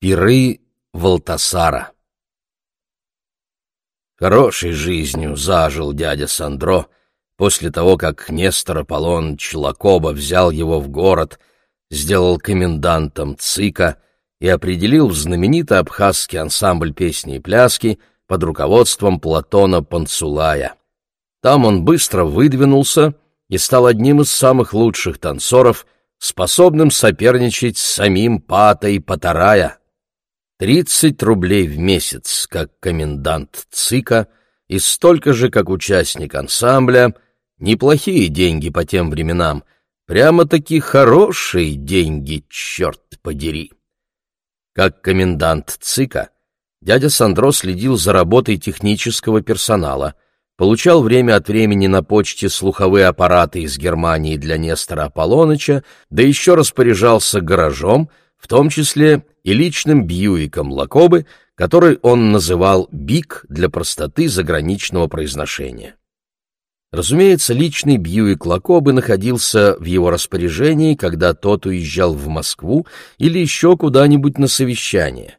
Пиры Валтасара Хорошей жизнью зажил дядя Сандро после того, как Нестор Аполлон Челакоба взял его в город, сделал комендантом ЦИКа и определил в знаменитый абхазский ансамбль песни и пляски под руководством Платона Панцулая. Там он быстро выдвинулся и стал одним из самых лучших танцоров, способным соперничать с самим Патой Патарая. Тридцать рублей в месяц, как комендант ЦИКа, и столько же, как участник ансамбля. Неплохие деньги по тем временам. Прямо-таки хорошие деньги, черт подери. Как комендант ЦИКа, дядя Сандро следил за работой технического персонала, получал время от времени на почте слуховые аппараты из Германии для Нестора Аполлоныча, да еще распоряжался гаражом, в том числе и личным Бьюиком Лакобы, который он называл «Бик» для простоты заграничного произношения. Разумеется, личный Бьюик Лакобы находился в его распоряжении, когда тот уезжал в Москву или еще куда-нибудь на совещание.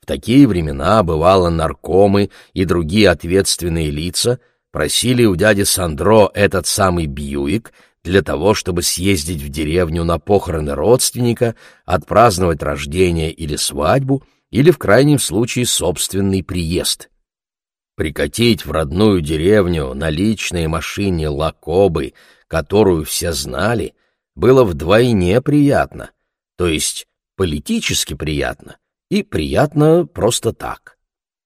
В такие времена, бывало, наркомы и другие ответственные лица просили у дяди Сандро этот самый Бьюик — для того, чтобы съездить в деревню на похороны родственника, отпраздновать рождение или свадьбу, или в крайнем случае собственный приезд. Прикатить в родную деревню на личной машине Лакобы, которую все знали, было вдвойне приятно, то есть политически приятно и приятно просто так.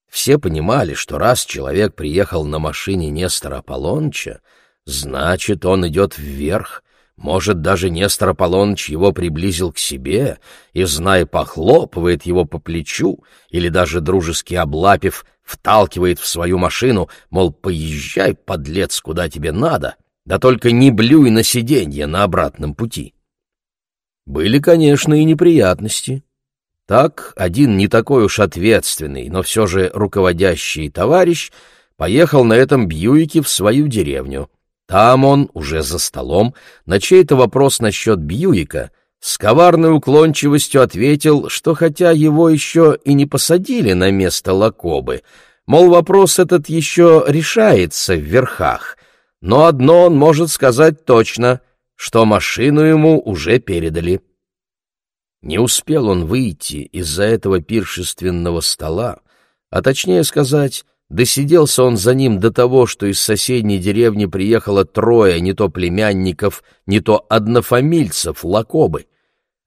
Все понимали, что раз человек приехал на машине Нестора Аполлоныча, Значит, он идет вверх. Может, даже Нестор Аполлоныч его приблизил к себе и, зная, похлопывает его по плечу или даже дружески облапив, вталкивает в свою машину, мол, поезжай, подлец, куда тебе надо, да только не блюй на сиденье на обратном пути. Были, конечно, и неприятности. Так, один не такой уж ответственный, но все же руководящий товарищ поехал на этом Бьюике в свою деревню — там он, уже за столом, на чей-то вопрос насчет Бьюика, с коварной уклончивостью ответил, что хотя его еще и не посадили на место Лакобы, мол, вопрос этот еще решается в верхах, но одно он может сказать точно, что машину ему уже передали. Не успел он выйти из-за этого пиршественного стола, а точнее сказать, Досиделся он за ним до того, что из соседней деревни приехало трое не то племянников, не то однофамильцев Лакобы.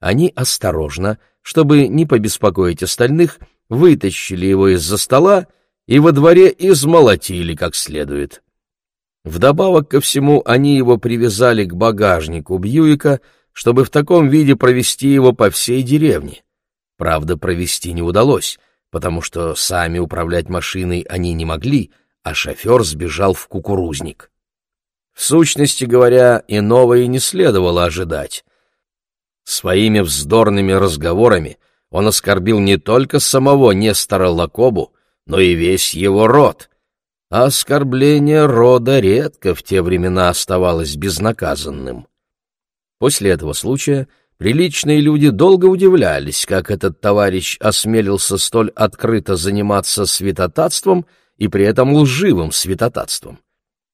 Они осторожно, чтобы не побеспокоить остальных, вытащили его из-за стола и во дворе измолотили как следует. Вдобавок ко всему они его привязали к багажнику Бьюика, чтобы в таком виде провести его по всей деревне. Правда, провести не удалось потому что сами управлять машиной они не могли, а шофер сбежал в кукурузник. В сущности говоря, иного и не следовало ожидать. Своими вздорными разговорами он оскорбил не только самого Нестора Лакобу, но и весь его род. А оскорбление рода редко в те времена оставалось безнаказанным. После этого случая Приличные люди долго удивлялись, как этот товарищ осмелился столь открыто заниматься святотатством и при этом лживым святотатством.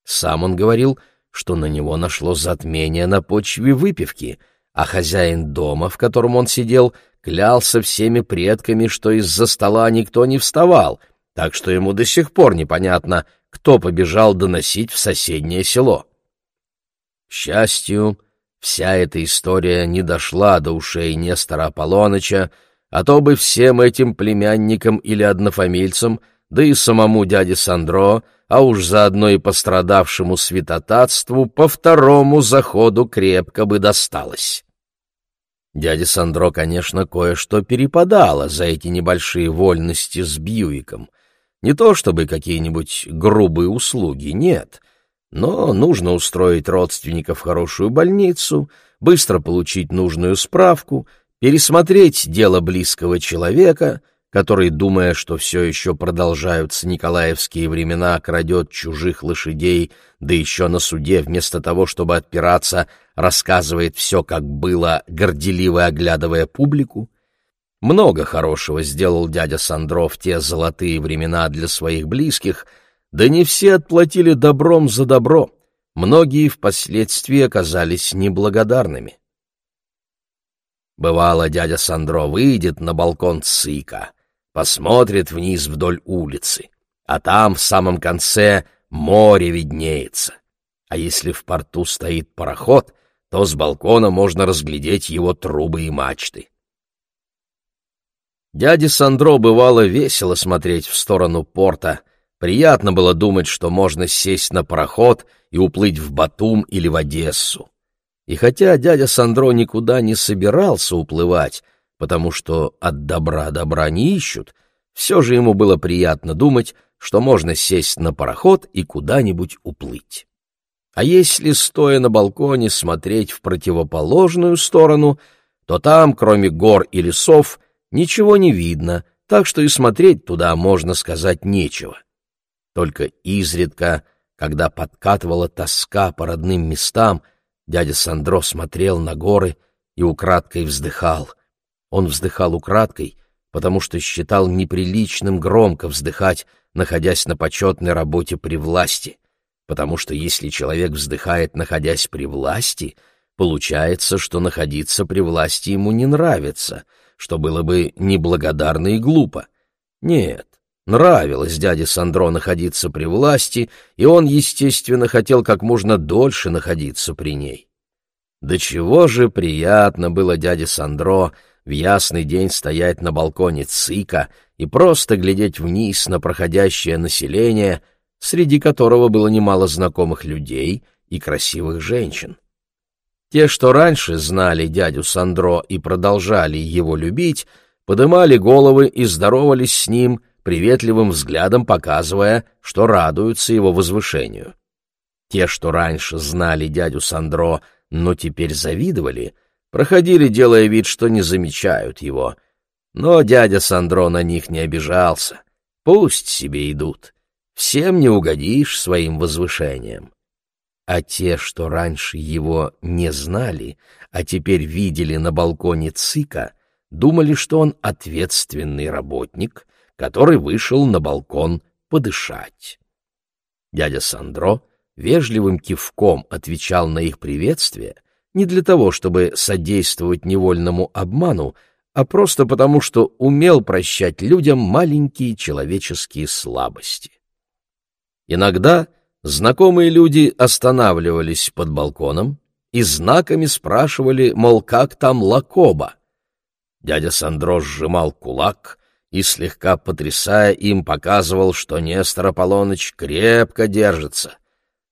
Сам он говорил, что на него нашло затмение на почве выпивки, а хозяин дома, в котором он сидел, клялся всеми предками, что из-за стола никто не вставал, так что ему до сих пор непонятно, кто побежал доносить в соседнее село. К счастью, Вся эта история не дошла до ушей Нестора Аполлоныча, а то бы всем этим племянникам или однофамильцам, да и самому дяде Сандро, а уж заодно и пострадавшему святотатству, по второму заходу крепко бы досталось. Дяде Сандро, конечно, кое-что перепадало за эти небольшие вольности с Бьюиком. Не то чтобы какие-нибудь грубые услуги, нет — но нужно устроить родственников в хорошую больницу, быстро получить нужную справку, пересмотреть дело близкого человека, который, думая, что все еще продолжаются николаевские времена, крадет чужих лошадей, да еще на суде, вместо того, чтобы отпираться, рассказывает все, как было, горделиво оглядывая публику. Много хорошего сделал дядя Сандро в те золотые времена для своих близких, да не все отплатили добром за добро, многие впоследствии оказались неблагодарными. Бывало, дядя Сандро выйдет на балкон Цика, посмотрит вниз вдоль улицы, а там в самом конце море виднеется. А если в порту стоит пароход, то с балкона можно разглядеть его трубы и мачты. Дяде Сандро бывало весело смотреть в сторону порта. Приятно было думать, что можно сесть на пароход и уплыть в Батум или в Одессу. И хотя дядя Сандро никуда не собирался уплывать, потому что от добра добра не ищут, все же ему было приятно думать, что можно сесть на пароход и куда-нибудь уплыть. А если, стоя на балконе, смотреть в противоположную сторону, то там, кроме гор и лесов, ничего не видно, так что и смотреть туда, можно сказать, нечего. Только изредка, когда подкатывала тоска по родным местам, Дядя Сандро смотрел на горы и украдкой вздыхал. Он вздыхал украдкой, потому что считал неприличным громко вздыхать, находясь на почетной работе при власти, потому что если человек вздыхает, находясь при власти, получается, что находиться при власти ему не нравится, что было бы неблагодарно и глупо. Нет, Нравилось дяде Сандро находиться при власти, и он, естественно, хотел как можно дольше находиться при ней. До чего же приятно было дяде Сандро в ясный день стоять на балконе ЦИКа и просто глядеть вниз на проходящее население, среди которого было немало знакомых людей и красивых женщин. Те, что раньше знали дядю Сандро и продолжали его любить, подымали головы и здоровались с ним — приветливым взглядом показывая, что радуются его возвышению. Те, что раньше знали дядю Сандро, но теперь завидовали, проходили, делая вид, что не замечают его. Но дядя Сандро на них не обижался. Пусть себе идут. Всем не угодишь своим возвышением. А те, что раньше его не знали, а теперь видели на балконе ЦИКа, думали, что он ответственный работник — который вышел на балкон подышать. Дядя Сандро вежливым кивком отвечал на их приветствие не для того, чтобы содействовать невольному обману, а просто потому, что умел прощать людям маленькие человеческие слабости. Иногда знакомые люди останавливались под балконом и знаками спрашивали, мол, как там Лакоба. Дядя Сандро сжимал кулак и, слегка потрясая им, показывал, что Нестор Аполлоныч крепко держится.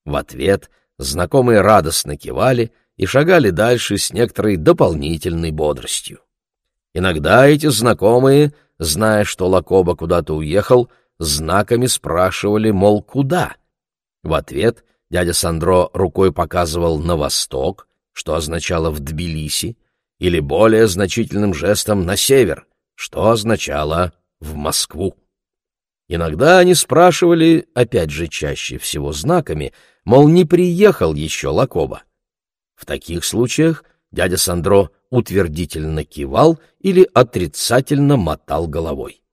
В ответ знакомые радостно кивали и шагали дальше с некоторой дополнительной бодростью. Иногда эти знакомые, зная, что Лакоба куда-то уехал, знаками спрашивали, мол, куда. В ответ дядя Сандро рукой показывал на восток, что означало в Тбилиси, или более значительным жестом на север — что означало «в Москву». Иногда они спрашивали, опять же чаще всего знаками, мол, не приехал еще Лакоба. В таких случаях дядя Сандро утвердительно кивал или отрицательно мотал головой.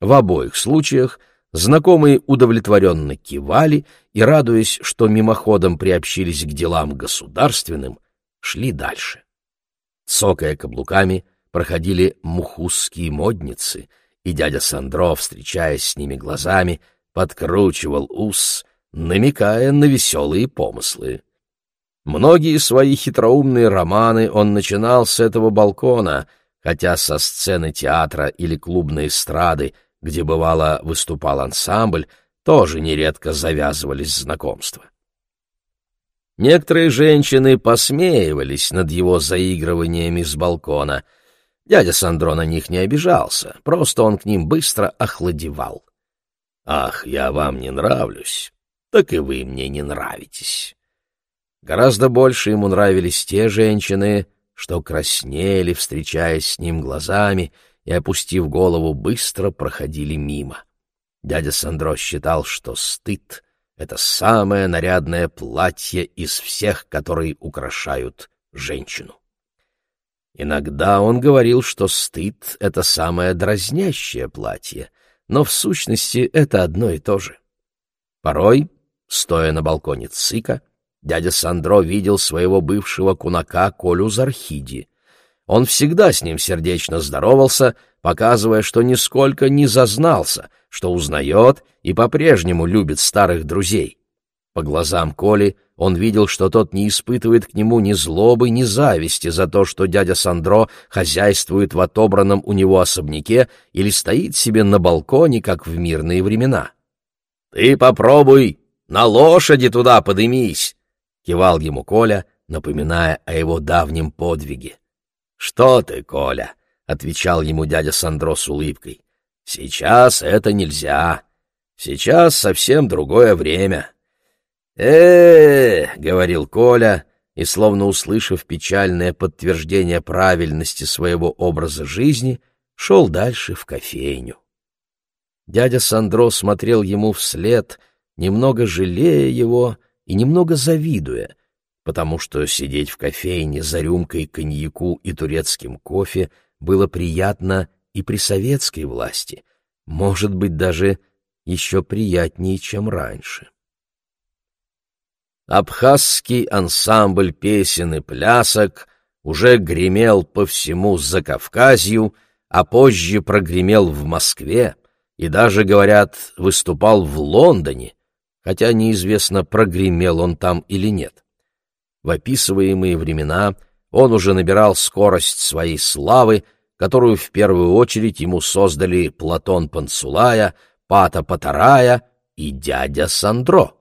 В обоих случаях знакомые удовлетворенно кивали и, радуясь, что мимоходом приобщились к делам государственным, шли дальше. Цокая каблуками — проходили мухузские модницы, и дядя Сандро, встречаясь с ними глазами, подкручивал ус, намекая на веселые помыслы. Многие свои хитроумные романы он начинал с этого балкона, хотя со сцены театра или клубной эстрады, где бывало выступал ансамбль, тоже нередко завязывались знакомства. Некоторые женщины посмеивались над его заигрываниями с балкона — Дядя Сандро на них не обижался, просто он к ним быстро охладевал. «Ах, я вам не нравлюсь, так и вы мне не нравитесь». Гораздо больше ему нравились те женщины, что краснели, встречаясь с ним глазами, и, опустив голову, быстро проходили мимо. Дядя Сандро считал, что стыд — это самое нарядное платье из всех, которые украшают женщину. Иногда он говорил, что стыд — это самое дразнящее платье, но в сущности это одно и то же. Порой, стоя на балконе Цика, дядя Сандро видел своего бывшего кунака Колю Зархиди. Он всегда с ним сердечно здоровался, показывая, что нисколько не зазнался, что узнает и по-прежнему любит старых друзей. По глазам Коли он видел, что тот не испытывает к нему ни злобы, ни зависти за то, что дядя Сандро хозяйствует в отобранном у него особняке или стоит себе на балконе, как в мирные времена. «Ты попробуй, на лошади туда подымись!» — кивал ему Коля, напоминая о его давнем подвиге. «Что ты, Коля?» — отвечал ему дядя Сандро с улыбкой. «Сейчас это нельзя. Сейчас совсем другое время» э говорил Коля, и, словно услышав печальное подтверждение правильности своего образа жизни, шел дальше в кофейню. Дядя Сандро смотрел ему вслед, немного жалея его и немного завидуя, потому что сидеть в кофейне за рюмкой коньяку и турецким кофе было приятно и при советской власти, может быть, даже еще приятнее, чем раньше. Абхазский ансамбль песен и плясок уже гремел по всему Закавказью, а позже прогремел в Москве и даже, говорят, выступал в Лондоне, хотя неизвестно, прогремел он там или нет. В описываемые времена он уже набирал скорость своей славы, которую в первую очередь ему создали Платон Пансулая, Пата Патарая и дядя Сандро.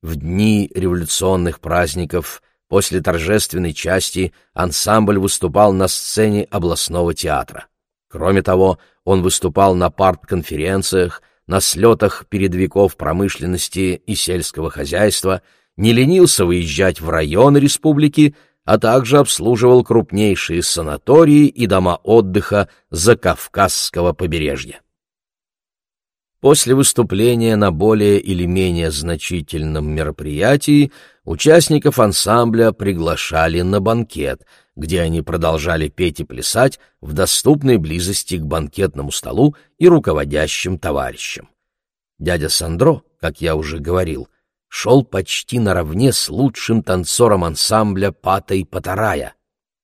В дни революционных праздников после торжественной части ансамбль выступал на сцене областного театра. Кроме того, он выступал на партконференциях, на слетах передовиков промышленности и сельского хозяйства, не ленился выезжать в районы республики, а также обслуживал крупнейшие санатории и дома отдыха Закавказского побережья. После выступления на более или менее значительном мероприятии участников ансамбля приглашали на банкет, где они продолжали петь и плясать в доступной близости к банкетному столу и руководящим товарищам. Дядя Сандро, как я уже говорил, шел почти наравне с лучшим танцором ансамбля Патой Патарая.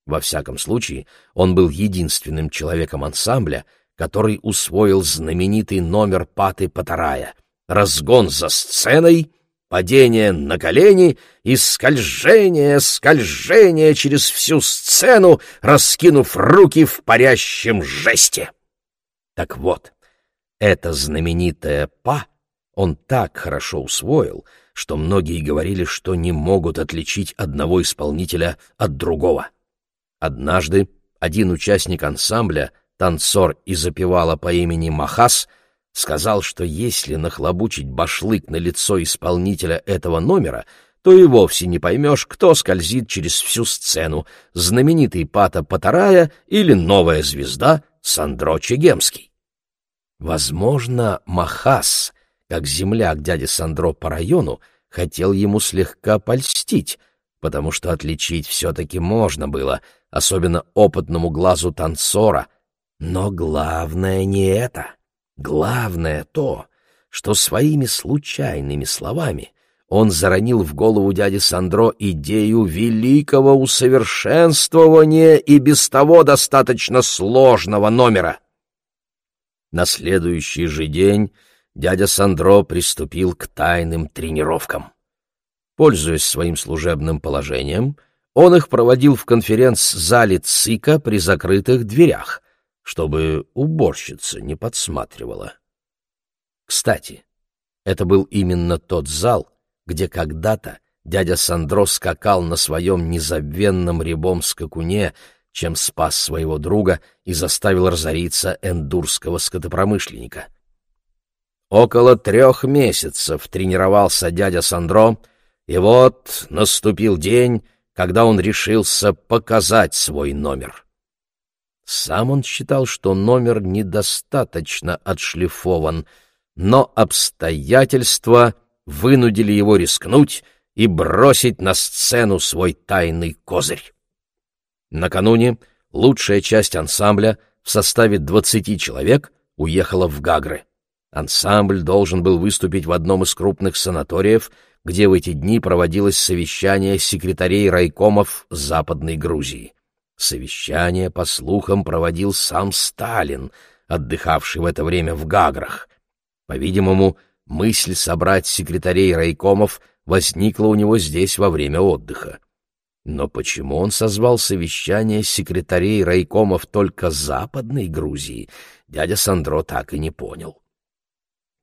Во всяком случае, он был единственным человеком ансамбля, который усвоил знаменитый номер Паты Патарая «Разгон за сценой», падение на колени и скольжение, скольжение через всю сцену, раскинув руки в парящем жесте. Так вот, это знаменитое «па» он так хорошо усвоил, что многие говорили, что не могут отличить одного исполнителя от другого. Однажды один участник ансамбля — танцор и запевала по имени Махас, сказал, что если нахлобучить башлык на лицо исполнителя этого номера, то и вовсе не поймешь, кто скользит через всю сцену, знаменитый Пата Патарая или новая звезда Сандро Чегемский. Возможно, Махас, как земляк дяди Сандро по району, хотел ему слегка польстить, потому что отличить все-таки можно было, особенно опытному глазу танцора — но главное не это. Главное то, что своими случайными словами он заронил в голову дяди Сандро идею великого усовершенствования и без того достаточно сложного номера. На следующий же день дядя Сандро приступил к тайным тренировкам. Пользуясь своим служебным положением, он их проводил в конференц-зале ЦИКа при закрытых дверях, чтобы уборщица не подсматривала. Кстати, это был именно тот зал, где когда-то дядя Сандро скакал на своем незабвенном рябом скакуне, чем спас своего друга и заставил разориться эндурского скотопромышленника. Около трех месяцев тренировался дядя Сандро, и вот наступил день, когда он решился показать свой номер. Сам он считал, что номер недостаточно отшлифован, но обстоятельства вынудили его рискнуть и бросить на сцену свой тайный козырь. Накануне лучшая часть ансамбля в составе 20 человек уехала в Гагры. Ансамбль должен был выступить в одном из крупных санаториев, где в эти дни проводилось совещание секретарей райкомов Западной Грузии. Совещание, по слухам, проводил сам Сталин, отдыхавший в это время в Гаграх. По-видимому, мысль собрать секретарей райкомов возникла у него здесь во время отдыха. Но почему он созвал совещание секретарей райкомов только Западной Грузии, дядя Сандро так и не понял.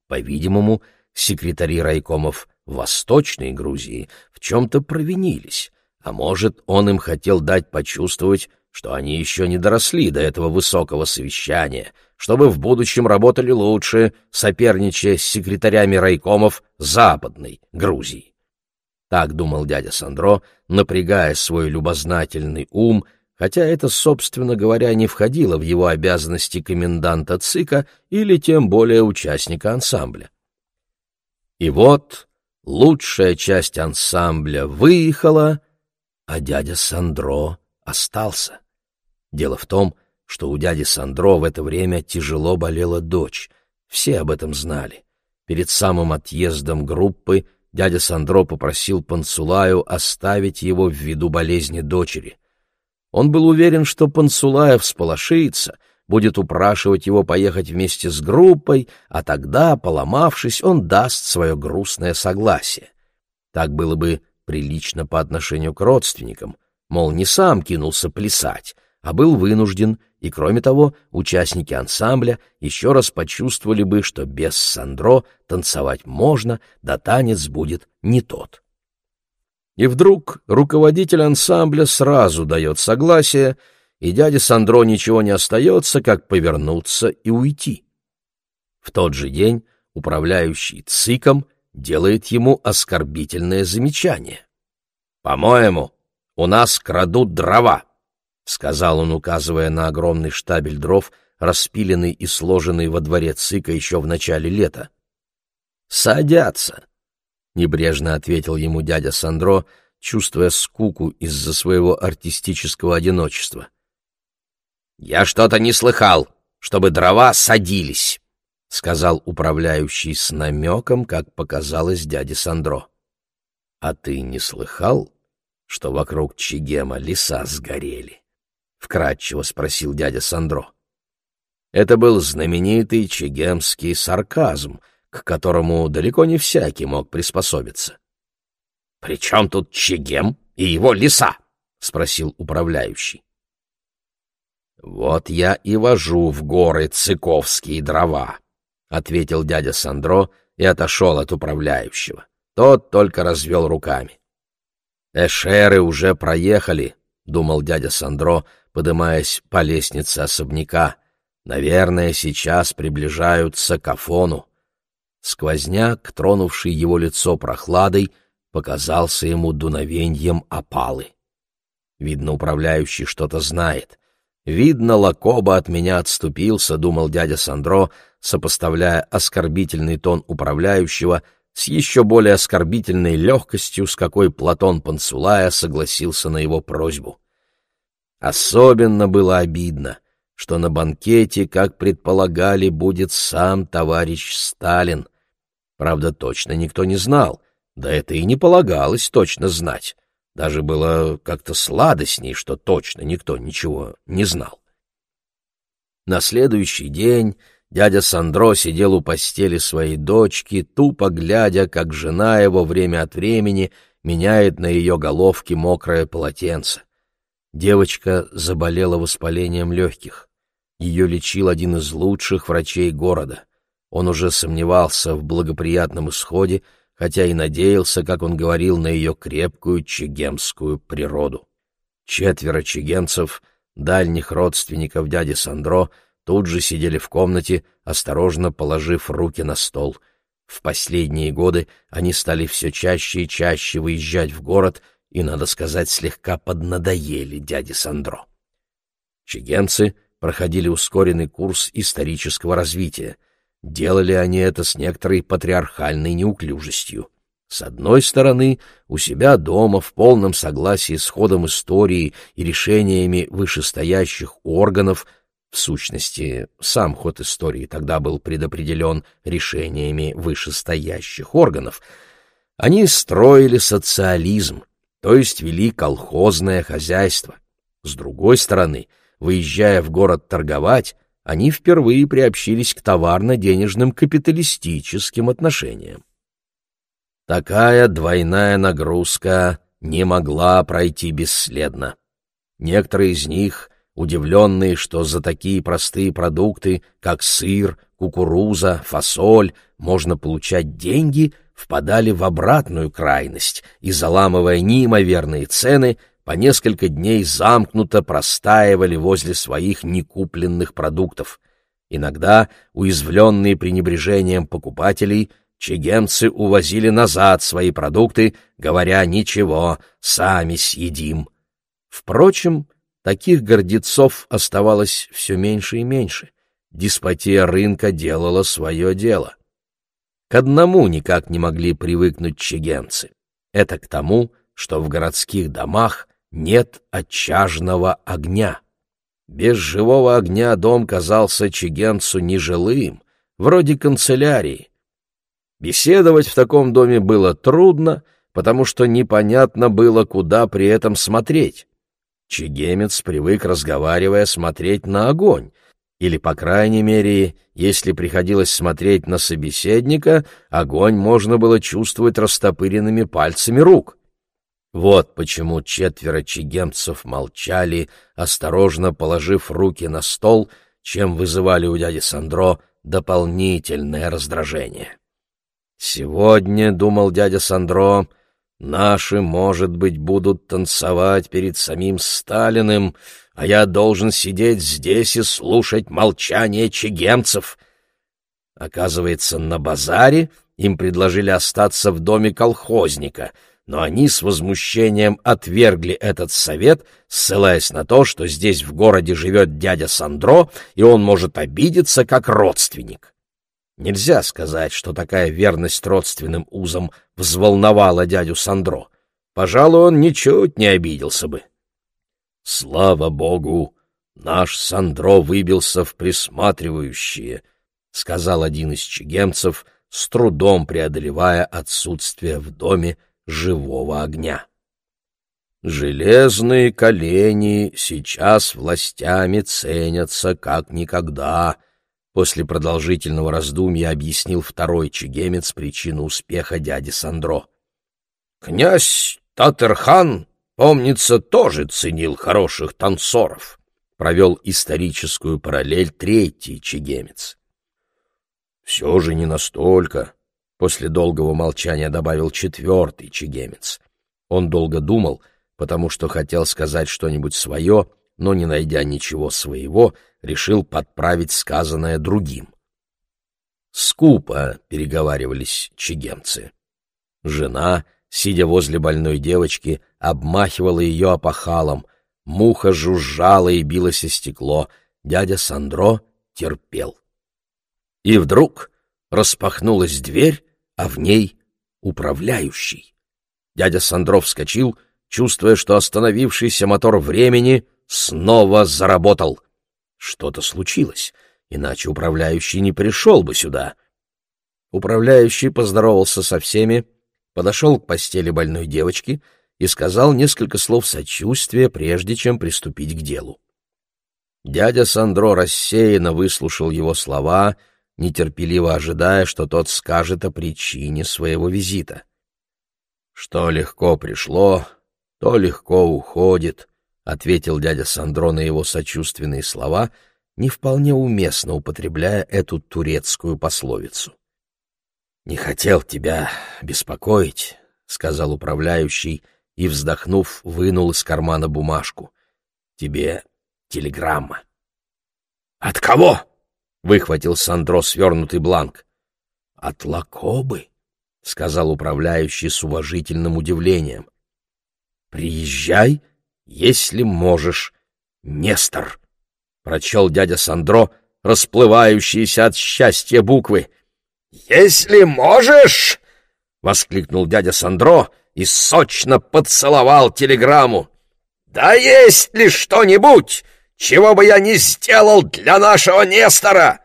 По-видимому, секретари райкомов Восточной Грузии в чем-то провинились, а может, он им хотел дать почувствовать, что они еще не доросли до этого высокого совещания, чтобы в будущем работали лучше, соперничая с секретарями райкомов Западной Грузии. Так думал дядя Сандро, напрягая свой любознательный ум, хотя это, собственно говоря, не входило в его обязанности коменданта ЦИКа или тем более участника ансамбля. И вот лучшая часть ансамбля выехала, а дядя Сандро остался. Дело в том, что у дяди Сандро в это время тяжело болела дочь. Все об этом знали. Перед самым отъездом группы дядя Сандро попросил Пансулаю оставить его в виду болезни дочери. Он был уверен, что Пансулаев сполошится, будет упрашивать его поехать вместе с группой, а тогда, поломавшись, он даст свое грустное согласие. Так было бы прилично по отношению к родственникам, мол, не сам кинулся плясать, а был вынужден, и, кроме того, участники ансамбля еще раз почувствовали бы, что без Сандро танцевать можно, да танец будет не тот. И вдруг руководитель ансамбля сразу дает согласие, и дяде Сандро ничего не остается, как повернуться и уйти. В тот же день управляющий ЦИКом делает ему оскорбительное замечание. «По-моему, у нас крадут дрова», — сказал он, указывая на огромный штабель дров, распиленный и сложенный во дворе ЦИКа еще в начале лета. «Садятся», — небрежно ответил ему дядя Сандро, чувствуя скуку из-за своего артистического одиночества. «Я что-то не слыхал, чтобы дрова садились», — сказал управляющий с намеком, как показалось дяде Сандро. «А ты не слыхал, что вокруг Чигема леса сгорели?» — вкратчиво спросил дядя Сандро. Это был знаменитый чегемский сарказм, к которому далеко не всякий мог приспособиться. — При чем тут Чегем и его леса? — спросил управляющий. — Вот я и вожу в горы цыковские дрова, — ответил дядя Сандро и отошел от управляющего. Тот только развел руками. — Эшеры уже проехали, — думал дядя Сандро, — подымаясь по лестнице особняка. Наверное, сейчас приближаются к Афону. Сквозняк, тронувший его лицо прохладой, показался ему дуновеньем опалы. Видно, управляющий что-то знает. Видно, Лакоба от меня отступился, думал дядя Сандро, сопоставляя оскорбительный тон управляющего с еще более оскорбительной легкостью, с какой Платон Пансулая согласился на его просьбу. Особенно было обидно, что на банкете, как предполагали, будет сам товарищ Сталин. Правда, точно никто не знал, да это и не полагалось точно знать. Даже было как-то сладостней, что точно никто ничего не знал. На следующий день дядя Сандро сидел у постели своей дочки, тупо глядя, как жена его время от времени меняет на ее головке мокрое полотенце. Девочка заболела воспалением легких. Ее лечил один из лучших врачей города. Он уже сомневался в благоприятном исходе, хотя и надеялся, как он говорил, на ее крепкую чегемскую природу. Четверо чегемцев, дальних родственников дяди Сандро, тут же сидели в комнате, осторожно положив руки на стол. В последние годы они стали все чаще и чаще выезжать в город и, надо сказать, слегка поднадоели дяде Сандро. Чигенцы проходили ускоренный курс исторического развития. Делали они это с некоторой патриархальной неуклюжестью. С одной стороны, у себя дома в полном согласии с ходом истории и решениями вышестоящих органов, в сущности, сам ход истории тогда был предопределен решениями вышестоящих органов, они строили социализм, то есть вели колхозное хозяйство. С другой стороны, выезжая в город торговать, они впервые приобщились к товарно-денежным капиталистическим отношениям. Такая двойная нагрузка не могла пройти бесследно. Некоторые из них, удивленные, что за такие простые продукты, как сыр, кукуруза, фасоль, можно получать деньги, впадали в обратную крайность и, заламывая неимоверные цены, по несколько дней замкнуто простаивали возле своих некупленных продуктов. Иногда, уязвленные пренебрежением покупателей, чегемцы увозили назад свои продукты, говоря «ничего, сами съедим». Впрочем, таких гордецов оставалось все меньше и меньше. Деспотия рынка делала свое дело. К одному никак не могли привыкнуть чегемцы. Это к тому, что в городских домах нет отчажного огня. Без живого огня дом казался чегемцу нежилым, вроде канцелярии, Беседовать в таком доме было трудно, потому что непонятно было, куда при этом смотреть. Чегемец привык, разговаривая, смотреть на огонь, или, по крайней мере, если приходилось смотреть на собеседника, огонь можно было чувствовать растопыренными пальцами рук. Вот почему четверо чегемцев молчали, осторожно положив руки на стол, чем вызывали у дяди Сандро дополнительное раздражение. «Сегодня, — думал дядя Сандро, — наши, может быть, будут танцевать перед самим Сталиным, а я должен сидеть здесь и слушать молчание чегемцев». Оказывается, на базаре им предложили остаться в доме колхозника, но они с возмущением отвергли этот совет, ссылаясь на то, что здесь в городе живет дядя Сандро, и он может обидеться как родственник. Нельзя сказать, что такая верность родственным узам взволновала дядю Сандро. Пожалуй, он ничуть не обиделся бы. Слава богу, наш Сандро выбился в присматривающие, сказал один из чегемцев, с трудом преодолевая отсутствие в доме живого огня. Железные колени сейчас властями ценятся как никогда, После продолжительного раздумья объяснил второй чегемец причину успеха дяди Сандро. «Князь Татерхан, помнится, тоже ценил хороших танцоров», провел историческую параллель третий чегемец. «Все же не настолько», — после долгого молчания добавил четвертый чегемец. Он долго думал, потому что хотел сказать что-нибудь свое, но, не найдя ничего своего, — решил подправить сказанное другим. Скупо переговаривались чигенцы. Жена, сидя возле больной девочки, обмахивала ее опахалом, муха жужжала и билось о стекло, дядя Сандро терпел. И вдруг распахнулась дверь, а в ней управляющий. Дядя Сандро вскочил, чувствуя, что остановившийся мотор времени снова заработал — что-то случилось, иначе управляющий не пришел бы сюда. Управляющий поздоровался со всеми, подошел к постели больной девочки и сказал несколько слов сочувствия, прежде чем приступить к делу. Дядя Сандро рассеянно выслушал его слова, нетерпеливо ожидая, что тот скажет о причине своего визита. «Что легко пришло, то легко уходит», — ответил дядя Сандро на его сочувственные слова, не вполне уместно употребляя эту турецкую пословицу. «Не хотел тебя беспокоить», — сказал управляющий и, вздохнув, вынул из кармана бумажку. «Тебе телеграмма». «От кого?» — выхватил Сандро свернутый бланк. «От Лакобы», — сказал управляющий с уважительным удивлением. «Приезжай если можешь, Нестор, — прочел дядя Сандро, расплывающиеся от счастья буквы. — Если можешь! — воскликнул дядя Сандро и сочно поцеловал телеграмму. «Да есть ли что-нибудь, чего бы я не сделал для нашего Нестора?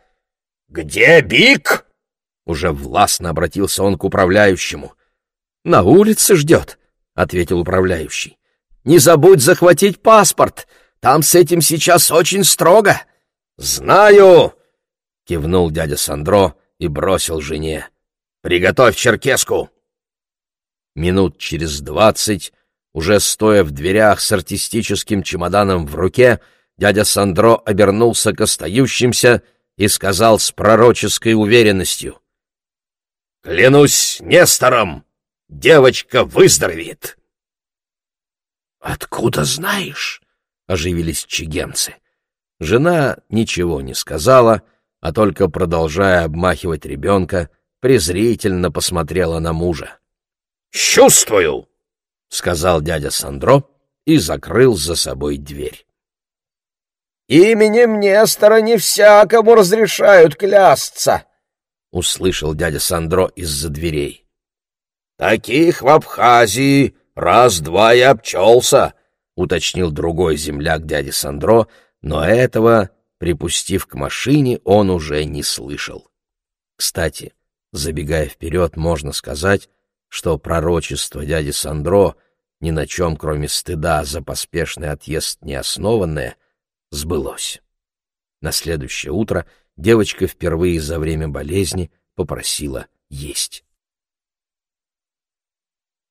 Где Бик?» Уже властно обратился он к управляющему. «На улице ждет», — ответил управляющий. «Не забудь захватить паспорт, там с этим сейчас очень строго». «Знаю!» — кивнул дядя Сандро и бросил жене. «Приготовь черкеску!» Минут через двадцать, уже стоя в дверях с артистическим чемоданом в руке, дядя Сандро обернулся к остающимся и сказал с пророческой уверенностью. «Клянусь Нестором, девочка выздоровеет!» «Откуда знаешь?» — оживились чигенцы. Жена ничего не сказала, а только, продолжая обмахивать ребенка, презрительно посмотрела на мужа. «Чувствую!» — сказал дядя Сандро и закрыл за собой дверь. «Именем Нестора не всякому разрешают клясться!» — услышал дядя Сандро из-за дверей. «Таких в Абхазии раз-два и обчелся!» — уточнил другой земляк дяди Сандро, но этого, припустив к машине, он уже не слышал. Кстати, забегая вперед, можно сказать, что пророчество дяди Сандро, ни на чем, кроме стыда за поспешный отъезд неоснованное, сбылось. На следующее утро девочка впервые за время болезни попросила есть.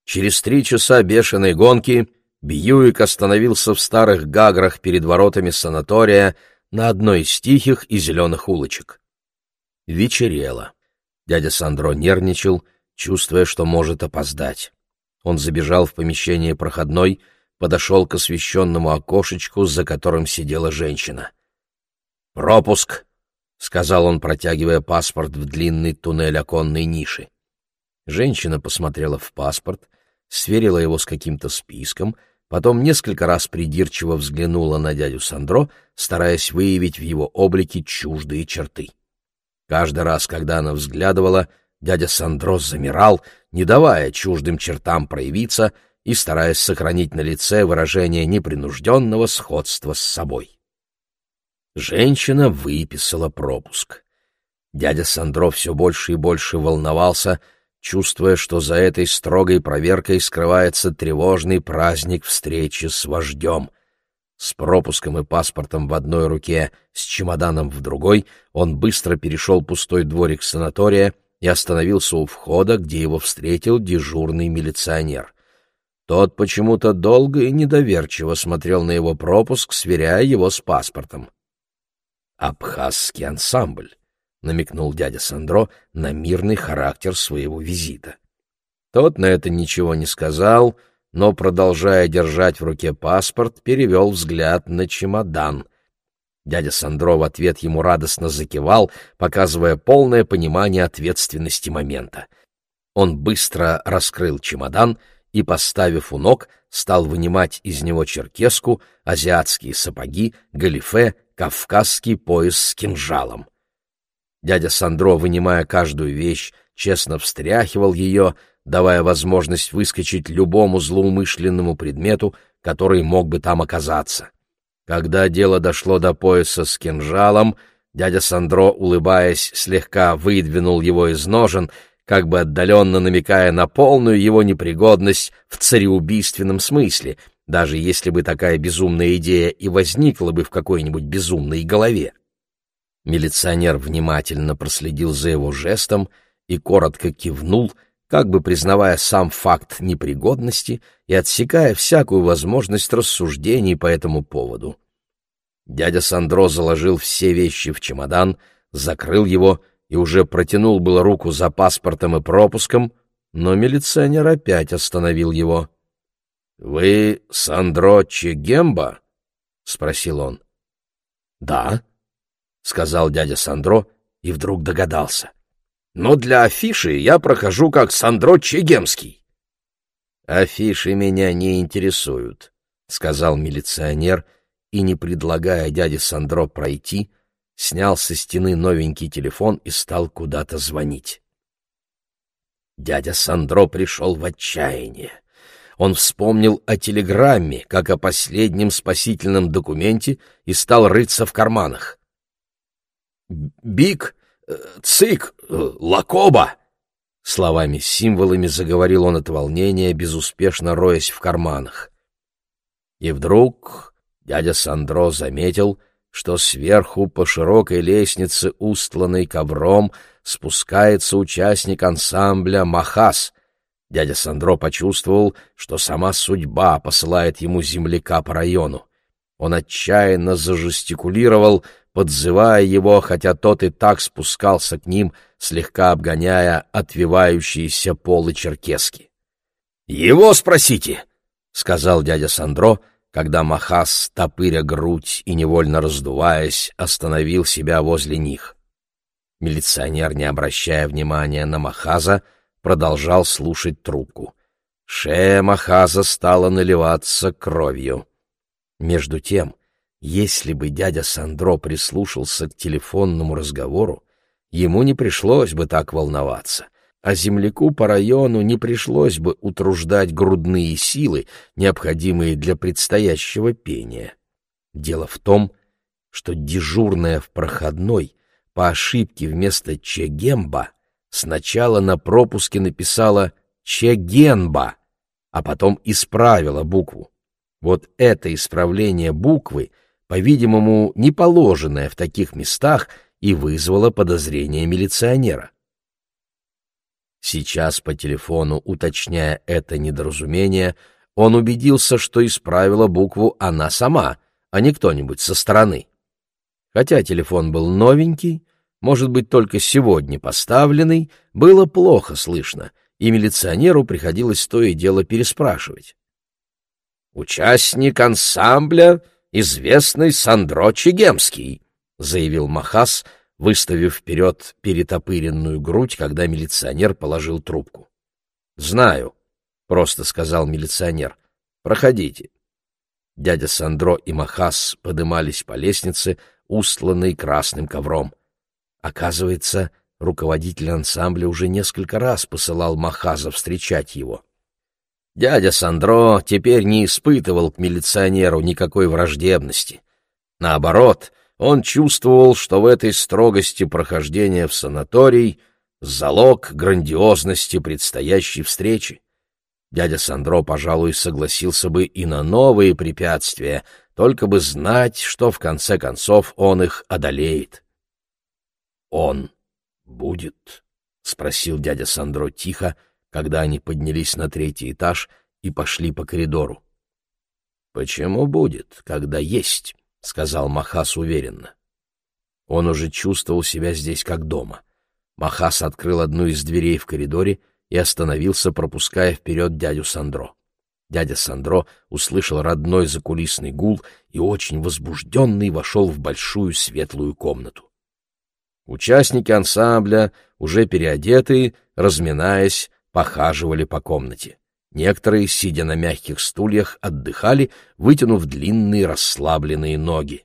Через три часа бешеной гонки Бьюик остановился в старых гаграх перед воротами санатория на одной из тихих и зеленых улочек. Вечерело. Дядя Сандро нервничал, чувствуя, что может опоздать. Он забежал в помещение проходной, подошел к освещенному окошечку, за которым сидела женщина. «Пропуск!» — сказал он, протягивая паспорт в длинный туннель оконной ниши. Женщина посмотрела в паспорт, сверила его с каким-то списком, потом несколько раз придирчиво взглянула на дядю Сандро, стараясь выявить в его облике чуждые черты. Каждый раз, когда она взглядывала, дядя Сандро замирал, не давая чуждым чертам проявиться и стараясь сохранить на лице выражение непринужденного сходства с собой. Женщина выписала пропуск. Дядя Сандро все больше и больше волновался — чувствуя, что за этой строгой проверкой скрывается тревожный праздник встречи с вождем. С пропуском и паспортом в одной руке, с чемоданом в другой, он быстро перешел пустой дворик санатория и остановился у входа, где его встретил дежурный милиционер. Тот почему-то долго и недоверчиво смотрел на его пропуск, сверяя его с паспортом. Абхазский ансамбль намекнул дядя Сандро на мирный характер своего визита. Тот на это ничего не сказал, но, продолжая держать в руке паспорт, перевел взгляд на чемодан. Дядя Сандро в ответ ему радостно закивал, показывая полное понимание ответственности момента. Он быстро раскрыл чемодан и, поставив у ног, стал вынимать из него черкеску, азиатские сапоги, галифе, кавказский пояс с кинжалом. Дядя Сандро, вынимая каждую вещь, честно встряхивал ее, давая возможность выскочить любому злоумышленному предмету, который мог бы там оказаться. Когда дело дошло до пояса с кинжалом, дядя Сандро, улыбаясь, слегка выдвинул его из ножен, как бы отдаленно намекая на полную его непригодность в цареубийственном смысле, даже если бы такая безумная идея и возникла бы в какой-нибудь безумной голове. Милиционер внимательно проследил за его жестом и коротко кивнул, как бы признавая сам факт непригодности и отсекая всякую возможность рассуждений по этому поводу. Дядя Сандро заложил все вещи в чемодан, закрыл его и уже протянул было руку за паспортом и пропуском, но милиционер опять остановил его. — Вы Сандро Чегемба? — спросил он. — Да, — сказал дядя Сандро и вдруг догадался. «Но для афиши я прохожу как Сандро Чегемский». «Афиши меня не интересуют», — сказал милиционер, и, не предлагая дяде Сандро пройти, снял со стены новенький телефон и стал куда-то звонить. Дядя Сандро пришел в отчаяние. Он вспомнил о телеграмме, как о последнем спасительном документе, и стал рыться в карманах. «Бик, э, цик, э, лакоба!» Словами-символами заговорил он от волнения, безуспешно роясь в карманах. И вдруг дядя Сандро заметил, что сверху по широкой лестнице, устланной ковром, спускается участник ансамбля «Махас». Дядя Сандро почувствовал, что сама судьба посылает ему земляка по району. Он отчаянно зажестикулировал, подзывая его, хотя тот и так спускался к ним, слегка обгоняя отвивающиеся полы черкески. «Его спросите!» — сказал дядя Сандро — когда Махас, топыря грудь и невольно раздуваясь, остановил себя возле них. Милиционер, не обращая внимания на Махаза, продолжал слушать трубку. Шея Махаза стала наливаться кровью. Между тем, если бы дядя Сандро прислушался к телефонному разговору, ему не пришлось бы так волноваться а земляку по району не пришлось бы утруждать грудные силы, необходимые для предстоящего пения. Дело в том, что дежурная в проходной по ошибке вместо Чегемба сначала на пропуске написала Чегенба, а потом исправила букву. Вот это исправление буквы, по-видимому, не положенное в таких местах, и вызвало подозрение милиционера. Сейчас по телефону, уточняя это недоразумение, он убедился, что исправила букву она сама, а не кто-нибудь со стороны. Хотя телефон был новенький, может быть, только сегодня поставленный, было плохо слышно, и милиционеру приходилось то и дело переспрашивать. «Участник ансамбля, известный Сандро Чегемский», — заявил Махас, выставив вперед перетопыренную грудь, когда милиционер положил трубку. «Знаю», — просто сказал милиционер. «Проходите». Дядя Сандро и Махас подымались по лестнице, устланной красным ковром. Оказывается, руководитель ансамбля уже несколько раз посылал Махаза встречать его. Дядя Сандро теперь не испытывал к милиционеру никакой враждебности. Наоборот, он чувствовал, что в этой строгости прохождения в санаторий залог грандиозности предстоящей встречи. Дядя Сандро, пожалуй, согласился бы и на новые препятствия, только бы знать, что в конце концов он их одолеет. «Он будет?» — спросил дядя Сандро тихо, когда они поднялись на третий этаж и пошли по коридору. «Почему будет, когда есть?» — сказал Махас уверенно. Он уже чувствовал себя здесь как дома. Махас открыл одну из дверей в коридоре и остановился, пропуская вперед дядю Сандро. Дядя Сандро услышал родной закулисный гул и очень возбужденный вошел в большую светлую комнату. Участники ансамбля, уже переодетые, разминаясь, похаживали по комнате. Некоторые, сидя на мягких стульях, отдыхали, вытянув длинные расслабленные ноги.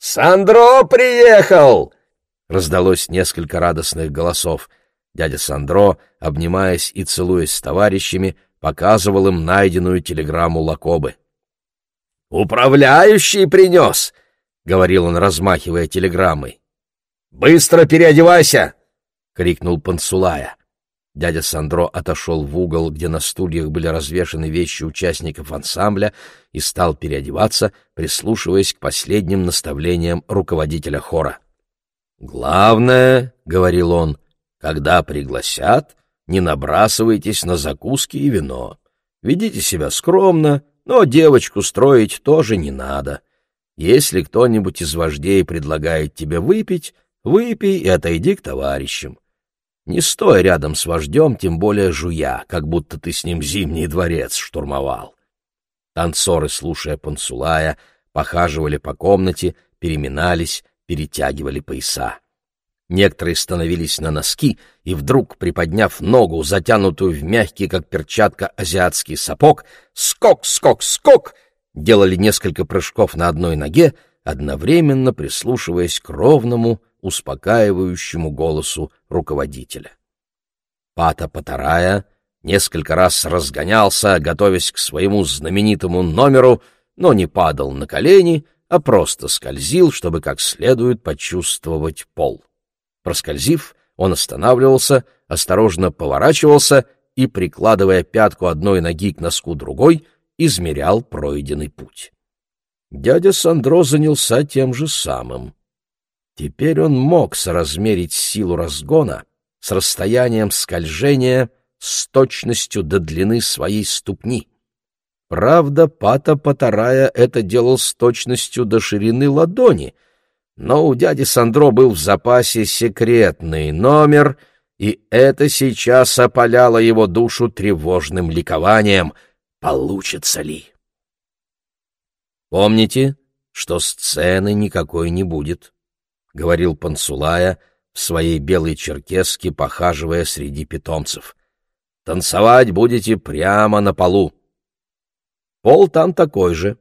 «Сандро приехал!» — раздалось несколько радостных голосов. Дядя Сандро, обнимаясь и целуясь с товарищами, показывал им найденную телеграмму Лакобы. «Управляющий принес!» — говорил он, размахивая телеграммой. «Быстро переодевайся!» — крикнул Пансулая. Дядя Сандро отошел в угол, где на стульях были развешаны вещи участников ансамбля, и стал переодеваться, прислушиваясь к последним наставлениям руководителя хора. «Главное, — говорил он, — когда пригласят, не набрасывайтесь на закуски и вино. Ведите себя скромно, но девочку строить тоже не надо. Если кто-нибудь из вождей предлагает тебе выпить, выпей и отойди к товарищам. Не стой рядом с вождем, тем более жуя, как будто ты с ним Зимний дворец штурмовал. Танцоры, слушая Пансулая, похаживали по комнате, переминались, перетягивали пояса. Некоторые становились на носки и вдруг, приподняв ногу, затянутую в мягкий, как перчатка, азиатский сапог, скок, скок, скок, делали несколько прыжков на одной ноге, одновременно прислушиваясь к ровному, успокаивающему голосу руководителя. Пата Патарая несколько раз разгонялся, готовясь к своему знаменитому номеру, но не падал на колени, а просто скользил, чтобы как следует почувствовать пол. Проскользив, он останавливался, осторожно поворачивался и, прикладывая пятку одной ноги к носку другой, измерял пройденный путь. Дядя Сандро занялся тем же самым. Теперь он мог соразмерить силу разгона с расстоянием скольжения с точностью до длины своей ступни. Правда, Пата Патарая это делал с точностью до ширины ладони, но у дяди Сандро был в запасе секретный номер, и это сейчас опаляло его душу тревожным ликованием. Получится ли? Помните, что сцены никакой не будет, — говорил Пансулая в своей белой черкеске, похаживая среди питомцев. Танцевать будете прямо на полу. Пол там такой же.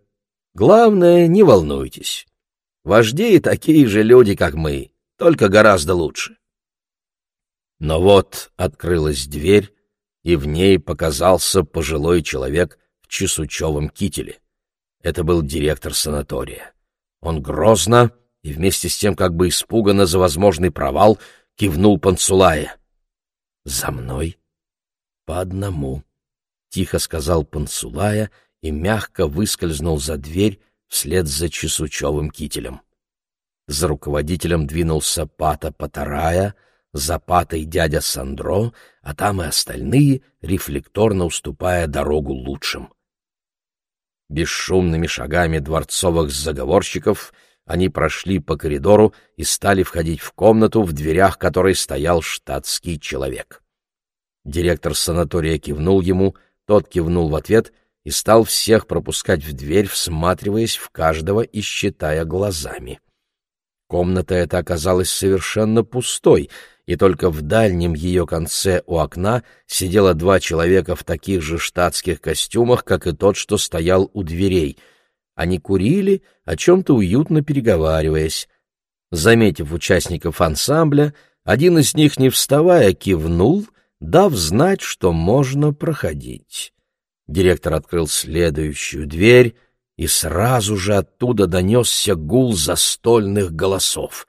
Главное, не волнуйтесь. Вожди такие же люди, как мы, только гораздо лучше. Но вот открылась дверь, и в ней показался пожилой человек в чесучевом кителе. Это был директор санатория. Он грозно и вместе с тем как бы испуганно за возможный провал кивнул Панцулая. «За мной?» «По одному», — тихо сказал Панцулая и мягко выскользнул за дверь вслед за Чесучевым кителем. За руководителем двинулся Пата Патарая, за Патой дядя Сандро, а там и остальные, рефлекторно уступая дорогу лучшим. Бесшумными шагами дворцовых заговорщиков они прошли по коридору и стали входить в комнату, в дверях которой стоял штатский человек. Директор санатория кивнул ему, тот кивнул в ответ и стал всех пропускать в дверь, всматриваясь в каждого и считая глазами. Комната эта оказалась совершенно пустой, и только в дальнем ее конце у окна сидело два человека в таких же штатских костюмах, как и тот, что стоял у дверей. Они курили, о чем-то уютно переговариваясь. Заметив участников ансамбля, один из них, не вставая, кивнул дав знать, что можно проходить. Директор открыл следующую дверь, и сразу же оттуда донесся гул застольных голосов.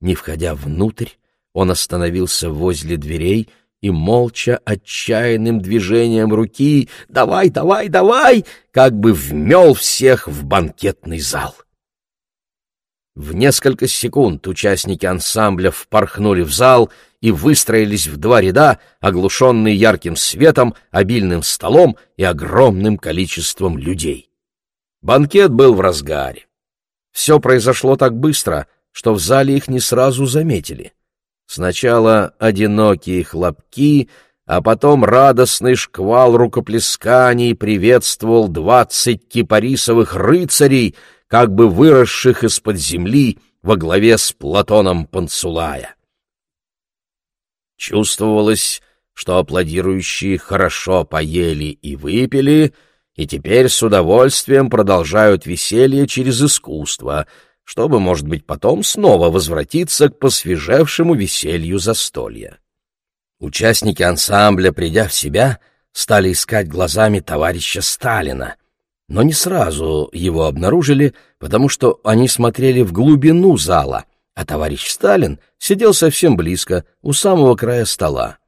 Не входя внутрь, он остановился возле дверей и молча отчаянным движением руки «Давай, давай, давай!» как бы вмел всех в банкетный зал. В несколько секунд участники ансамбля впорхнули в зал и выстроились в два ряда, оглушенные ярким светом, обильным столом и огромным количеством людей. Банкет был в разгаре. Все произошло так быстро, что в зале их не сразу заметили. Сначала одинокие хлопки, а потом радостный шквал рукоплесканий приветствовал двадцать кипарисовых рыцарей — как бы выросших из-под земли во главе с Платоном Панцулая. Чувствовалось, что аплодирующие хорошо поели и выпили, и теперь с удовольствием продолжают веселье через искусство, чтобы, может быть, потом снова возвратиться к посвежевшему веселью застолья. Участники ансамбля, придя в себя, стали искать глазами товарища Сталина, но не сразу его обнаружили, потому что они смотрели в глубину зала, а товарищ Сталин сидел совсем близко, у самого края стола.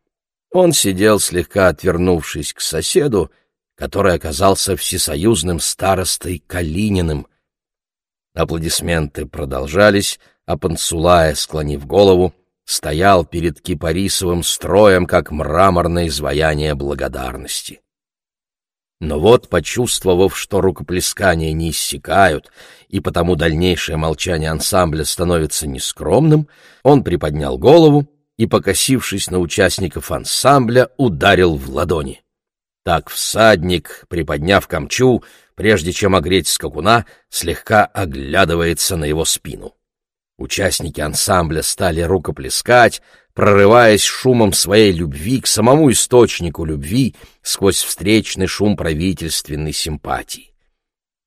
Он сидел, слегка отвернувшись к соседу, который оказался всесоюзным старостой Калининым. Аплодисменты продолжались, а Пансулая, склонив голову, стоял перед кипарисовым строем, как мраморное изваяние благодарности. Но вот, почувствовав, что рукоплескания не иссякают, и потому дальнейшее молчание ансамбля становится нескромным, он приподнял голову и, покосившись на участников ансамбля, ударил в ладони. Так всадник, приподняв камчу, прежде чем огреть скакуна, слегка оглядывается на его спину. Участники ансамбля стали рукоплескать, прорываясь шумом своей любви к самому источнику любви сквозь встречный шум правительственной симпатии.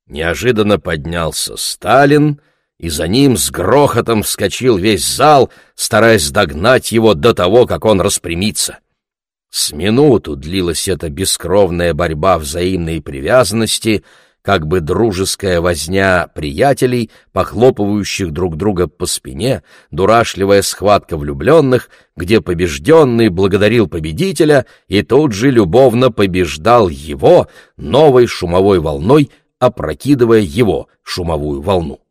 Неожиданно поднялся Сталин, и за ним с грохотом вскочил весь зал, стараясь догнать его до того, как он распрямится. С минуту длилась эта бескровная борьба взаимной привязанности, как бы дружеская возня приятелей, похлопывающих друг друга по спине, дурашливая схватка влюбленных, где побежденный благодарил победителя и тут же любовно побеждал его новой шумовой волной, опрокидывая его шумовую волну.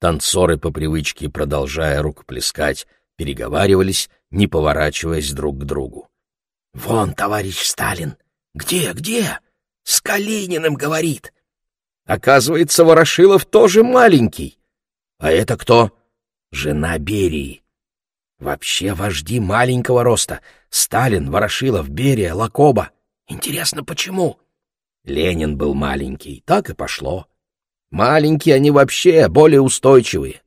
Танцоры по привычке, продолжая рукоплескать, переговаривались, не поворачиваясь друг к другу. — Вон, товарищ Сталин! Где, где? С Калининым говорит! Оказывается, Ворошилов тоже маленький. А это кто? Жена Берии. Вообще вожди маленького роста. Сталин, Ворошилов, Берия, Лакоба. Интересно, почему? Ленин был маленький, так и пошло. Маленькие они вообще более устойчивые.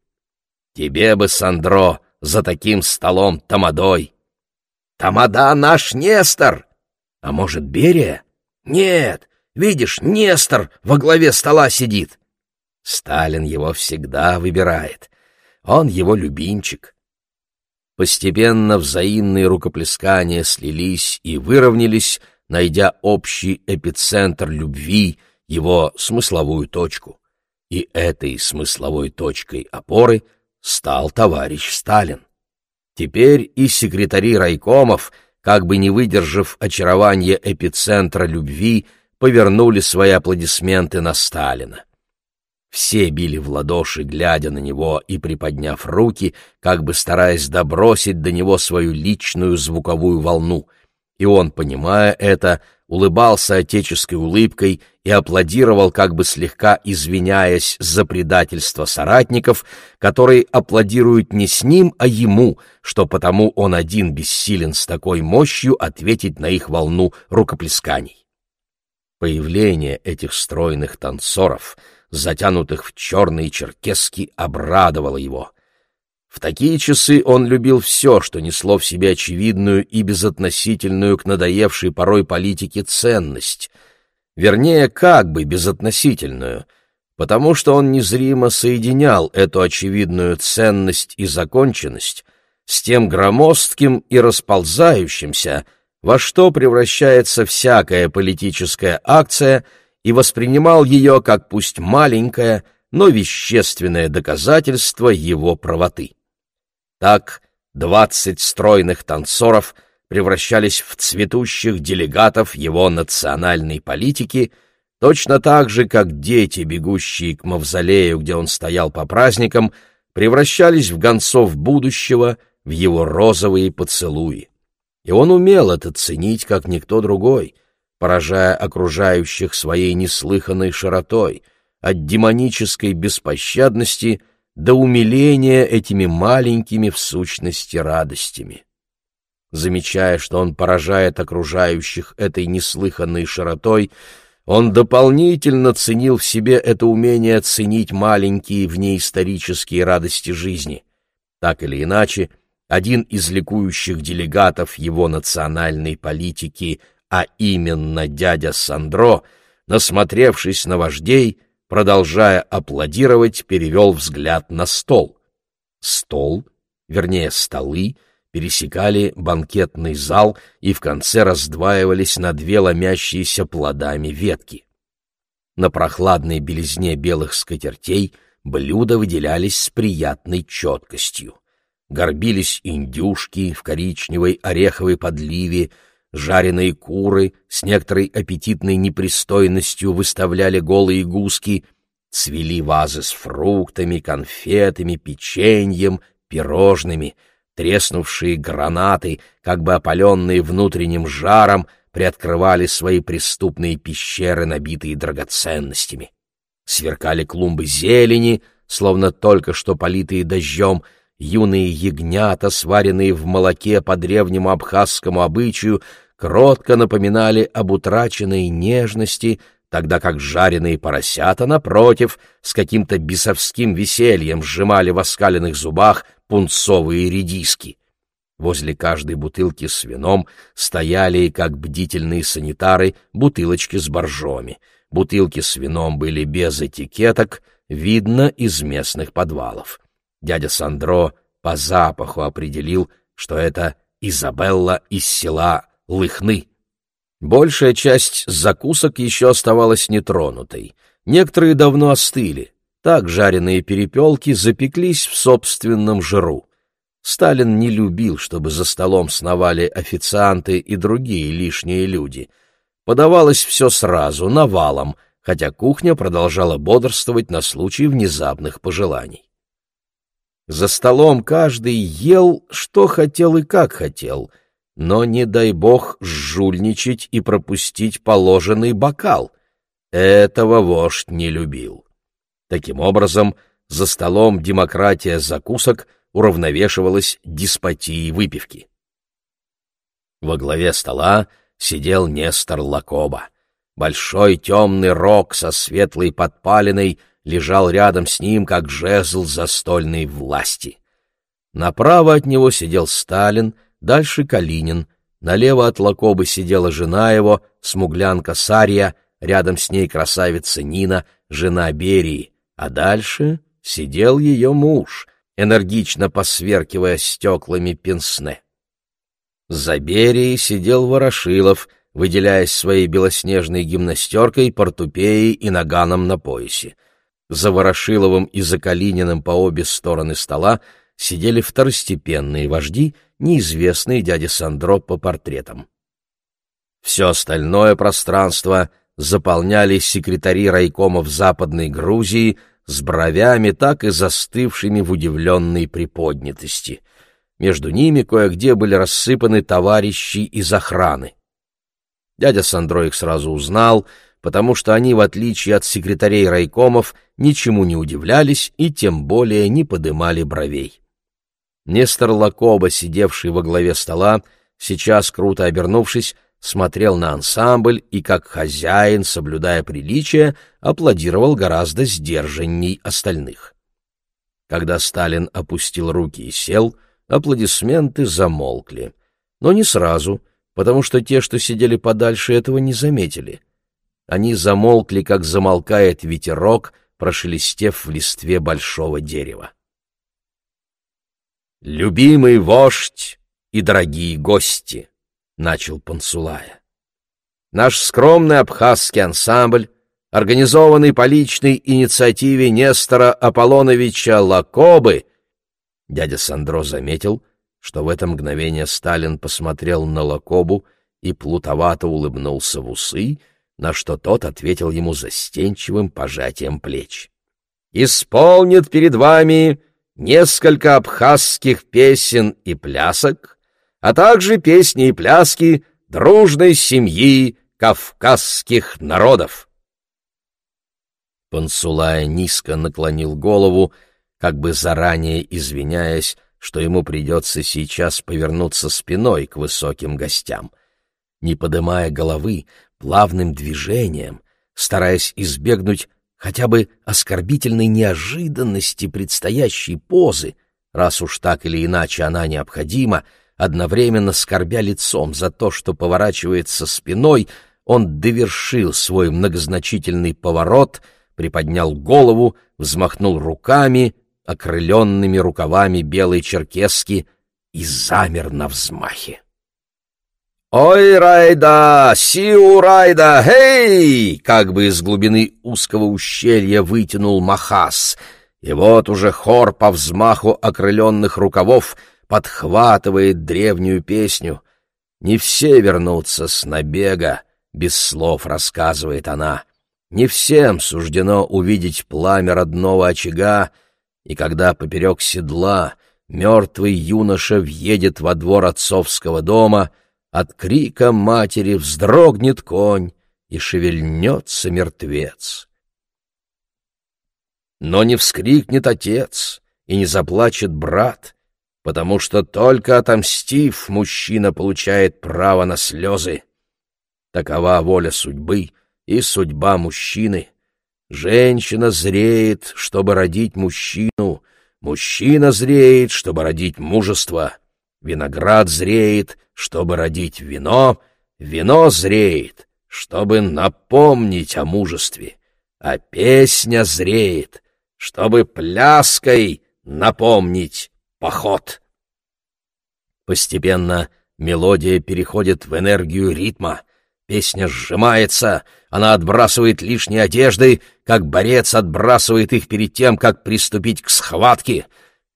Тебе бы, Сандро, за таким столом тамадой. Тамада наш Нестор! А может, Берия? Нет, видишь, Нестор во главе стола сидит. Сталин его всегда выбирает. Он его любимчик. Постепенно взаимные рукоплескания слились и выровнялись, найдя общий эпицентр любви, его смысловую точку. И этой смысловой точкой опоры стал товарищ Сталин. Теперь и секретари райкомов, как бы не выдержав очарования эпицентра любви, повернули свои аплодисменты на Сталина. Все били в ладоши, глядя на него и приподняв руки, как бы стараясь добросить до него свою личную звуковую волну. И он, понимая это, улыбался отеческой улыбкой и аплодировал, как бы слегка извиняясь за предательство соратников, которые аплодируют не с ним, а ему, что потому он один бессилен с такой мощью ответить на их волну рукоплесканий. Появление этих стройных танцоров, затянутых в черные черкески, обрадовало его — в такие часы он любил все, что несло в себе очевидную и безотносительную к надоевшей порой политике ценность. Вернее, как бы безотносительную, потому что он незримо соединял эту очевидную ценность и законченность с тем громоздким и расползающимся, во что превращается всякая политическая акция, и воспринимал ее как пусть маленькое, но вещественное доказательство его правоты. Так двадцать стройных танцоров превращались в цветущих делегатов его национальной политики, точно так же, как дети, бегущие к мавзолею, где он стоял по праздникам, превращались в гонцов будущего, в его розовые поцелуи. И он умел это ценить, как никто другой, поражая окружающих своей неслыханной широтой, от демонической беспощадности — до умиления этими маленькими в сущности радостями. Замечая, что он поражает окружающих этой неслыханной широтой, он дополнительно ценил в себе это умение ценить маленькие внеисторические радости жизни. Так или иначе, один из ликующих делегатов его национальной политики, а именно дядя Сандро, насмотревшись на вождей, продолжая аплодировать, перевел взгляд на стол. Стол, вернее столы, пересекали банкетный зал и в конце раздваивались на две ломящиеся плодами ветки. На прохладной белизне белых скатертей блюда выделялись с приятной четкостью. Горбились индюшки в коричневой ореховой подливе, Жареные куры с некоторой аппетитной непристойностью выставляли голые гуски, цвели вазы с фруктами, конфетами, печеньем, пирожными, треснувшие гранаты, как бы опаленные внутренним жаром, приоткрывали свои преступные пещеры, набитые драгоценностями. Сверкали клумбы зелени, словно только что политые дождем, юные ягнята, сваренные в молоке по древнему абхазскому обычаю, кротко напоминали об утраченной нежности, тогда как жареные поросята, напротив, с каким-то бесовским весельем сжимали в оскаленных зубах пунцовые редиски. Возле каждой бутылки с вином стояли, как бдительные санитары, бутылочки с боржоми. Бутылки с вином были без этикеток, видно из местных подвалов. Дядя Сандро по запаху определил, что это Изабелла из села Лыхны. Большая часть закусок еще оставалась нетронутой. Некоторые давно остыли. Так жареные перепелки запеклись в собственном жиру. Сталин не любил, чтобы за столом сновали официанты и другие лишние люди. Подавалось все сразу, навалом, хотя кухня продолжала бодрствовать на случай внезапных пожеланий. За столом каждый ел, что хотел и как хотел, но не дай бог жульничать и пропустить положенный бокал. Этого вождь не любил. Таким образом, за столом демократия закусок уравновешивалась деспотией выпивки. Во главе стола сидел Нестор Лакоба. Большой темный рог со светлой подпалиной лежал рядом с ним, как жезл застольной власти. Направо от него сидел Сталин, дальше Калинин, налево от Лакобы сидела жена его, смуглянка Сарья, рядом с ней красавица Нина, жена Берии, а дальше сидел ее муж, энергично посверкивая стеклами пенсне. За Берией сидел Ворошилов, выделяясь своей белоснежной гимнастеркой, портупеей и наганом на поясе. За Ворошиловым и за Калининым по обе стороны стола сидели второстепенные вожди, неизвестные дяде Сандро по портретам. Все остальное пространство заполняли секретари райкомов Западной Грузии с бровями, так и застывшими в удивленной приподнятости. Между ними кое-где были рассыпаны товарищи из охраны. Дядя Сандро их сразу узнал, потому что они, в отличие от секретарей райкомов, ничему не удивлялись и тем более не подымали бровей. Нестор Лакоба, сидевший во главе стола, сейчас, круто обернувшись, смотрел на ансамбль и, как хозяин, соблюдая приличие, аплодировал гораздо сдержанней остальных. Когда Сталин опустил руки и сел, аплодисменты замолкли. Но не сразу, потому что те, что сидели подальше, этого не заметили. Они замолкли, как замолкает ветерок, прошелестев в листве большого дерева. «Любимый вождь и дорогие гости!» — начал Пансулая. «Наш скромный абхазский ансамбль, организованный по личной инициативе Нестора Аполлоновича Лакобы...» Дядя Сандро заметил, что в это мгновение Сталин посмотрел на Лакобу и плутовато улыбнулся в усы, на что тот ответил ему застенчивым пожатием плеч. «Исполнит перед вами несколько абхазских песен и плясок, а также песни и пляски дружной семьи кавказских народов. Пансулая низко наклонил голову, как бы заранее извиняясь, что ему придется сейчас повернуться спиной к высоким гостям. Не подымая головы, плавным движением, стараясь избегнуть хотя бы оскорбительной неожиданности предстоящей позы, раз уж так или иначе она необходима, одновременно скорбя лицом за то, что поворачивается спиной, он довершил свой многозначительный поворот, приподнял голову, взмахнул руками, окрыленными рукавами белой черкески, и замер на взмахе. «Ой, Райда! Сиу, Райда! Хей!» Как бы из глубины узкого ущелья вытянул Махас. И вот уже хор по взмаху окрыленных рукавов — подхватывает древнюю песню. Не все вернутся с набега, без слов рассказывает она. Не всем суждено увидеть пламя родного очага, и когда поперек седла мертвый юноша въедет во двор отцовского дома, от крика матери вздрогнет конь и шевельнется мертвец. Но не вскрикнет отец и не заплачет брат, потому что только отомстив, мужчина получает право на слезы. Такова воля судьбы и судьба мужчины. Женщина зреет, чтобы родить мужчину, мужчина зреет, чтобы родить мужество, виноград зреет, чтобы родить вино, вино зреет, чтобы напомнить о мужестве, а песня зреет, чтобы пляской напомнить поход. Постепенно мелодия переходит в энергию ритма. Песня сжимается, она отбрасывает лишние одежды, как борец отбрасывает их перед тем, как приступить к схватке.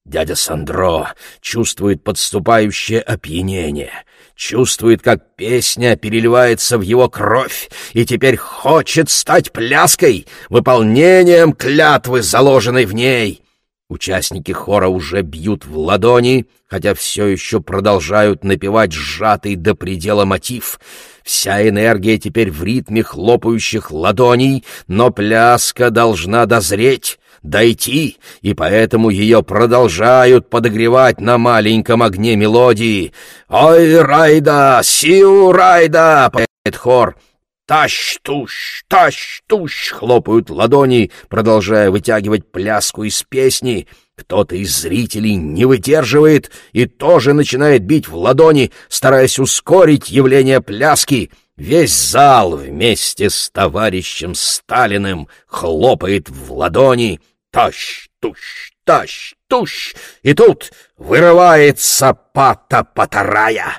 Дядя Сандро чувствует подступающее опьянение, чувствует, как песня переливается в его кровь, и теперь хочет стать пляской, выполнением клятвы, заложенной в ней. Участники хора уже бьют в ладони, хотя все еще продолжают напевать сжатый до предела мотив. Вся энергия теперь в ритме хлопающих ладоней, но пляска должна дозреть, дойти, и поэтому ее продолжают подогревать на маленьком огне мелодии. «Ой, Райда! Сиу, Райда!» — поет хор — «Тащ-тущ! Тащ-тущ!» — хлопают ладони, продолжая вытягивать пляску из песни. Кто-то из зрителей не выдерживает и тоже начинает бить в ладони, стараясь ускорить явление пляски. Весь зал вместе с товарищем Сталиным хлопает в ладони. Тащ-тущ! Тащ-тущ! И тут вырывается пата-патарая.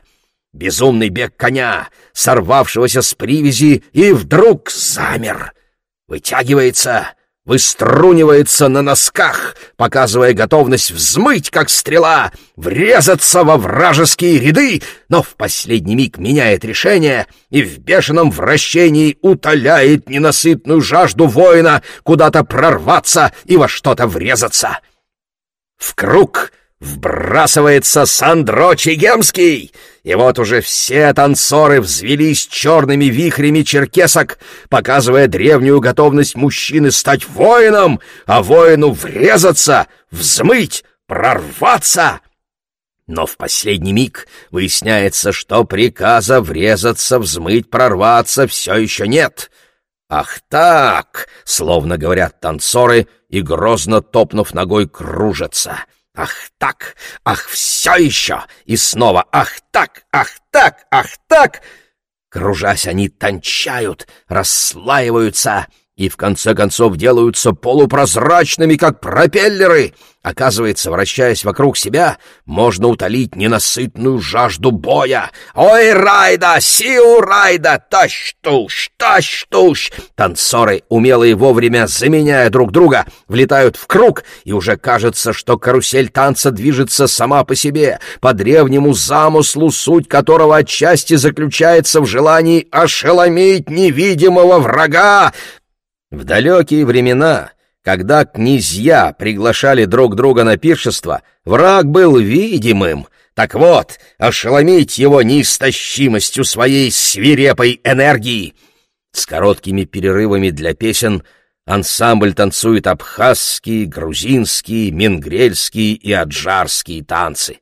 Безумный бег коня, сорвавшегося с привязи, и вдруг замер. Вытягивается, выструнивается на носках, показывая готовность взмыть, как стрела, врезаться во вражеские ряды, но в последний миг меняет решение и в бешеном вращении утоляет ненасытную жажду воина куда-то прорваться и во что-то врезаться. В круг вбрасывается Сандро Чегемский — и вот уже все танцоры взвелись черными вихрями черкесок, показывая древнюю готовность мужчины стать воином, а воину врезаться, взмыть, прорваться. Но в последний миг выясняется, что приказа врезаться, взмыть, прорваться все еще нет. «Ах так!» — словно говорят танцоры, и, грозно топнув ногой, кружатся — Ах так! Ах, все еще! И снова ах так! Ах так! Ах так! Кружась, они тончают, расслаиваются — и в конце концов делаются полупрозрачными, как пропеллеры. Оказывается, вращаясь вокруг себя, можно утолить ненасытную жажду боя. «Ой, Райда! Сиу, Райда! Тащ-туш! Тащ-туш!» Танцоры, умелые вовремя заменяя друг друга, влетают в круг, и уже кажется, что карусель танца движется сама по себе, по древнему замыслу, суть которого отчасти заключается в желании ошеломить невидимого врага, в далекие времена, когда князья приглашали друг друга на пиршество, враг был видимым. Так вот, ошеломить его неистощимостью своей свирепой энергии. С короткими перерывами для песен ансамбль танцует абхазские, грузинские, мингрельские и аджарские танцы.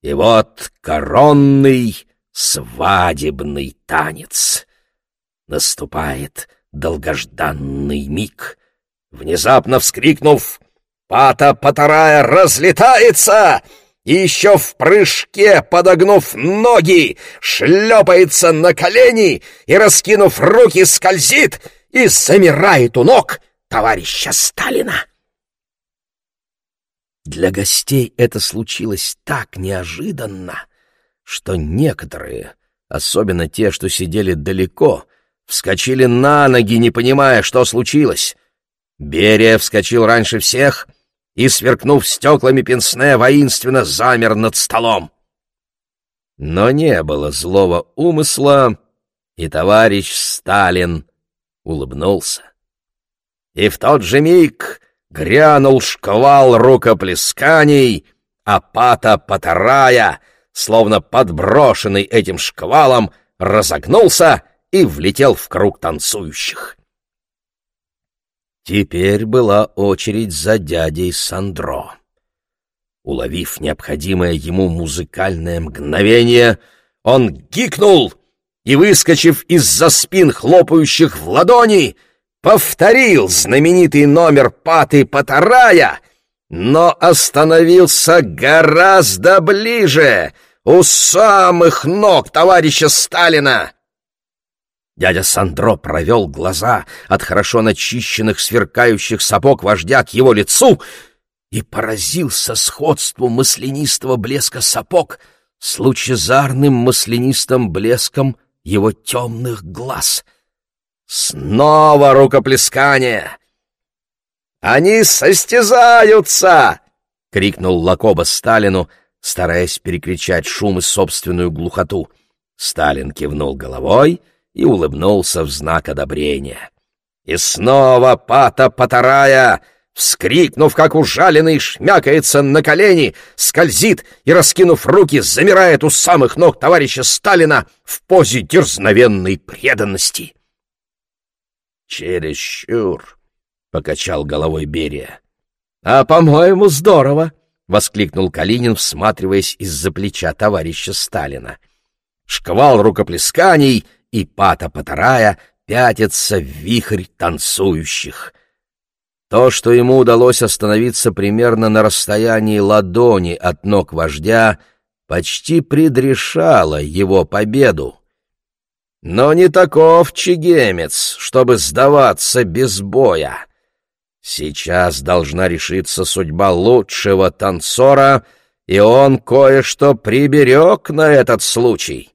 И вот коронный свадебный танец. Наступает долгожданный миг. Внезапно вскрикнув, Пата Патарая разлетается и еще в прыжке, подогнув ноги, шлепается на колени и, раскинув руки, скользит и замирает у ног товарища Сталина. Для гостей это случилось так неожиданно, что некоторые, особенно те, что сидели далеко, вскочили на ноги, не понимая, что случилось. Берия вскочил раньше всех и, сверкнув стеклами пенсне, воинственно замер над столом. Но не было злого умысла, и товарищ Сталин улыбнулся. И в тот же миг грянул шквал рукоплесканий, а пата Патарая, словно подброшенный этим шквалом, разогнулся и влетел в круг танцующих. Теперь была очередь за дядей Сандро. Уловив необходимое ему музыкальное мгновение, он гикнул и, выскочив из-за спин хлопающих в ладони, повторил знаменитый номер Паты Патарая, но остановился гораздо ближе, у самых ног товарища Сталина. Дядя Сандро провел глаза от хорошо начищенных сверкающих сапог вождя к его лицу и поразился сходству маслянистого блеска сапог с лучезарным маслянистым блеском его темных глаз. Снова рукоплескание! «Они состязаются!» — крикнул Лакоба Сталину, стараясь перекричать шум и собственную глухоту. Сталин кивнул головой и улыбнулся в знак одобрения. И снова Пата Патарая, вскрикнув, как ужаленный, шмякается на колени, скользит и, раскинув руки, замирает у самых ног товарища Сталина в позе дерзновенной преданности. «Чересчур!» — покачал головой Берия. «А, по-моему, здорово!» — воскликнул Калинин, всматриваясь из-за плеча товарища Сталина. Шквал рукоплесканий, и Пата Патарая пятится в вихрь танцующих. То, что ему удалось остановиться примерно на расстоянии ладони от ног вождя, почти предрешало его победу. Но не таков чигемец, чтобы сдаваться без боя. Сейчас должна решиться судьба лучшего танцора, и он кое-что приберег на этот случай.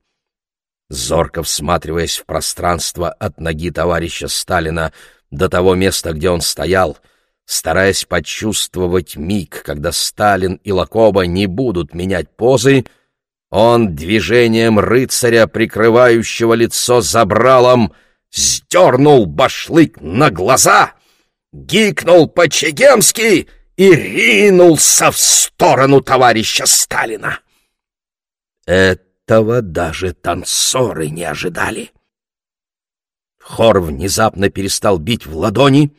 Зорко всматриваясь в пространство от ноги товарища Сталина до того места, где он стоял, стараясь почувствовать миг, когда Сталин и Лакоба не будут менять позы, он движением рыцаря, прикрывающего лицо забралом, сдернул башлык на глаза, гикнул по-чегемски и ринулся в сторону товарища Сталина. Это этого даже танцоры не ожидали. Хор внезапно перестал бить в ладони,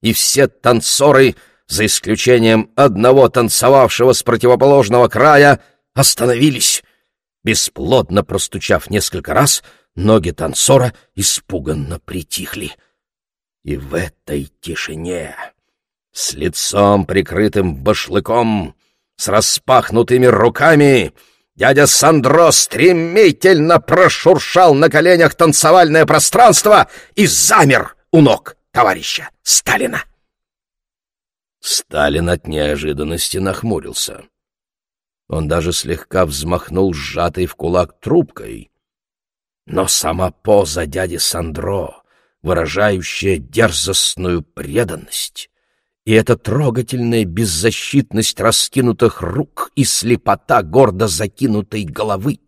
и все танцоры, за исключением одного танцевавшего с противоположного края, остановились. Бесплодно простучав несколько раз, ноги танцора испуганно притихли. И в этой тишине, с лицом прикрытым башлыком, с распахнутыми руками, Дядя Сандро стремительно прошуршал на коленях танцевальное пространство и замер у ног товарища Сталина. Сталин от неожиданности нахмурился. Он даже слегка взмахнул сжатой в кулак трубкой. Но сама поза дяди Сандро, выражающая дерзостную преданность, и эта трогательная беззащитность раскинутых рук и слепота гордо закинутой головы,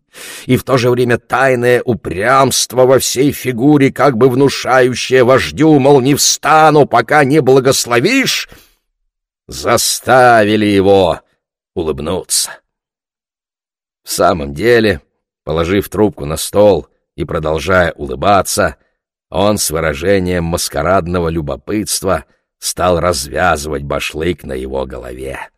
и в то же время тайное упрямство во всей фигуре, как бы внушающее вождю, мол, не встану, пока не благословишь, заставили его улыбнуться. В самом деле, положив трубку на стол и продолжая улыбаться, он с выражением маскарадного любопытства — стал развязывать башлык на его голове.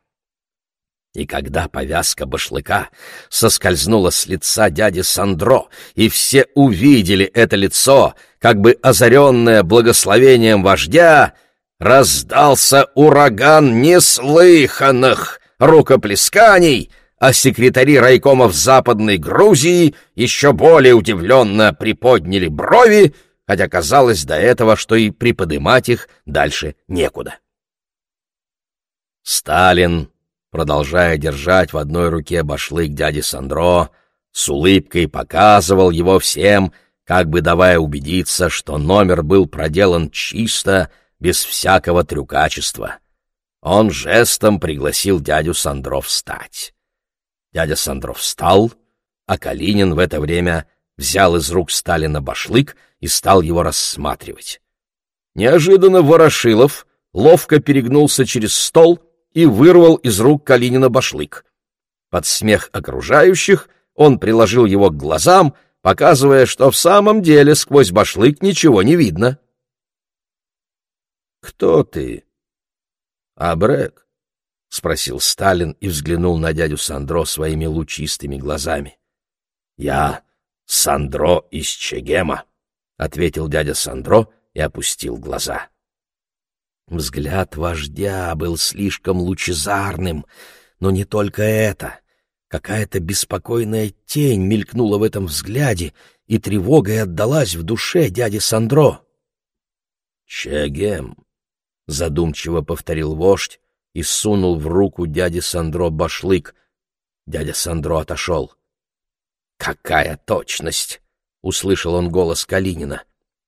И когда повязка башлыка соскользнула с лица дяди Сандро, и все увидели это лицо, как бы озаренное благословением вождя, раздался ураган неслыханных рукоплесканий, а секретари райкомов Западной Грузии еще более удивленно приподняли брови, хотя казалось до этого, что и приподымать их дальше некуда. Сталин, продолжая держать в одной руке башлык дяди Сандро, с улыбкой показывал его всем, как бы давая убедиться, что номер был проделан чисто, без всякого трюкачества. Он жестом пригласил дядю Сандро встать. Дядя Сандро встал, а Калинин в это время взял из рук Сталина башлык и стал его рассматривать. Неожиданно Ворошилов ловко перегнулся через стол и вырвал из рук Калинина башлык. Под смех окружающих он приложил его к глазам, показывая, что в самом деле сквозь башлык ничего не видно. «Кто ты?» «Абрек», — спросил Сталин и взглянул на дядю Сандро своими лучистыми глазами. «Я Сандро из Чегема», — ответил дядя Сандро и опустил глаза. Взгляд вождя был слишком лучезарным, но не только это. Какая-то беспокойная тень мелькнула в этом взгляде, и тревогой отдалась в душе дяди Сандро. «Чегем», — задумчиво повторил вождь и сунул в руку дяде Сандро башлык. Дядя Сандро отошел. «Какая точность!» — услышал он голос Калинина.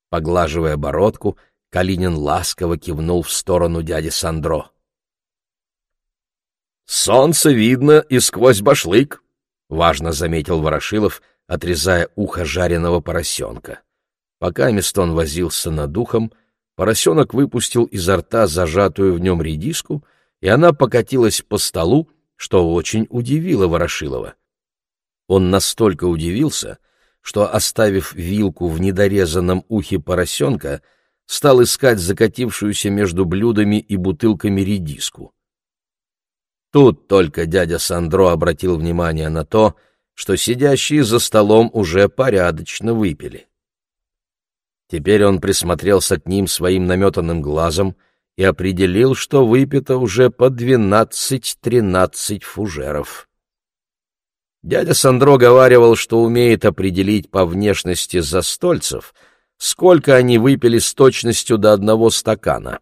Поглаживая бородку, Калинин ласково кивнул в сторону дяди Сандро. «Солнце видно и сквозь башлык», — важно заметил Ворошилов, отрезая ухо жареного поросенка. Пока Мистон возился над духом, поросенок выпустил изо рта зажатую в нем редиску, и она покатилась по столу, что очень удивило Ворошилова. Он настолько удивился, что, оставив вилку в недорезанном ухе поросенка, стал искать закатившуюся между блюдами и бутылками редиску. Тут только дядя Сандро обратил внимание на то, что сидящие за столом уже порядочно выпили. Теперь он присмотрелся к ним своим наметанным глазом и определил, что выпито уже по двенадцать-тринадцать фужеров. Дядя Сандро говаривал, что умеет определить по внешности застольцев, сколько они выпили с точностью до одного стакана.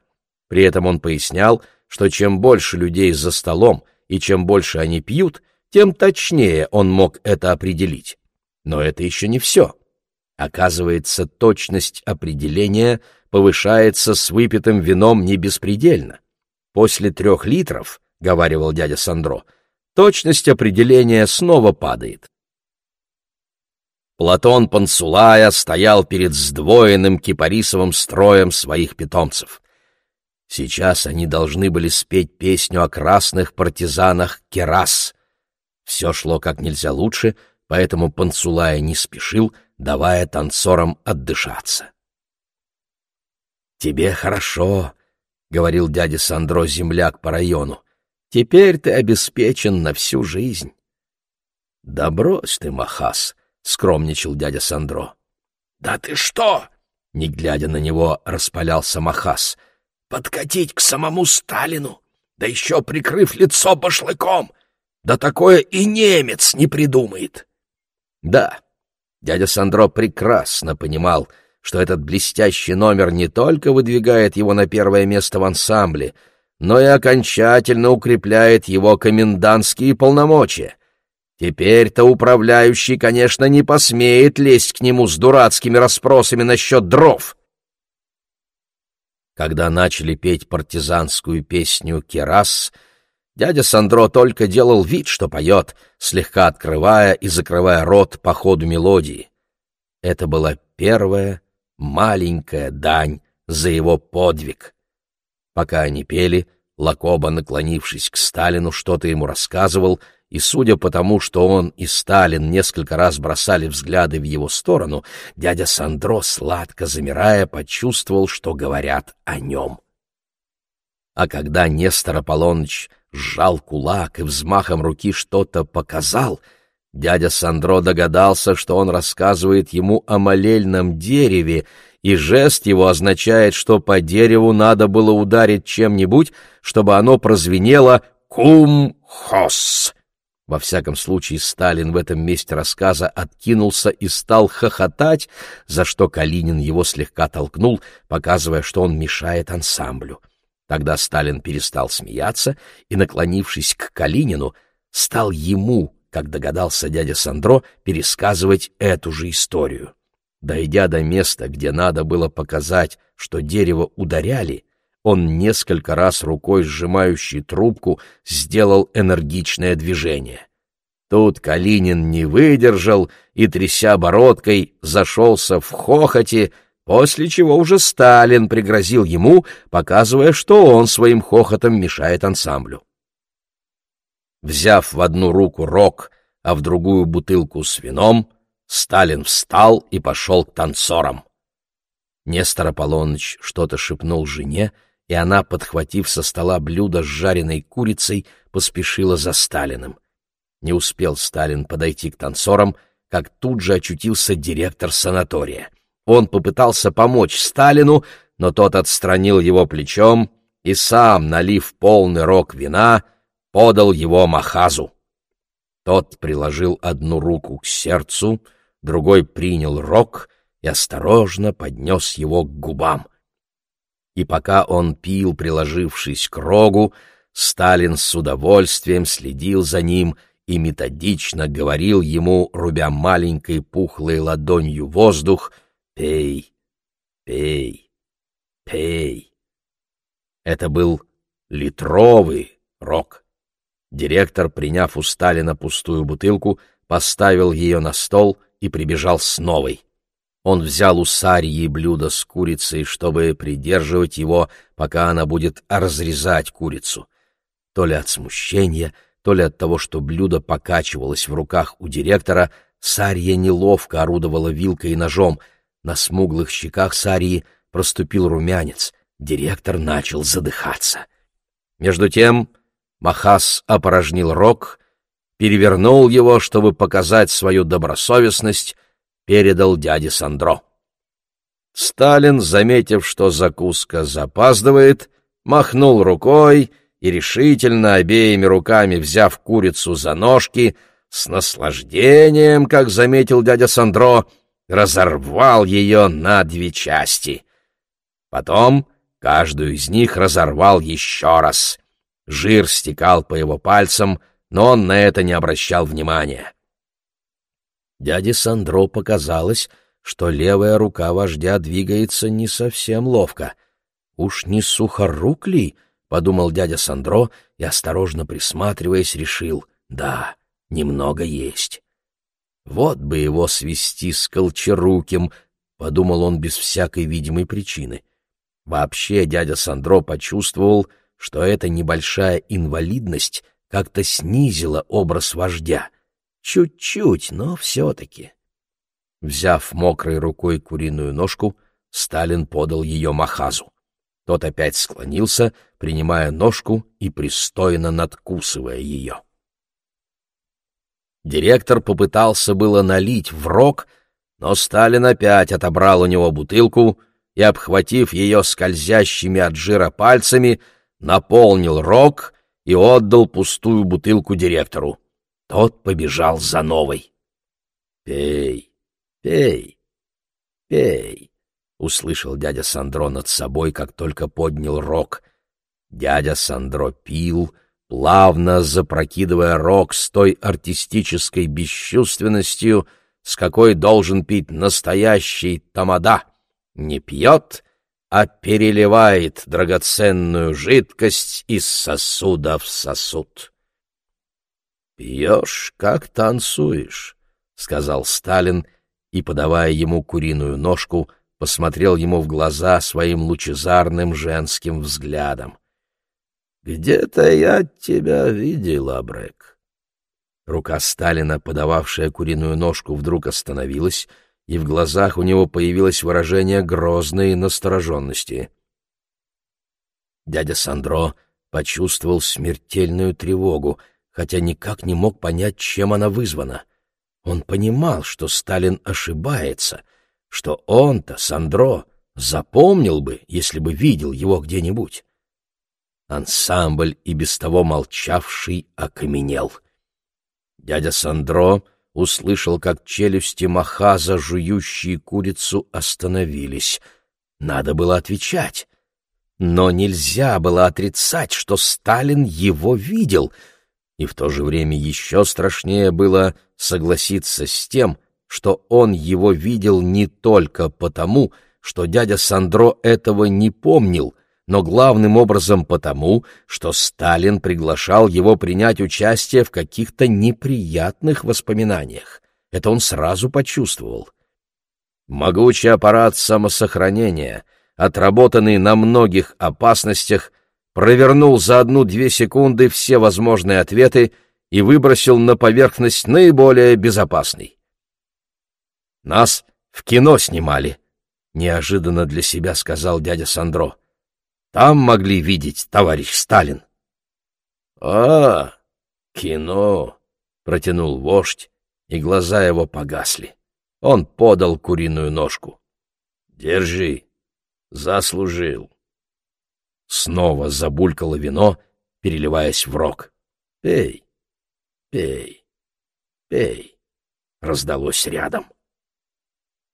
При этом он пояснял, что чем больше людей за столом и чем больше они пьют, тем точнее он мог это определить. Но это еще не все. Оказывается, точность определения повышается с выпитым вином не беспредельно. После трех литров, — говаривал дядя Сандро, — точность определения снова падает. Платон Пансулая стоял перед сдвоенным кипарисовым строем своих питомцев. Сейчас они должны были спеть песню о красных партизанах Керас. Все шло как нельзя лучше, поэтому Пансулая не спешил, давая танцорам отдышаться. «Тебе хорошо», — говорил дядя Сандро, земляк по району. Теперь ты обеспечен на всю жизнь. — Да брось ты, Махас, — скромничал дядя Сандро. — Да ты что? — не глядя на него, распалялся Махас. — Подкатить к самому Сталину, да еще прикрыв лицо башлыком. Да такое и немец не придумает. Да, дядя Сандро прекрасно понимал, что этот блестящий номер не только выдвигает его на первое место в ансамбле — но и окончательно укрепляет его комендантские полномочия. Теперь-то управляющий, конечно, не посмеет лезть к нему с дурацкими расспросами насчет дров. Когда начали петь партизанскую песню «Керас», дядя Сандро только делал вид, что поет, слегка открывая и закрывая рот по ходу мелодии. Это была первая маленькая дань за его подвиг. Пока они пели, Лакоба, наклонившись к Сталину, что-то ему рассказывал, и, судя по тому, что он и Сталин несколько раз бросали взгляды в его сторону, дядя Сандро, сладко замирая, почувствовал, что говорят о нем. А когда Нестор Аполлоныч сжал кулак и взмахом руки что-то показал, дядя Сандро догадался, что он рассказывает ему о молельном дереве, и жест его означает, что по дереву надо было ударить чем-нибудь, чтобы оно прозвенело «Кум-хос». Во всяком случае, Сталин в этом месте рассказа откинулся и стал хохотать, за что Калинин его слегка толкнул, показывая, что он мешает ансамблю. Тогда Сталин перестал смеяться и, наклонившись к Калинину, стал ему, как догадался дядя Сандро, пересказывать эту же историю. Дойдя до места, где надо было показать, что дерево ударяли, он несколько раз рукой, сжимающей трубку, сделал энергичное движение. Тут Калинин не выдержал и, тряся бородкой, зашелся в хохоте, после чего уже Сталин пригрозил ему, показывая, что он своим хохотом мешает ансамблю. Взяв в одну руку рог, а в другую бутылку с вином, Сталин встал и пошел к танцорам. Нестор Аполлоныч что-то шепнул жене, и она, подхватив со стола блюдо с жареной курицей, поспешила за Сталиным. Не успел Сталин подойти к танцорам, как тут же очутился директор санатория. Он попытался помочь Сталину, но тот отстранил его плечом и сам, налив полный рог вина, подал его Махазу. Тот приложил одну руку к сердцу, другой принял рог и осторожно поднес его к губам. И пока он пил, приложившись к рогу, Сталин с удовольствием следил за ним и методично говорил ему, рубя маленькой пухлой ладонью воздух, «Пей, пей, пей». Это был литровый рок. Директор, приняв у Сталина пустую бутылку, поставил ее на стол и прибежал с новой. Он взял у Сарьи блюдо с курицей, чтобы придерживать его, пока она будет разрезать курицу. То ли от смущения, то ли от того, что блюдо покачивалось в руках у директора, Сарья неловко орудовала вилкой и ножом. На смуглых щеках Сарьи проступил румянец. Директор начал задыхаться. Между тем Махас опорожнил рог, перевернул его, чтобы показать свою добросовестность, передал дяде Сандро. Сталин, заметив, что закуска запаздывает, махнул рукой и решительно обеими руками, взяв курицу за ножки, с наслаждением, как заметил дядя Сандро, разорвал ее на две части. Потом каждую из них разорвал еще раз. Жир стекал по его пальцам, но он на это не обращал внимания. Дяде Сандро показалось, что левая рука вождя двигается не совсем ловко. «Уж не сухорук ли?» — подумал дядя Сандро и, осторожно присматриваясь, решил. «Да, немного есть». «Вот бы его свести с колчаруким», — подумал он без всякой видимой причины. Вообще дядя Сандро почувствовал, что эта небольшая инвалидность как-то снизила образ вождя. Чуть-чуть, но все-таки. Взяв мокрой рукой куриную ножку, Сталин подал ее Махазу. Тот опять склонился, принимая ножку и пристойно надкусывая ее. Директор попытался было налить в рог, но Сталин опять отобрал у него бутылку и, обхватив ее скользящими от жира пальцами, наполнил рог и отдал пустую бутылку директору. Тот побежал за новой. «Пей, пей, пей», — услышал дядя Сандро над собой, как только поднял рог. Дядя Сандро пил, плавно запрокидывая рог с той артистической бесчувственностью, с какой должен пить настоящий тамада. Не пьет, а переливает драгоценную жидкость из сосуда в сосуд. «Пьешь, как танцуешь», — сказал Сталин и, подавая ему куриную ножку, посмотрел ему в глаза своим лучезарным женским взглядом. «Где-то я тебя видел, Абрек». Рука Сталина, подававшая куриную ножку, вдруг остановилась, и в глазах у него появилось выражение грозной настороженности. Дядя Сандро почувствовал смертельную тревогу — хотя никак не мог понять, чем она вызвана. Он понимал, что Сталин ошибается, что он-то, Сандро, запомнил бы, если бы видел его где-нибудь. Ансамбль, и без того молчавший, окаменел. Дядя Сандро услышал, как челюсти Махаза, жующие курицу, остановились. Надо было отвечать. Но нельзя было отрицать, что Сталин его видел — и в то же время еще страшнее было согласиться с тем, что он его видел не только потому, что дядя Сандро этого не помнил, но главным образом потому, что Сталин приглашал его принять участие в каких-то неприятных воспоминаниях. Это он сразу почувствовал. Могучий аппарат самосохранения, отработанный на многих опасностях, провернул за одну-две секунды все возможные ответы и выбросил на поверхность наиболее безопасный. «Нас в кино снимали», — неожиданно для себя сказал дядя Сандро. «Там могли видеть товарищ Сталин». «А, кино», — протянул вождь, и глаза его погасли. Он подал куриную ножку. «Держи, заслужил». Снова забулькало вино, переливаясь в рог. «Пей, пей, пей!» — раздалось рядом.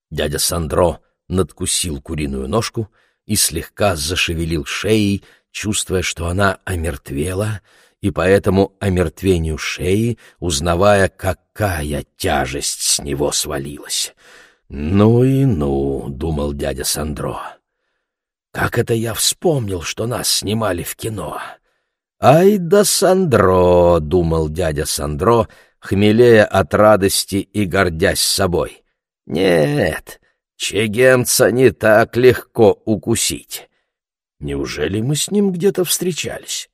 Дядя Сандро надкусил куриную ножку и слегка зашевелил шеей, чувствуя, что она омертвела и по этому омертвению шеи, узнавая, какая тяжесть с него свалилась. «Ну и ну», — думал дядя Сандро, — «как это я вспомнил, что нас снимали в кино». «Ай да Сандро!» — думал дядя Сандро, хмелея от радости и гордясь собой. «Нет, чегемца не так легко укусить. Неужели мы с ним где-то встречались?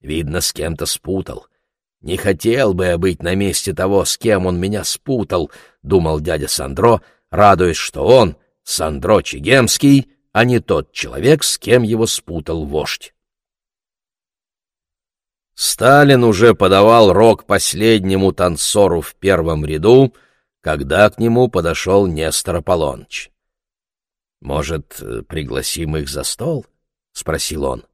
Видно, с кем-то спутал. Не хотел бы я быть на месте того, с кем он меня спутал», — думал дядя Сандро, радуясь, что он, Сандро Чегемский, а не тот человек, с кем его спутал вождь. Сталин уже подавал рог последнему танцору в первом ряду, когда к нему подошел Нестор Аполлоныч. «Может, пригласим их за стол?» — спросил он.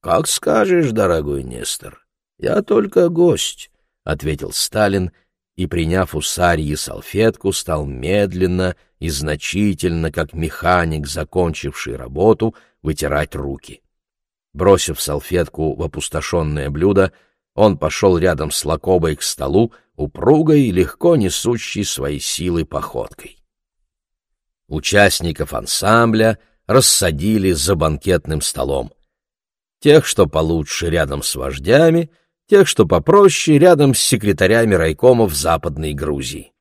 «Как скажешь, дорогой Нестор, я только гость», — ответил Сталин и, приняв у Сарьи салфетку, стал медленно и значительно, как механик, закончивший работу, вытирать руки. Бросив салфетку в опустошенное блюдо, он пошел рядом с Лакобой к столу, упругой и легко несущей свои силы походкой. Участников ансамбля рассадили за банкетным столом. Тех, что получше, рядом с вождями, тех, что попроще, рядом с секретарями райкомов Западной Грузии.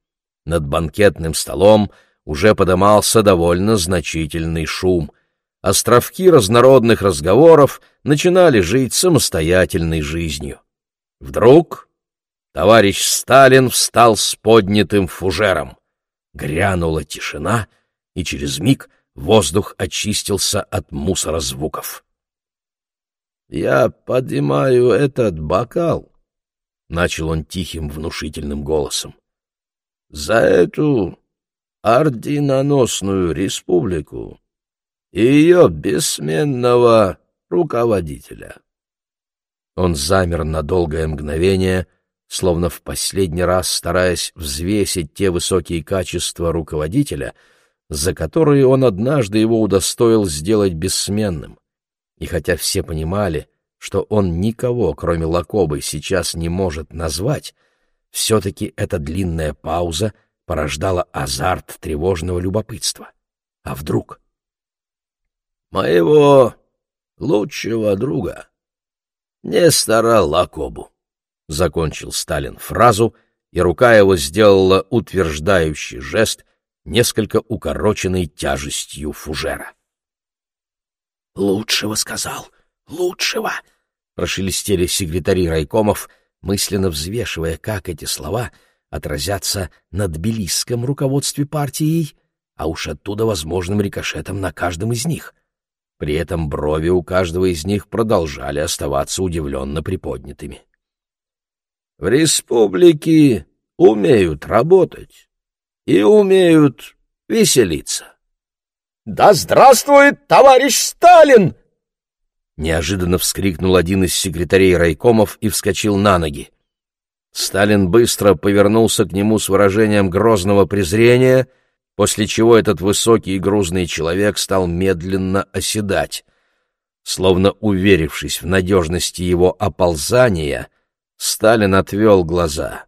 Над банкетным столом уже подымался довольно значительный шум — островки разнородных разговоров начинали жить самостоятельной жизнью. Вдруг товарищ Сталин встал с поднятым фужером. Грянула тишина, и через миг воздух очистился от мусора звуков. «Я поднимаю этот бокал», — начал он тихим внушительным голосом, — «за эту орденоносную республику, и ее бессменного руководителя. Он замер на долгое мгновение, словно в последний раз стараясь взвесить те высокие качества руководителя, за которые он однажды его удостоил сделать бессменным. И хотя все понимали, что он никого, кроме Лакобы, сейчас не может назвать, все-таки эта длинная пауза порождала азарт тревожного любопытства. А вдруг? моего лучшего друга, Нестора Лакобу. Закончил Сталин фразу, и рука его сделала утверждающий жест, несколько укороченный тяжестью фужера. «Лучшего сказал, лучшего!» — прошелестели секретари райкомов, мысленно взвешивая, как эти слова отразятся на тбилисском руководстве партией, а уж оттуда возможным рикошетом на каждом из них — при этом брови у каждого из них продолжали оставаться удивленно приподнятыми. В республике умеют работать и умеют веселиться. «Да здравствует товарищ Сталин!» Неожиданно вскрикнул один из секретарей райкомов и вскочил на ноги. Сталин быстро повернулся к нему с выражением грозного презрения — после чего этот высокий и грузный человек стал медленно оседать. Словно уверившись в надежности его оползания, Сталин отвел глаза.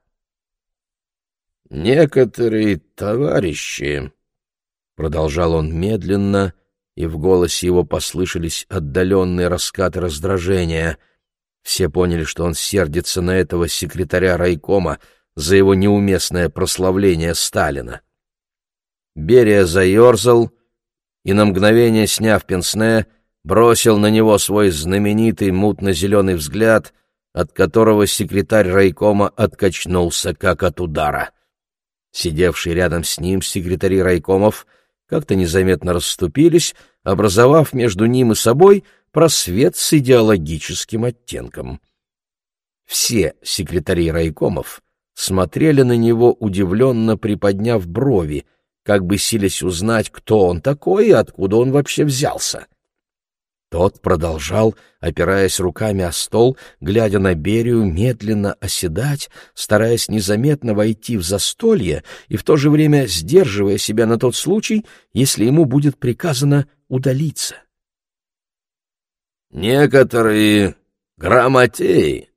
«Некоторые товарищи», — продолжал он медленно, и в голосе его послышались отдаленные раскаты раздражения. Все поняли, что он сердится на этого секретаря райкома за его неуместное прославление Сталина. Берия заерзал и, на мгновение сняв пенсне, бросил на него свой знаменитый мутно-зеленый взгляд, от которого секретарь райкома откачнулся, как от удара. Сидевшие рядом с ним секретари райкомов как-то незаметно расступились, образовав между ним и собой просвет с идеологическим оттенком. Все секретари райкомов смотрели на него, удивленно приподняв брови, как бы силясь узнать, кто он такой и откуда он вообще взялся. Тот продолжал, опираясь руками о стол, глядя на Берию, медленно оседать, стараясь незаметно войти в застолье и в то же время сдерживая себя на тот случай, если ему будет приказано удалиться. «Некоторые грамотеи»,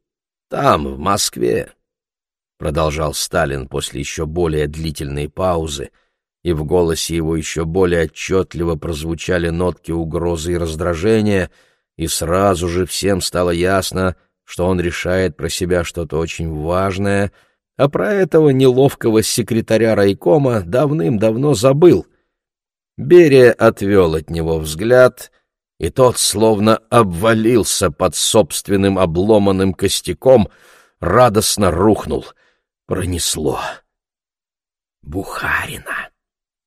там, в Москве, — продолжал Сталин после еще более длительной паузы, и в голосе его еще более отчетливо прозвучали нотки угрозы и раздражения, и сразу же всем стало ясно, что он решает про себя что-то очень важное, а про этого неловкого секретаря райкома давным-давно забыл. Берия отвел от него взгляд — и тот словно обвалился под собственным обломанным костяком, радостно рухнул. Пронесло. «Бухарина!» —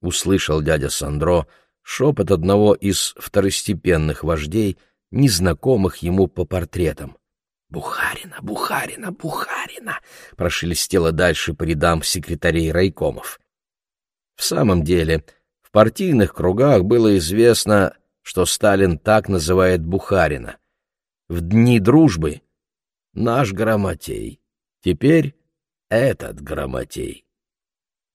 услышал дядя Сандро шепот одного из второстепенных вождей, незнакомых ему по портретам. «Бухарина, Бухарина, Бухарина!» — прошелестело дальше по рядам секретарей райкомов. В самом деле, в партийных кругах было известно что Сталин так называет Бухарина. В дни дружбы наш грамотей, теперь этот грамотей.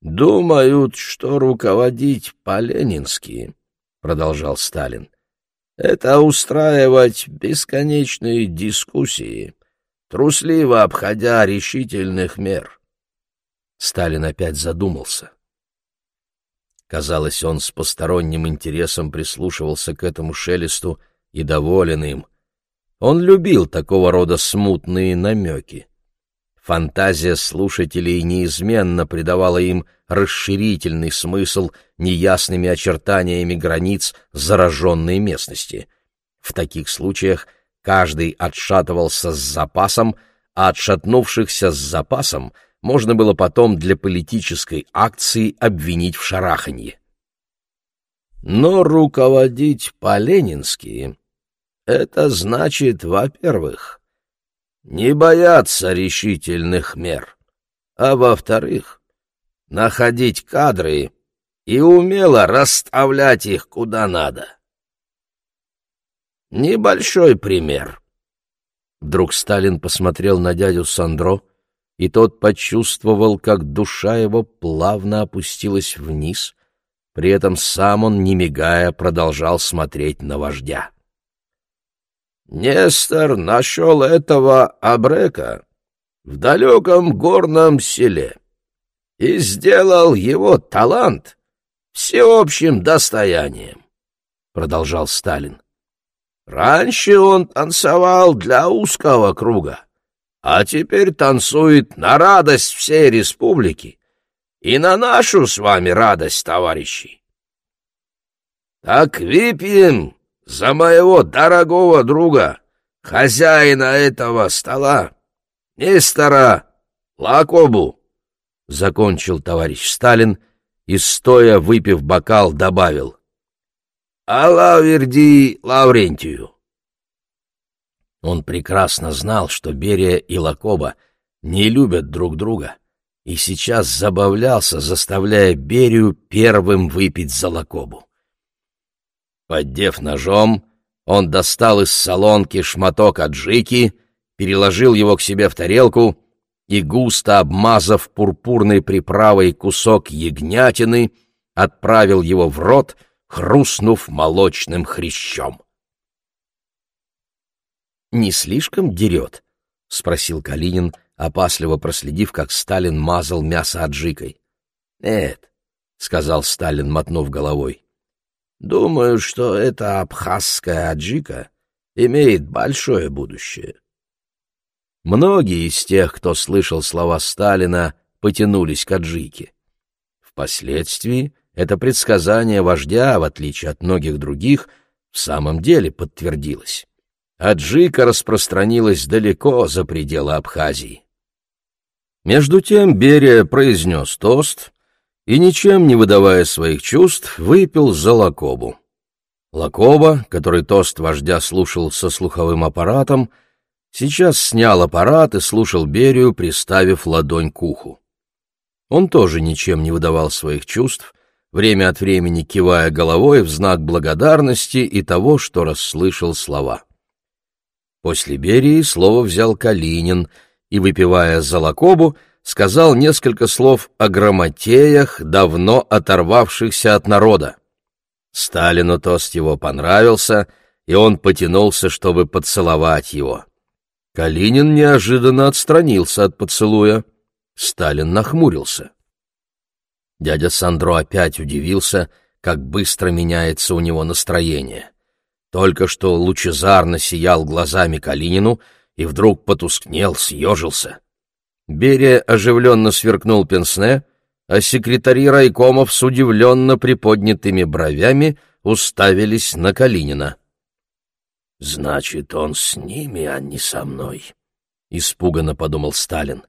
«Думают, что руководить по-ленински», — продолжал Сталин, — «это устраивать бесконечные дискуссии, трусливо обходя решительных мер». Сталин опять задумался. Казалось, он с посторонним интересом прислушивался к этому шелесту и доволен им. Он любил такого рода смутные намеки. Фантазия слушателей неизменно придавала им расширительный смысл неясными очертаниями границ зараженной местности. В таких случаях каждый отшатывался с запасом, а отшатнувшихся с запасом можно было потом для политической акции обвинить в шараханье. Но руководить по-ленински — это значит, во-первых, не бояться решительных мер, а во-вторых, находить кадры и умело расставлять их куда надо. Небольшой пример. Вдруг Сталин посмотрел на дядю Сандро — и тот почувствовал, как душа его плавно опустилась вниз, при этом сам он, не мигая, продолжал смотреть на вождя. Нестор нашел этого Абрека в далеком горном селе и сделал его талант всеобщим достоянием, — продолжал Сталин. Раньше он танцевал для узкого круга, а теперь танцует на радость всей республики и на нашу с вами радость, товарищи. Так выпьем за моего дорогого друга, хозяина этого стола, Нестора Лакобу, — закончил товарищ Сталин и, стоя выпив бокал, добавил. — Алаверди Лаврентию. Он прекрасно знал, что Берия и Лакоба не любят друг друга, и сейчас забавлялся, заставляя Берию первым выпить за Лакобу. Поддев ножом, он достал из солонки шматок аджики, переложил его к себе в тарелку и, густо обмазав пурпурной приправой кусок ягнятины, отправил его в рот, хрустнув молочным хрящом не слишком дерет?» — спросил Калинин, опасливо проследив, как Сталин мазал мясо аджикой. «Нет», — сказал Сталин, мотнув головой. «Думаю, что эта абхазская аджика имеет большое будущее». Многие из тех, кто слышал слова Сталина, потянулись к аджике. Впоследствии это предсказание вождя, в отличие от многих других, в самом деле подтвердилось. Аджика распространилась далеко за пределы Абхазии. Между тем Берия произнес тост и, ничем не выдавая своих чувств, выпил за Лакобу. Лакоба, который тост вождя слушал со слуховым аппаратом, сейчас снял аппарат и слушал Берию, приставив ладонь к уху. Он тоже ничем не выдавал своих чувств, время от времени кивая головой в знак благодарности и того, что расслышал слова. После Берии слово взял Калинин и, выпивая за лакобу, сказал несколько слов о грамотеях, давно оторвавшихся от народа. Сталину тост его понравился, и он потянулся, чтобы поцеловать его. Калинин неожиданно отстранился от поцелуя. Сталин нахмурился. Дядя Сандро опять удивился, как быстро меняется у него настроение. Только что лучезарно сиял глазами Калинину и вдруг потускнел, съежился. Берия оживленно сверкнул пенсне, а секретари райкомов с удивленно приподнятыми бровями уставились на Калинина. «Значит, он с ними, а не со мной», — испуганно подумал Сталин.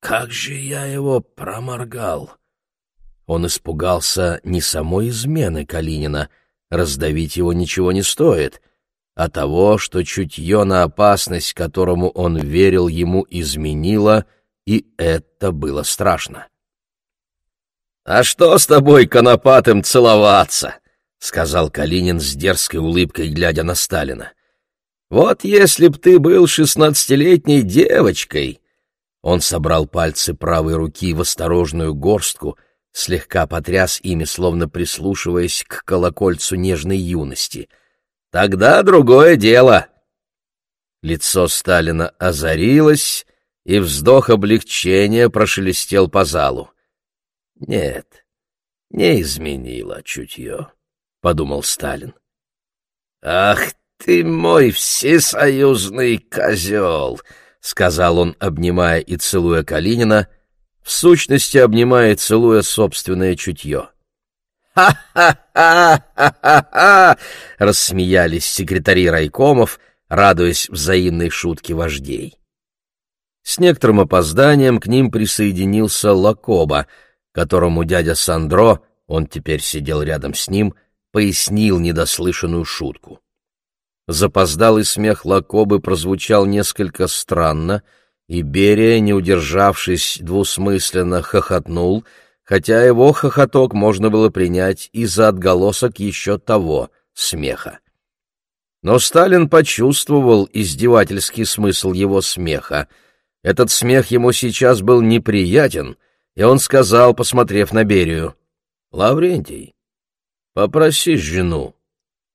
«Как же я его проморгал!» Он испугался не самой измены Калинина, раздавить его ничего не стоит, а того, что чутье на опасность, которому он верил, ему изменило, и это было страшно. «А что с тобой, конопатым, целоваться?» — сказал Калинин с дерзкой улыбкой, глядя на Сталина. «Вот если б ты был шестнадцатилетней девочкой!» Он собрал пальцы правой руки в осторожную горстку, слегка потряс ими, словно прислушиваясь к колокольцу нежной юности. «Тогда другое дело!» Лицо Сталина озарилось, и вздох облегчения прошелестел по залу. Нет, не изменило чутье, — подумал Сталин. «Ах ты мой всесоюзный козел!» — сказал он, обнимая и целуя Калинина, в сущности обнимая и целуя собственное чутье. «Ха-ха-ха! — рассмеялись секретари райкомов, радуясь взаимной шутке вождей. С некоторым опозданием к ним присоединился Лакоба — которому дядя Сандро, он теперь сидел рядом с ним, пояснил недослышанную шутку. Запоздалый смех Лакобы прозвучал несколько странно, и Берия, не удержавшись, двусмысленно хохотнул, хотя его хохоток можно было принять и за отголосок еще того смеха. Но Сталин почувствовал издевательский смысл его смеха. Этот смех ему сейчас был неприятен — и он сказал, посмотрев на Берию, «Лаврентий, попроси жену,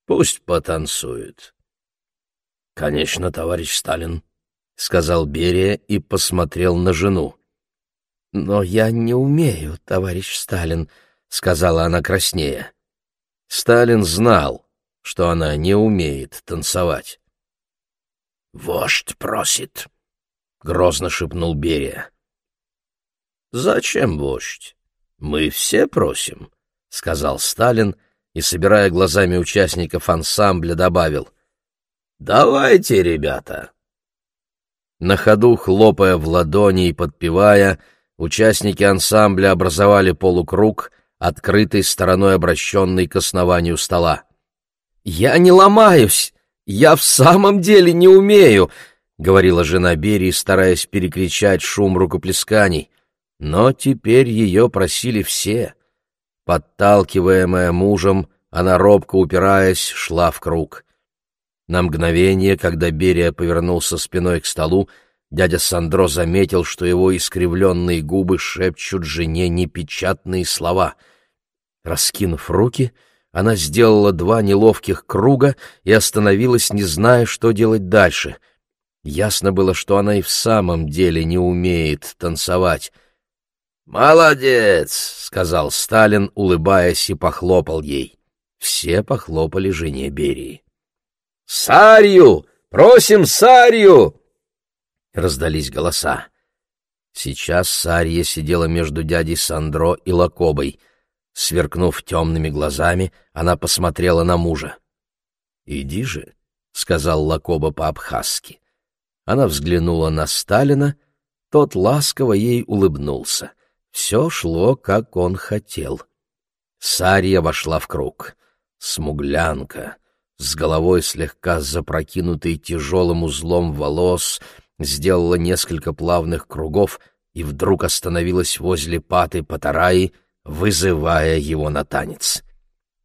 пусть потанцует». «Конечно, товарищ Сталин», — сказал Берия и посмотрел на жену. «Но я не умею, товарищ Сталин», — сказала она краснея. Сталин знал, что она не умеет танцевать. «Вождь просит», — грозно шепнул Берия. «Зачем вождь? Мы все просим», — сказал Сталин и, собирая глазами участников ансамбля, добавил. «Давайте, ребята!» На ходу, хлопая в ладони и подпевая, участники ансамбля образовали полукруг, открытой стороной обращенный к основанию стола. «Я не ломаюсь! Я в самом деле не умею!» — говорила жена Берии, стараясь перекричать шум рукоплесканий. Но теперь ее просили все. Подталкиваемая мужем, она робко упираясь, шла в круг. На мгновение, когда Берия повернулся спиной к столу, дядя Сандро заметил, что его искривленные губы шепчут жене непечатные слова. Раскинув руки, она сделала два неловких круга и остановилась, не зная, что делать дальше. Ясно было, что она и в самом деле не умеет танцевать. «Молодец!» — сказал Сталин, улыбаясь, и похлопал ей. Все похлопали жене Берии. «Сарью! Просим Сарью!» Раздались голоса. Сейчас Сарья сидела между дядей Сандро и Лакобой. Сверкнув темными глазами, она посмотрела на мужа. «Иди же», — сказал Лакоба по-абхазски. Она взглянула на Сталина, тот ласково ей улыбнулся. Все шло, как он хотел. Сарья вошла в круг. Смуглянка, с головой слегка запрокинутой тяжелым узлом волос, сделала несколько плавных кругов и вдруг остановилась возле паты Патараи, вызывая его на танец.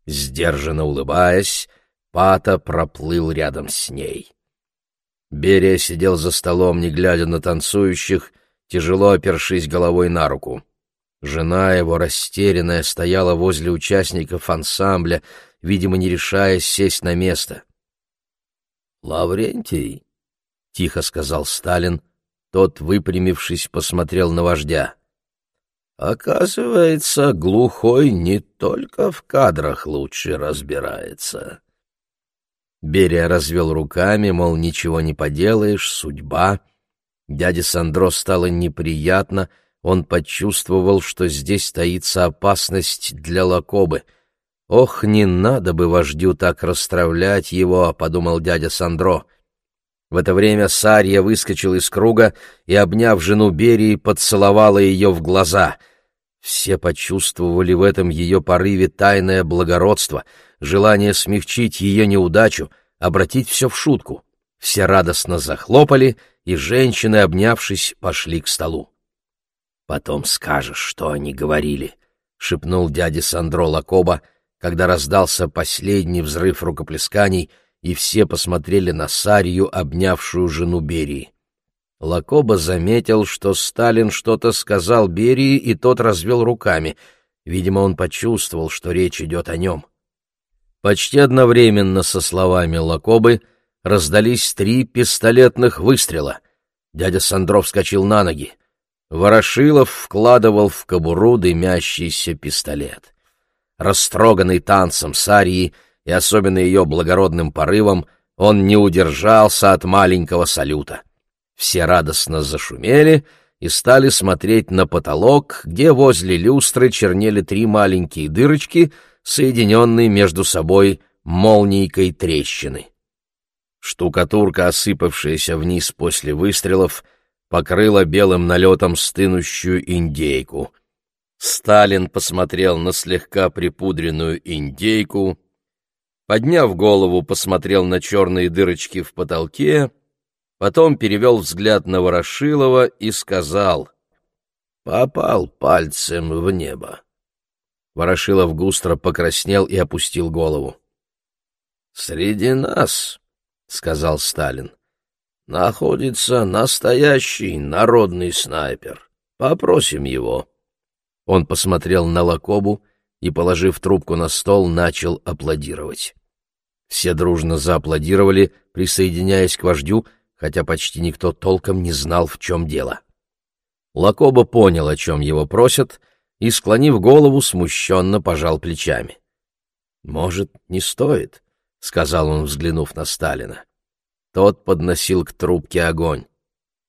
Сдержанно улыбаясь, Пата проплыл рядом с ней. Берия сидел за столом, не глядя на танцующих, тяжело опершись головой на руку. Жена его, растерянная, стояла возле участников ансамбля, видимо, не решаясь сесть на место. «Лаврентий», — тихо сказал Сталин. Тот, выпрямившись, посмотрел на вождя. «Оказывается, глухой не только в кадрах лучше разбирается». Берия развел руками, мол, ничего не поделаешь, судьба. Дяде Сандро стало неприятно, он почувствовал, что здесь таится опасность для Лакобы. «Ох, не надо бы вождю так расстравлять его», — подумал дядя Сандро. В это время Сарья выскочила из круга и, обняв жену Берии, поцеловала ее в глаза. Все почувствовали в этом ее порыве тайное благородство, желание смягчить ее неудачу, обратить все в шутку. Все радостно захлопали, и женщины, обнявшись, пошли к столу. «Потом скажешь, что они говорили», — шепнул дядя Сандро Лакоба, когда раздался последний взрыв рукоплесканий, и все посмотрели на Сарию, обнявшую жену Берии. Лакоба заметил, что Сталин что-то сказал Берии, и тот развел руками. Видимо, он почувствовал, что речь идет о нем. Почти одновременно со словами Лакобы раздались три пистолетных выстрела. Дядя Сандров вскочил на ноги. Ворошилов вкладывал в кобуру дымящийся пистолет. Растроганный танцем Сарии и особенно ее благородным порывом, он не удержался от маленького салюта. Все радостно зашумели и стали смотреть на потолок, где возле люстры чернели три маленькие дырочки, соединенные между собой молнийкой трещины. Штукатурка, осыпавшаяся вниз после выстрелов, покрыла белым налетом стынущую индейку. Сталин посмотрел на слегка припудренную индейку, подняв голову, посмотрел на черные дырочки в потолке потом перевел взгляд на Ворошилова и сказал «Попал пальцем в небо». Ворошилов густро покраснел и опустил голову. «Среди нас, — сказал Сталин, — находится настоящий народный снайпер. Попросим его». Он посмотрел на Лакобу и, положив трубку на стол, начал аплодировать. Все дружно зааплодировали, присоединяясь к вождю, — хотя почти никто толком не знал, в чем дело. Лакоба понял, о чем его просят, и, склонив голову, смущенно пожал плечами. «Может, не стоит?» — сказал он, взглянув на Сталина. Тот подносил к трубке огонь.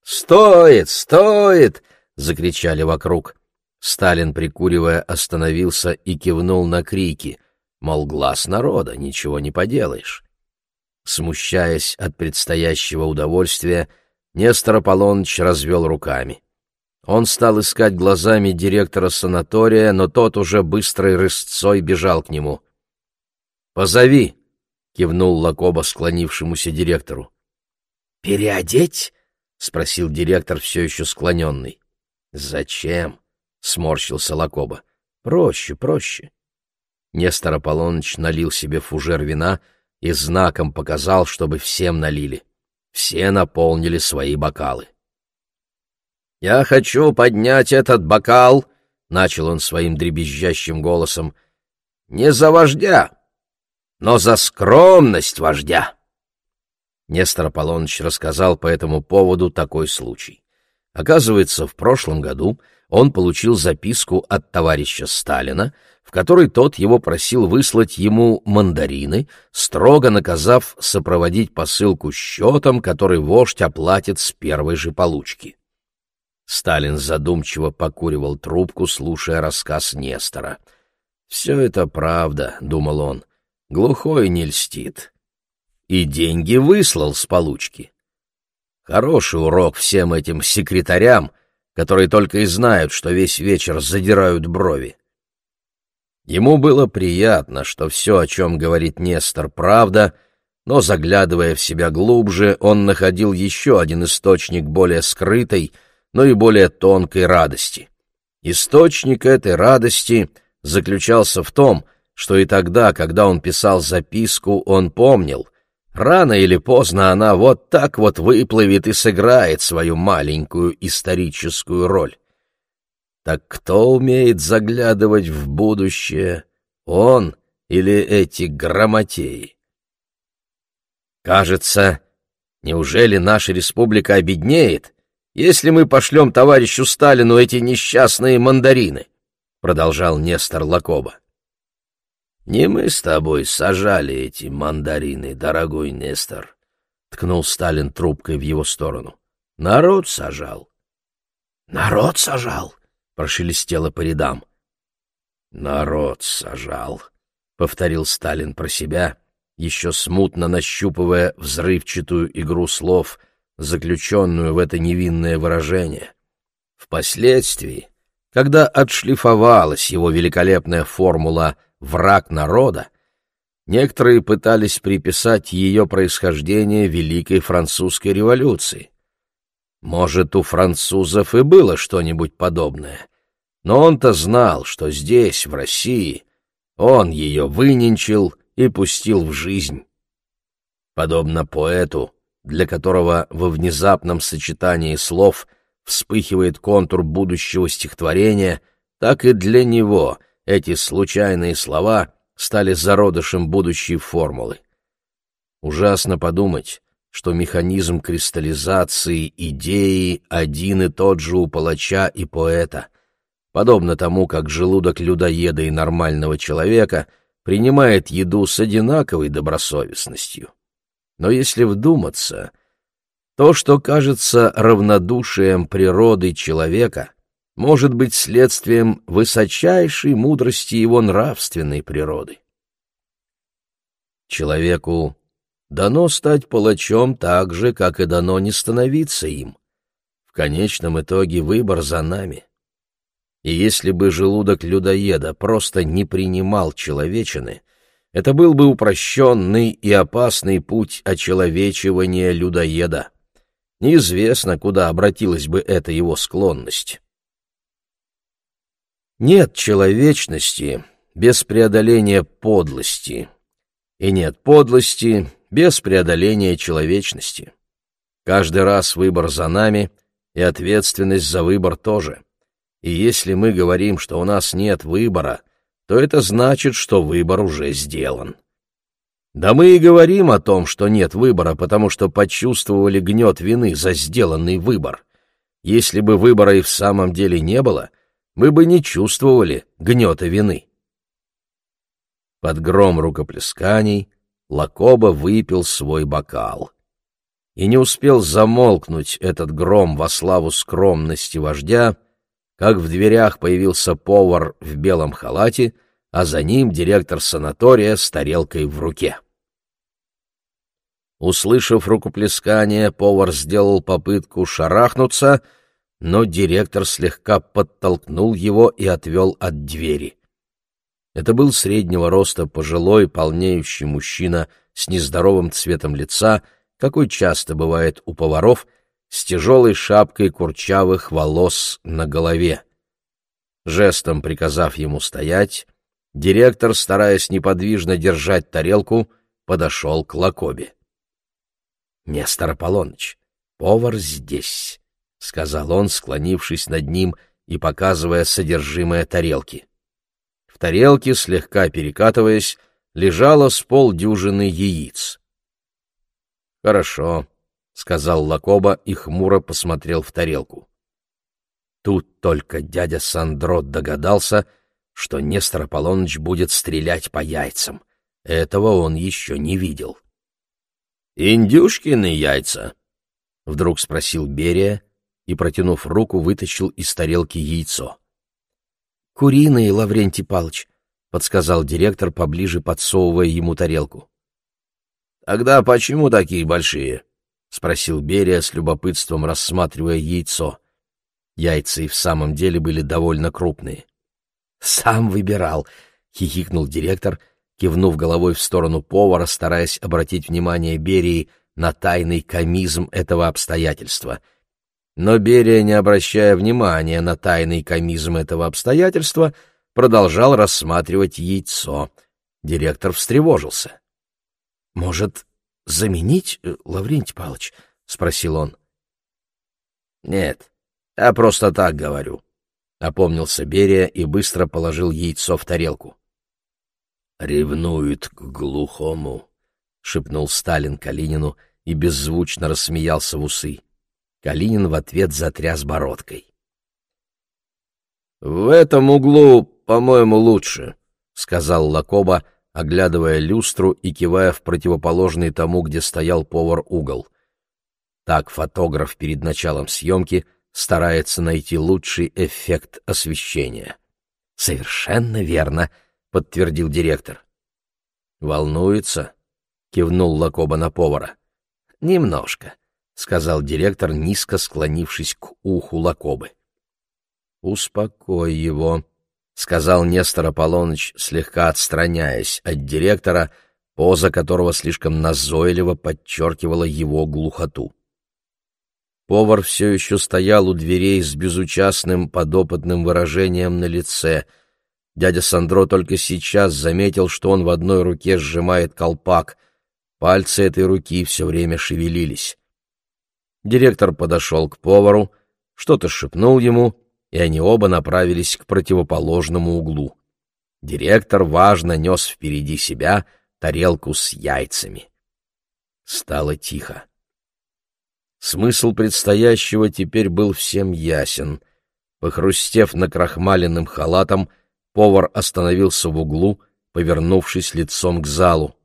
«Стоит! Стоит!» — закричали вокруг. Сталин, прикуривая, остановился и кивнул на крики, мол, глаз народа, ничего не поделаешь. Смущаясь от предстоящего удовольствия, Нестор Аполлоныч развел руками. Он стал искать глазами директора санатория, но тот уже быстрой рысцой бежал к нему. «Позови!» — кивнул Лакоба склонившемуся директору. «Переодеть?» — спросил директор, все еще склоненный. «Зачем?» — сморщился Лакоба. «Проще, проще». Нестор Аполлоныч налил себе фужер вина — и знаком показал, чтобы всем налили. Все наполнили свои бокалы. «Я хочу поднять этот бокал», — начал он своим дребезжащим голосом, — «не за вождя, но за скромность вождя». Нестор Аполлоныч рассказал по этому поводу такой случай. Оказывается, в прошлом году он получил записку от товарища Сталина, в которой тот его просил выслать ему мандарины, строго наказав сопроводить посылку счетом, который вождь оплатит с первой же получки. Сталин задумчиво покуривал трубку, слушая рассказ Нестора. «Все это правда», — думал он, — «глухой не льстит». И деньги выслал с получки. Хороший урок всем этим секретарям, которые только и знают, что весь вечер задирают брови. Ему было приятно, что все, о чем говорит Нестор, правда, но, заглядывая в себя глубже, он находил еще один источник более скрытой, но и более тонкой радости. Источник этой радости заключался в том, что и тогда, когда он писал записку, он помнил, рано или поздно она вот так вот выплывет и сыграет свою маленькую историческую роль. Так кто умеет заглядывать в будущее, он или эти грамотеи? Кажется, Неужели наша республика обеднеет, если мы пошлем товарищу Сталину эти несчастные мандарины? Продолжал Нестор Лакоба. Не мы с тобой сажали эти мандарины, дорогой Нестор, ткнул Сталин трубкой в его сторону. Народ сажал. Народ сажал, прошелестело по рядам. Народ сажал, повторил Сталин про себя еще смутно нащупывая взрывчатую игру слов, заключенную в это невинное выражение. Впоследствии, когда отшлифовалась его великолепная формула «враг народа», некоторые пытались приписать ее происхождение Великой Французской революции. Может, у французов и было что-нибудь подобное, но он-то знал, что здесь, в России, он ее выненчил и пустил в жизнь. Подобно поэту, для которого во внезапном сочетании слов вспыхивает контур будущего стихотворения, так и для него эти случайные слова стали зародышем будущей формулы. Ужасно подумать, что механизм кристаллизации идеи один и тот же у палача и поэта, подобно тому, как желудок людоеда и нормального человека — принимает еду с одинаковой добросовестностью. Но если вдуматься, то, что кажется равнодушием природы человека, может быть следствием высочайшей мудрости его нравственной природы. Человеку дано стать палачом так же, как и дано не становиться им. В конечном итоге выбор за нами. И если бы желудок людоеда просто не принимал человечины, это был бы упрощенный и опасный путь очеловечивания людоеда. Неизвестно, куда обратилась бы эта его склонность. Нет человечности без преодоления подлости, и нет подлости без преодоления человечности. Каждый раз выбор за нами, и ответственность за выбор тоже. И если мы говорим, что у нас нет выбора, то это значит, что выбор уже сделан. Да мы и говорим о том, что нет выбора, потому что почувствовали гнет вины за сделанный выбор. Если бы выбора и в самом деле не было, мы бы не чувствовали гнета вины. Под гром рукоплесканий Лакоба выпил свой бокал. И не успел замолкнуть этот гром во славу скромности вождя, как в дверях появился повар в белом халате, а за ним директор санатория с тарелкой в руке. Услышав рукоплескание, повар сделал попытку шарахнуться, но директор слегка подтолкнул его и отвел от двери. Это был среднего роста пожилой, полнеющий мужчина с нездоровым цветом лица, какой часто бывает у поваров — с тяжелой шапкой курчавых волос на голове. Жестом приказав ему стоять, директор, стараясь неподвижно держать тарелку, подошел к Лакобе. — Нестор Аполлоныч, повар здесь, — сказал он, склонившись над ним и показывая содержимое тарелки. Тарелке, слегка перекатываясь, лежало с полдюжины яиц. — Хорошо, — сказал Лакоба и хмуро посмотрел в тарелку. Тут только дядя Сандро догадался, что Нестор Аполлоныч будет стрелять по яйцам. Этого он еще не видел. «Индюшкины яйца?» — вдруг спросил Берия и, протянув руку, вытащил из тарелки яйцо. «Куриные, Лаврентий Палыч», — подсказал директор, поближе подсовывая ему тарелку. «Тогда почему такие большие?» — спросил Берия с любопытством, рассматривая яйцо. Яйца и в самом деле были довольно крупные. «Сам выбирал», — хихикнул директор, кивнув головой в сторону повара, стараясь обратить внимание Берии на тайный комизм этого обстоятельства. Но Берия, не обращая внимания на тайный комизм этого обстоятельства, продолжал рассматривать яйцо. Директор встревожился. «Может, заменить, э, Лаврентий Павлович? — спросил он. — Нет, я просто так говорю, — опомнился Берия и быстро положил яйцо в тарелку. — Ревнует к глухому, — шепнул Сталин Калинину и беззвучно рассмеялся в усы. Калинин в ответ затряс бородкой. «В этом углу, по-моему, лучше», — сказал Лакоба, оглядывая люстру и кивая в противоположный тому, где стоял повар угол. Так фотограф перед началом съемки старается найти лучший эффект освещения. «Совершенно верно», — подтвердил директор. «Волнуется?» — кивнул Лакоба на повара. «Немножко», — сказал директор, низко склонившись к уху Лакобы. «Успокой его», — сказал Нестор Аполлоныч, слегка отстраняясь от директора, поза которого слишком назойливо подчеркивала его глухоту. Повар все еще стоял у дверей с безучастным подопытным выражением на лице. Дядя Сандро только сейчас заметил, что он в одной руке сжимает колпак. Пальцы этой руки все время шевелились. Директор подошел к повару, что-то шепнул ему, и они оба направились к противоположному углу. Директор важно нес впереди себя тарелку с яйцами. Стало тихо. Смысл предстоящего теперь был всем ясен. Похрустев накрахмаленным халатом, повар остановился в углу, повернувшись лицом к залу.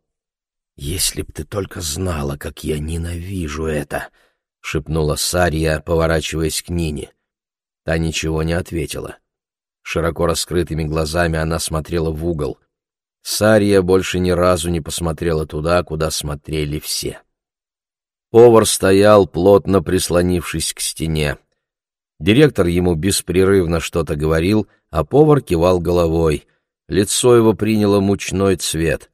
«Если б ты только знала, как я ненавижу это!» — шепнула Сария, поворачиваясь к Нине. Та ничего не ответила. Широко раскрытыми глазами она смотрела в угол. Сария больше ни разу не посмотрела туда, куда смотрели все. Повар стоял, плотно прислонившись к стене. Директор ему беспрерывно что-то говорил, а повар кивал головой. Лицо его приняло мучной цвет.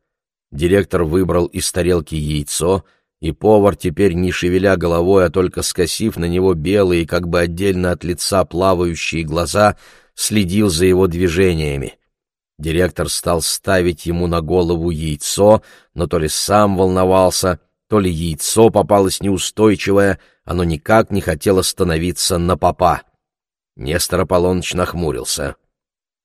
Директор выбрал из тарелки яйцо, и повар, теперь не шевеля головой, а только скосив на него белые, как бы отдельно от лица плавающие глаза, следил за его движениями. Директор стал ставить ему на голову яйцо, но то ли сам волновался — то ли яйцо попалось неустойчивое, оно никак не хотело становиться на попа. Нестор Аполлоныч нахмурился.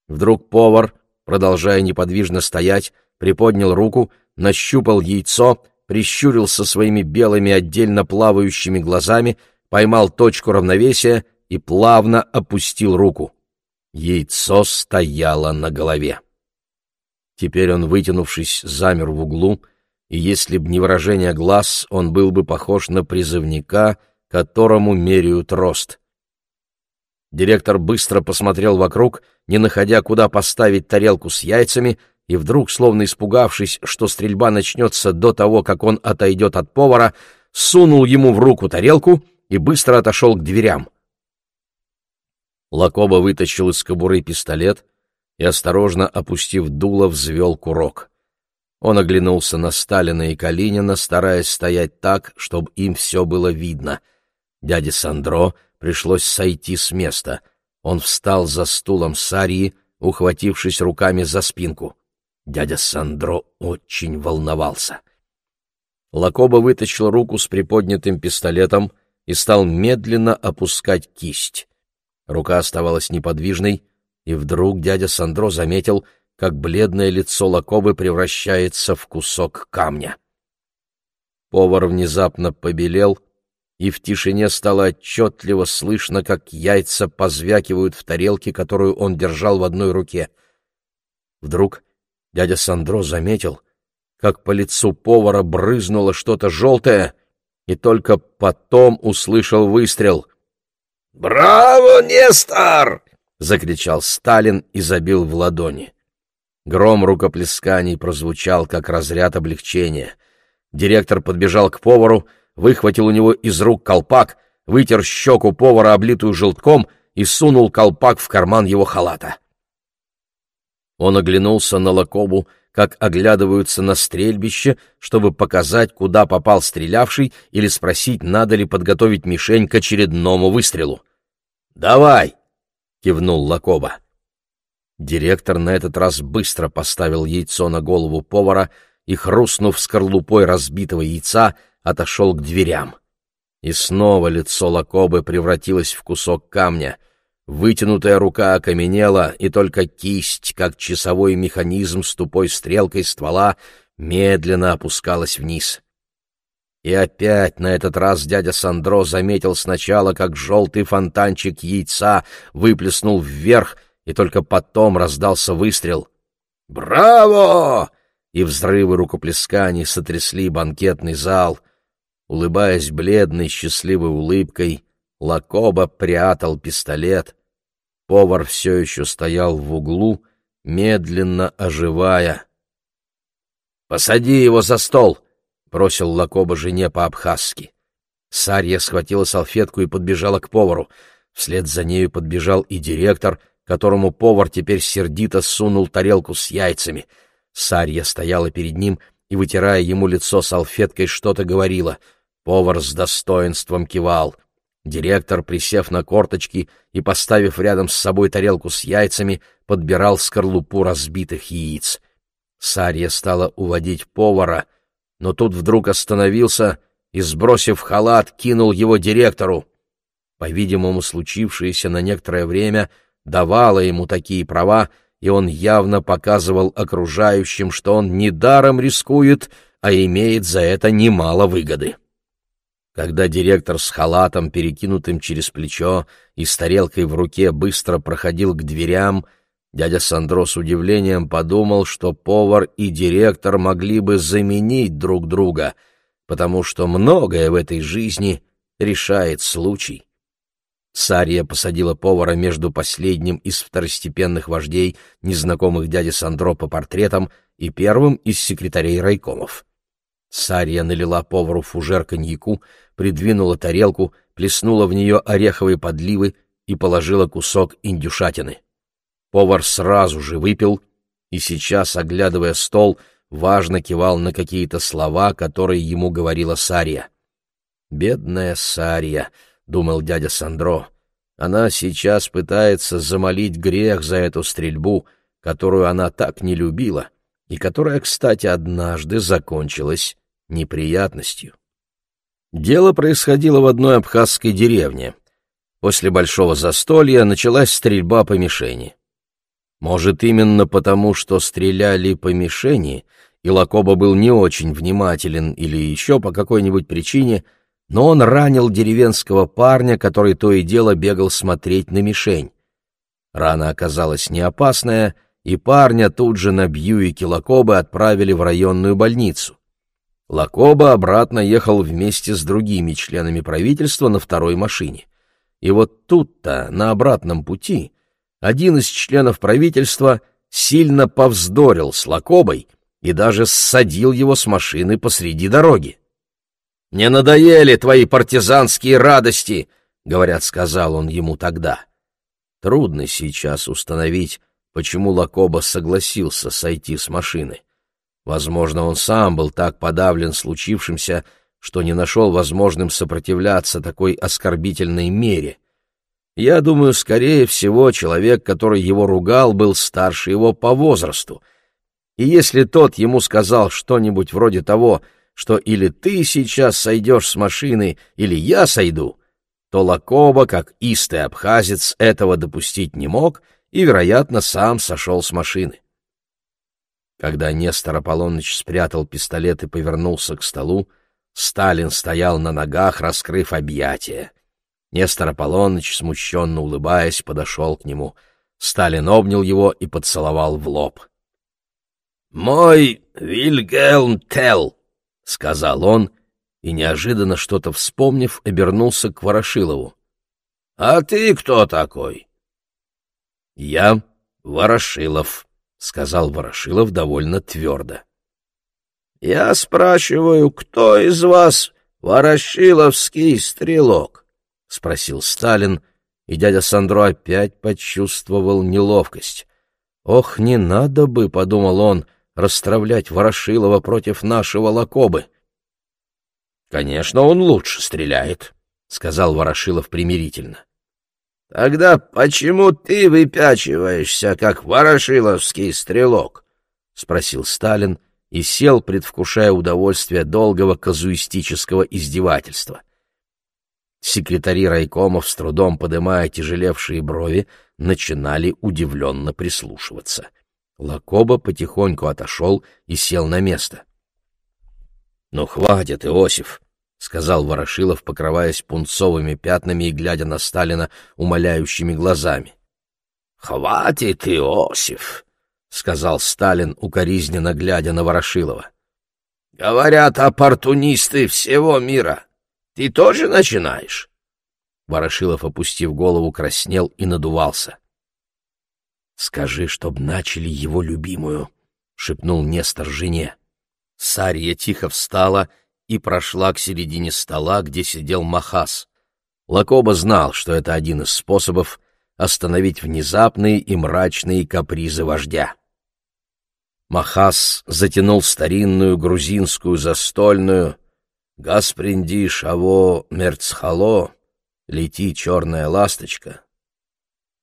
Вдруг повар, продолжая неподвижно стоять, приподнял руку, нащупал яйцо, прищурился своими белыми отдельно плавающими глазами, поймал точку равновесия и плавно опустил руку. Яйцо стояло на голове. Теперь он, вытянувшись, замер в углу, и если б не выражение глаз, он был бы похож на призывника, которому меряют рост. Директор быстро посмотрел вокруг, не находя, куда поставить тарелку с яйцами, и вдруг, словно испугавшись, что стрельба начнется до того, как он отойдет от повара, сунул ему в руку тарелку и быстро отошел к дверям. Лакоба вытащил из кобуры пистолет и, осторожно опустив дуло, взвел курок. Он оглянулся на Сталина и Калинина, стараясь стоять так, чтобы им все было видно. Дяде Сандро пришлось сойти с места. Он встал за стулом Сарии, ухватившись руками за спинку. Дядя Сандро очень волновался. Лакоба вытащил руку с приподнятым пистолетом и стал медленно опускать кисть. Рука оставалась неподвижной, и вдруг дядя Сандро заметил — как бледное лицо Лакобы превращается в кусок камня. Повар внезапно побелел, и в тишине стало отчетливо слышно, как яйца позвякивают в тарелке, которую он держал в одной руке. Вдруг дядя Сандро заметил, как по лицу повара брызнуло что-то желтое, и только потом услышал выстрел. «Браво, Нестор!» — закричал Сталин и забил в ладони. Гром рукоплесканий прозвучал, как разряд облегчения. Директор подбежал к повару, выхватил у него из рук колпак, вытер щеку повара, облитую желтком, и сунул колпак в карман его халата. Он оглянулся на Лакобу, как оглядываются на стрельбище, чтобы показать, куда попал стрелявший, или спросить, надо ли подготовить мишень к очередному выстрелу. «Давай!» — кивнул Лакоба. Директор на этот раз быстро поставил яйцо на голову повара и, хрустнув скорлупой разбитого яйца, отошел к дверям. И снова лицо Лакобы превратилось в кусок камня. Вытянутая рука окаменела, и только кисть, как часовой механизм с тупой стрелкой ствола, медленно опускалась вниз. И опять на этот раз дядя Сандро заметил сначала, как желтый фонтанчик яйца выплеснул вверх, и только потом раздался выстрел. «Браво!» И взрывы рукоплесканий сотрясли банкетный зал. Улыбаясь бледной, счастливой улыбкой, Лакоба прятал пистолет. Повар все еще стоял в углу, медленно оживая. «Посади его за стол!» — бросил Лакоба жене по-абхазски. Сарья схватила салфетку и подбежала к повару. Вслед за нею подбежал и директор, которому повар теперь сердито сунул тарелку с яйцами. Сарья стояла перед ним и, вытирая ему лицо салфеткой, что-то говорила. Повар с достоинством кивал. Директор, присев на корточки и поставив рядом с собой тарелку с яйцами, подбирал скорлупу разбитых яиц. Сарья стала уводить повара — но тут вдруг остановился и, сбросив халат, кинул его директору. По-видимому, случившееся на некоторое время давало ему такие права, и он явно показывал окружающим, что он не даром рискует, а имеет за это немало выгоды. Когда директор с халатом, перекинутым через плечо, и с тарелкой в руке быстро проходил к дверям, Дядя Сандро с удивлением подумал, что повар и директор могли бы заменить друг друга, потому что многое в этой жизни решает случай. Сария посадила повара между последним из второстепенных вождей, незнакомых дяде Сандро по портретам, и первым из секретарей райкомов. Сария налила повару фужер коньяку, придвинула тарелку, плеснула в нее ореховые подливы и положила кусок индюшатины. Повар сразу же выпил и сейчас, оглядывая стол, важно кивал на какие-то слова, которые ему говорила Сария. «Бедная Сария», — думал дядя Сандро, — «она сейчас пытается замолить грех за эту стрельбу, которую она так не любила и которая, кстати, однажды закончилась неприятностью». Дело происходило в одной абхазской деревне. После большого застолья началась стрельба по мишени. Может, именно потому, что стреляли по мишени, и Лакоба был не очень внимателен или еще по какой-нибудь причине, но он ранил деревенского парня, который то и дело бегал смотреть на мишень. Рана оказалась не опасная, и парня тут же на Бьюике Лакобы отправили в районную больницу. Лакоба обратно ехал вместе с другими членами правительства на второй машине. И вот тут-то, на обратном пути, один из членов правительства сильно повздорил с Лакобой и даже ссадил его с машины посреди дороги. «Не надоели твои партизанские радости!» — говорят, сказал он ему тогда. Трудно сейчас установить, почему Лакоба согласился сойти с машины. Возможно, он сам был так подавлен случившимся, что не нашел возможным сопротивляться такой оскорбительной мере — я думаю, скорее всего, человек, который его ругал, был старше его по возрасту. И если тот ему сказал что-нибудь вроде того, что или ты сейчас сойдешь с машины, или я сойду, то Лакоба, как истый абхазец, этого допустить не мог и, вероятно, сам сошел с машины. Когда Нестор Аполлоныч спрятал пистолет и повернулся к столу, Сталин стоял на ногах, раскрыв объятия. Нестор Аполлоныч, смущенно улыбаясь, подошел к нему. Сталин обнял его и поцеловал в лоб. «Мой Вильгельм Телл», — сказал он, и, неожиданно что-то вспомнив, обернулся к Ворошилову. «А ты кто такой?» «Я Ворошилов», — сказал Ворошилов довольно твердо. «Я спрашиваю, кто из вас Ворошиловский стрелок?» — спросил Сталин, и дядя Сандро опять почувствовал неловкость. «Ох, не надо бы, — подумал он, — расстравлять Ворошилова против нашего Лакобы». «Конечно, он лучше стреляет», — сказал Ворошилов примирительно. «Тогда почему ты выпячиваешься, как ворошиловский стрелок?» — спросил Сталин и сел, предвкушая удовольствие долгого казуистического издевательства. Секретари райкомов, с трудом подымая тяжелевшие брови, начинали удивленно прислушиваться. Лакоба потихоньку отошел и сел на место. — Ну, хватит, Иосиф, — сказал Ворошилов, покрываясь пунцовыми пятнами и глядя на Сталина умоляющими глазами. «Хватит, Иосиф!» — сказал Сталин, укоризненно глядя на Ворошилова. «Говорят, оппортунисты всего мира. Ты тоже начинаешь?» Ворошилов, опустив голову, краснел и надувался. «Скажи, чтоб начали его любимую», — шепнул Нестор жене. Сария тихо встала и прошла к середине стола, где сидел Махас. Лакоба знал, что это один из способов остановить внезапные и мрачные капризы вождя. Махас затянул старинную грузинскую застольную «Гаспринди шаво мерцхало» «Лети, черная ласточка».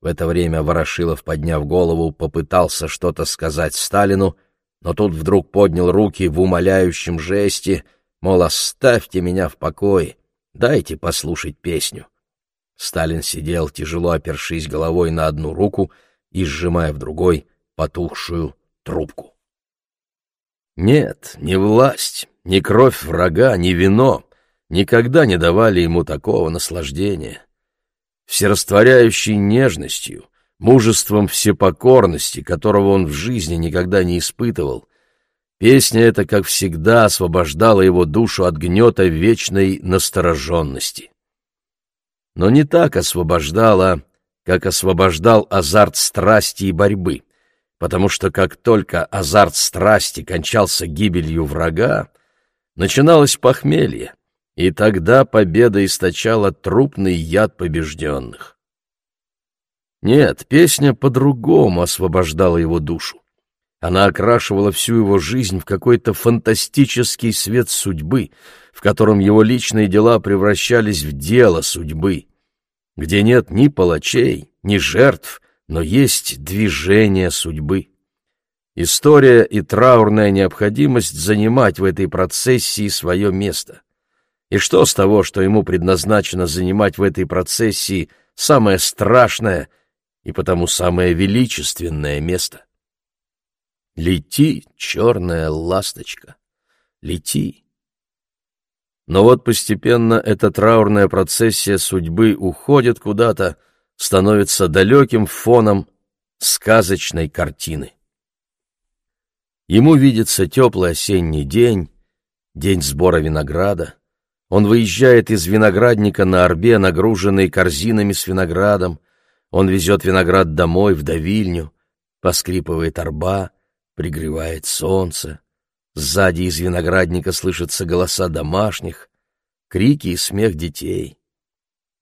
В это время Ворошилов, подняв голову, попытался что-то сказать Сталину, но тут вдруг поднял руки в умоляющем жесте — мол, оставьте меня в покое, дайте послушать песню. Сталин сидел, тяжело опершись головой на одну руку и сжимая в другой потухшую трубку. Нет, ни власть, ни кровь врага, ни вино никогда не давали ему такого наслаждения. Всерастворяющей нежностью, мужеством всепокорности, которого он в жизни никогда не испытывал, Песня эта, как всегда, освобождала его душу от гнета вечной настороженности. Но не так освобождала, как освобождал азарт страсти и борьбы, потому что как только азарт страсти кончался гибелью врага, начиналось похмелье, и тогда победа источала трупный яд побежденных. Нет, песня по-другому освобождала его душу. Она окрашивала всю его жизнь в какой-то фантастический свет судьбы, в котором его личные дела превращались в дело судьбы, где нет ни палачей, ни жертв, но есть движение судьбы. История и траурная необходимость занимать в этой процессии свое место. И что с того, что ему предназначено занимать в этой процессии самое страшное и потому самое величественное место? Лети, черная ласточка, лети. Но вот постепенно эта траурная процессия судьбы уходит куда-то, становится далеким фоном сказочной картины. Ему видится теплый осенний день, день сбора винограда. Он выезжает из виноградника на орбе, нагруженный корзинами с виноградом. Он везет виноград домой, в давильню, поскрипывает орба, пригревает солнце, сзади из виноградника слышатся голоса домашних, крики и смех детей.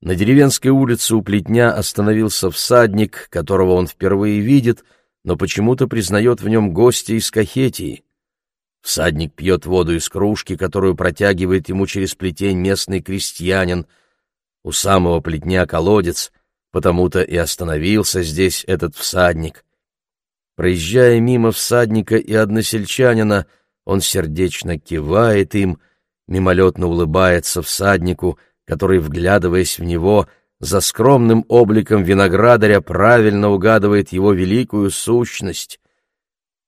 На деревенской улице у плетня остановился всадник, которого он впервые видит, но почему-то признает в нем гостя из Кахетии. Всадник пьет воду из кружки, которую протягивает ему через плетень местный крестьянин. У самого плетня колодец, потому-то и остановился здесь этот всадник. Проезжая мимо всадника и односельчанина, он сердечно кивает им, мимолетно улыбается всаднику, который, вглядываясь в него, за скромным обликом виноградаря правильно угадывает его великую сущность.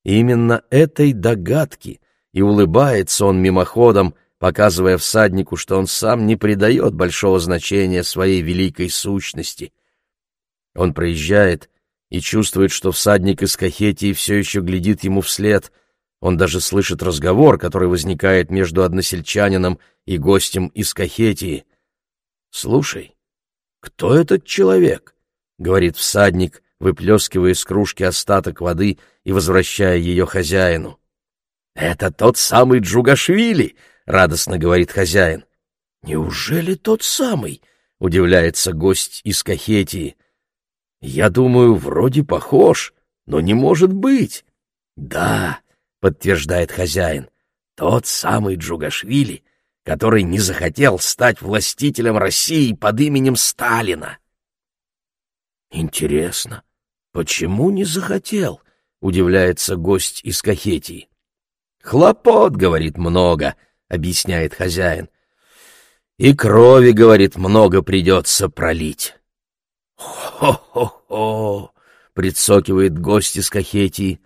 Именно этой догадки и улыбается он мимоходом, показывая всаднику, что он сам не придает большого значения своей великой сущности. Он проезжает и чувствует, что всадник из Кахетии все еще глядит ему вслед. Он даже слышит разговор, который возникает между односельчанином и гостем из Кахетии. «Слушай, кто этот человек?» — говорит всадник, выплескивая из кружки остаток воды и возвращая ее хозяину. «Это тот самый Джугашвили!» — радостно говорит хозяин. «Неужели тот самый?» — удивляется гость из Кахетии. Я думаю, вроде похож, но не может быть. Да, подтверждает хозяин, тот самый Джугашвили, который не захотел стать властителем России под именем Сталина. Интересно, почему не захотел? Удивляется гость из Кахетии. Хлопот, говорит, много, объясняет хозяин. И крови, говорит, много придется пролить. «Хо-хо-хо!» — прицокивает гость из Кахетии.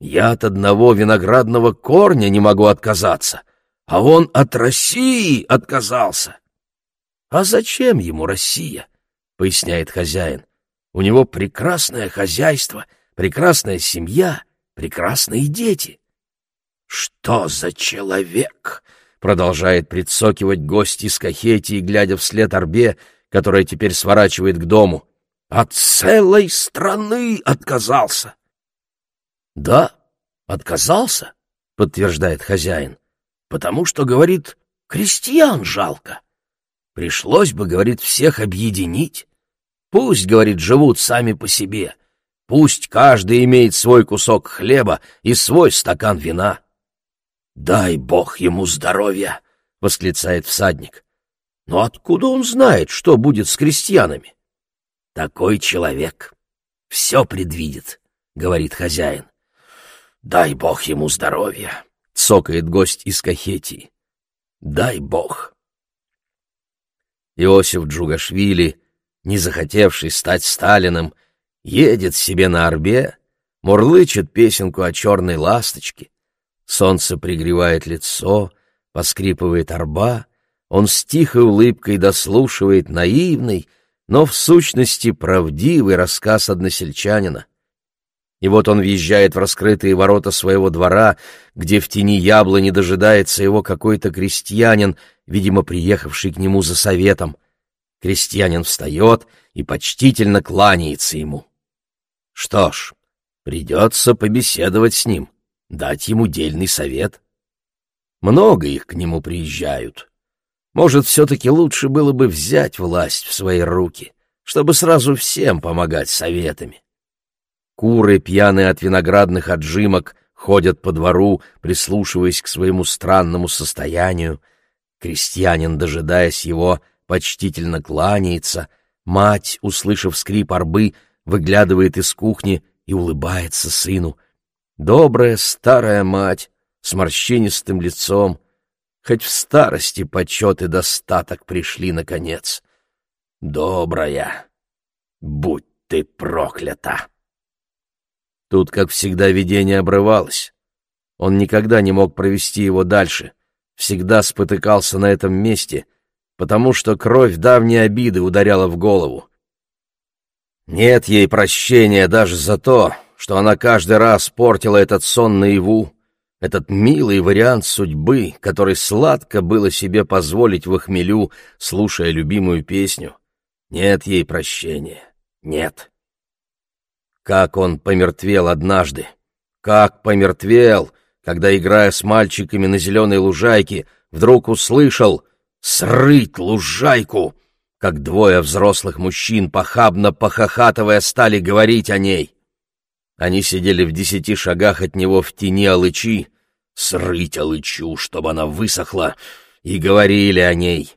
«Я от одного виноградного корня не могу отказаться, а он от России отказался. А зачем ему Россия? поясняет хозяин. У него прекрасное хозяйство, прекрасная семья, прекрасные дети. Что за человек? продолжает прицокивать гость из Кахетии, глядя вслед Орбе, которая теперь сворачивает к дому. От целой страны отказался. Да, отказался, подтверждает хозяин, потому что, говорит, крестьян жалко. Пришлось бы, говорит, всех объединить. Пусть, говорит, живут сами по себе. Пусть каждый имеет свой кусок хлеба и свой стакан вина. «Дай бог ему здоровья!» — восклицает всадник. «Но откуда он знает, что будет с крестьянами?» «Такой человек все предвидит», — говорит хозяин. «Дай бог ему здоровья!» — цокает гость из Кахетии. «Дай бог!» Иосиф Джугашвили, не захотевший стать Сталиным, едет себе на орбе, мурлычет песенку о черной ласточке, Солнце пригревает лицо, поскрипывает орба, он с тихой улыбкой дослушивает наивный, но в сущности правдивый рассказ односельчанина. И вот он въезжает в раскрытые ворота своего двора, где в тени яблони дожидается его какой-то крестьянин, видимо, приехавший к нему за советом. Крестьянин встает и почтительно кланяется ему. Что ж, придется побеседовать с ним дать ему дельный совет. Много их к нему приезжают. Может, все-таки лучше было бы взять власть в свои руки, чтобы сразу всем помогать советами. Куры, пьяные от виноградных отжимок, ходят по двору, прислушиваясь к своему странному состоянию. Крестьянин, дожидаясь его, почтительно кланяется. Мать, услышав скрип арбы, выглядывает из кухни и улыбается сыну — Добрая старая мать с морщинистым лицом, хоть в старости почет и достаток пришли наконец. Добрая, будь ты проклята! Тут, как всегда, видение обрывалось. Он никогда не мог провести его дальше, всегда спотыкался на этом месте, потому что кровь давней обиды ударяла в голову. Нет ей прощения даже за то, что она каждый раз портила этот сон наяву, этот милый вариант судьбы, который сладко было себе позволить в хмелю, слушая любимую песню. Нет ей прощения, нет. Как он помертвел однажды, как помертвел, когда, играя с мальчиками на зеленой лужайке, вдруг услышал «Срыть лужайку!» как двое взрослых мужчин, похабно похохатывая, стали говорить о ней. Они сидели в десяти шагах от него в тени алычи, срыть алычу, чтобы она высохла, и говорили о ней.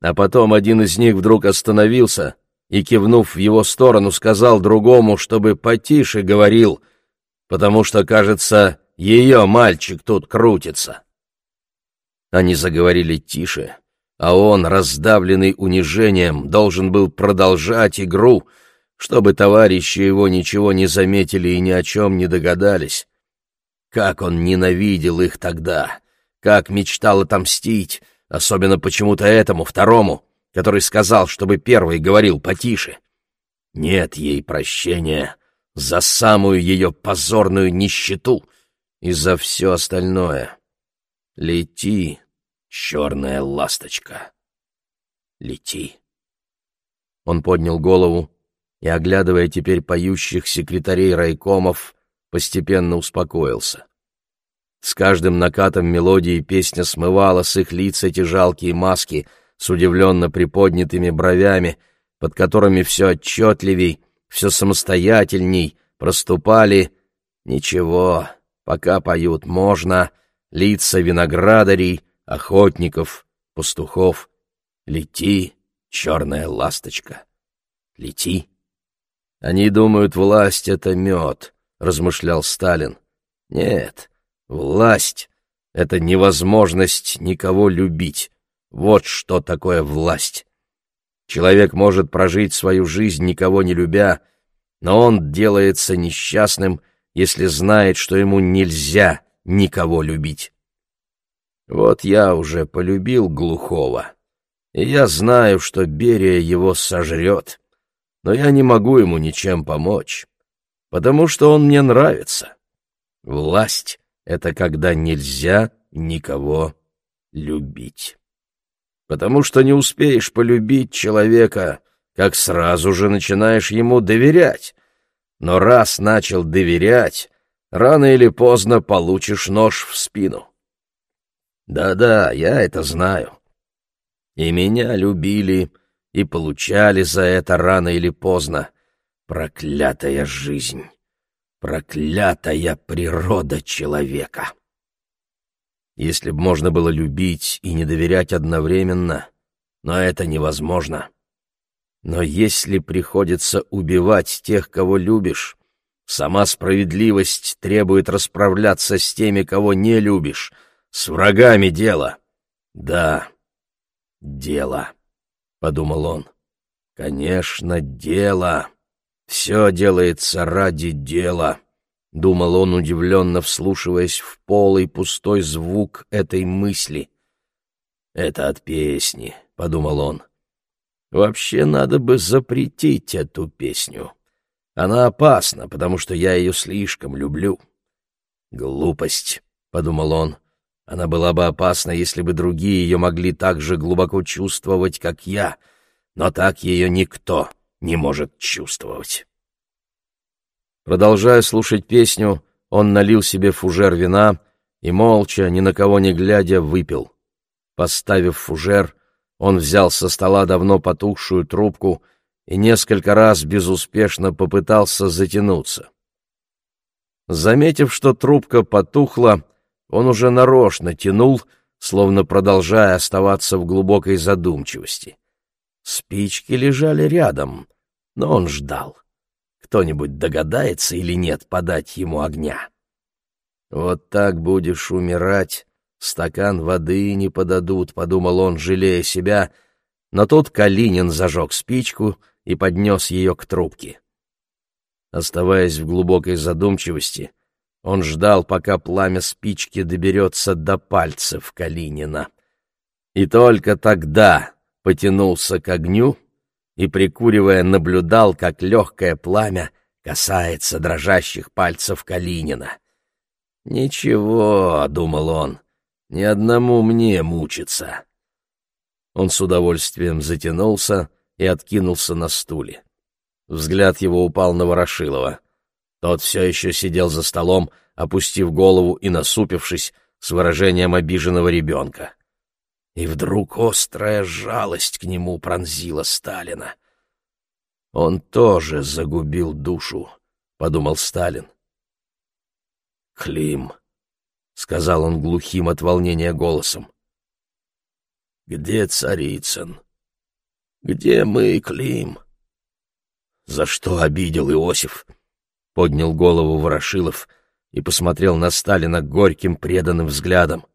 А потом один из них вдруг остановился и, кивнув в его сторону, сказал другому, чтобы потише говорил, потому что, кажется, ее мальчик тут крутится. Они заговорили тише, а он, раздавленный унижением, должен был продолжать игру — чтобы товарищи его ничего не заметили и ни о чем не догадались. Как он ненавидел их тогда, как мечтал отомстить, особенно почему-то этому, второму, который сказал, чтобы первый говорил потише. Нет ей прощения за самую ее позорную нищету и за все остальное. Лети, черная ласточка, лети. Он поднял голову, и, оглядывая теперь поющих секретарей райкомов, постепенно успокоился. С каждым накатом мелодии песня смывала с их лиц эти жалкие маски с удивленно приподнятыми бровями, под которыми все отчетливей, все самостоятельней проступали «Ничего, пока поют можно» лица виноградарей, охотников, пастухов. Лети, черная ласточка, лети. Они думают, власть — это мед, — размышлял Сталин. Нет, власть — это невозможность никого любить. Вот что такое власть. Человек может прожить свою жизнь, никого не любя, но он делается несчастным, если знает, что ему нельзя никого любить. Вот я уже полюбил глухого, и я знаю, что Берия его сожрет, но я не могу ему ничем помочь, потому что он мне нравится. Власть — это когда нельзя никого любить. Потому что не успеешь полюбить человека, как сразу же начинаешь ему доверять. Но раз начал доверять, рано или поздно получишь нож в спину. Да-да, я это знаю. И меня любили, и получали за это рано или поздно. Проклятая жизнь, проклятая природа человека. Если б можно было любить и не доверять одновременно, но это невозможно. Но если приходится убивать тех, кого любишь, сама справедливость требует расправляться с теми, кого не любишь, с врагами дела. Да, дело, — подумал он. Конечно, дело. Все делается ради дела. — думал он, удивленно вслушиваясь в полый пустой звук этой мысли. «Это от песни», — подумал он. «Вообще надо бы запретить эту песню. Она опасна, потому что я ее слишком люблю». «Глупость», — подумал он. «Она была бы опасна, если бы другие ее могли так же глубоко чувствовать, как я, но так ее никто не может чувствовать». Продолжая слушать песню, он налил себе фужер вина и, молча, ни на кого не глядя, выпил. Поставив фужер, он взял со стола давно потухшую трубку и несколько раз безуспешно попытался затянуться. Заметив, что трубка потухла, он уже нарочно тянул, словно продолжая оставаться в глубокой задумчивости. Спички лежали рядом, но он ждал кто-нибудь догадается или нет подать ему огня. «Вот так будешь умирать, стакан воды не подадут», — подумал он, жалея себя, но тут Калинин зажег спичку и поднес ее к трубке. Оставаясь в глубокой задумчивости, он ждал, пока пламя спички доберется до пальцев Калинина. И только тогда потянулся к огню и, прикуривая, наблюдал, как легкое пламя касается дрожащих пальцев Калинина. «Ничего», — думал он, — «ни одному мне мучиться». Он с удовольствием затянулся и откинулся на стуле. Взгляд его упал на Ворошилова. Тот все еще сидел за столом, опустив голову и насупившись, с выражением обиженного ребенка. И вдруг острая жалость к нему пронзила Сталина. «Он тоже загубил душу», — подумал Сталин. «Клим», — сказал он глухим от волнения голосом. «Где Царицын? Где мы, Клим?» «За что обидел Иосиф?» — поднял голову Ворошилов и посмотрел на Сталина горьким преданным взглядом.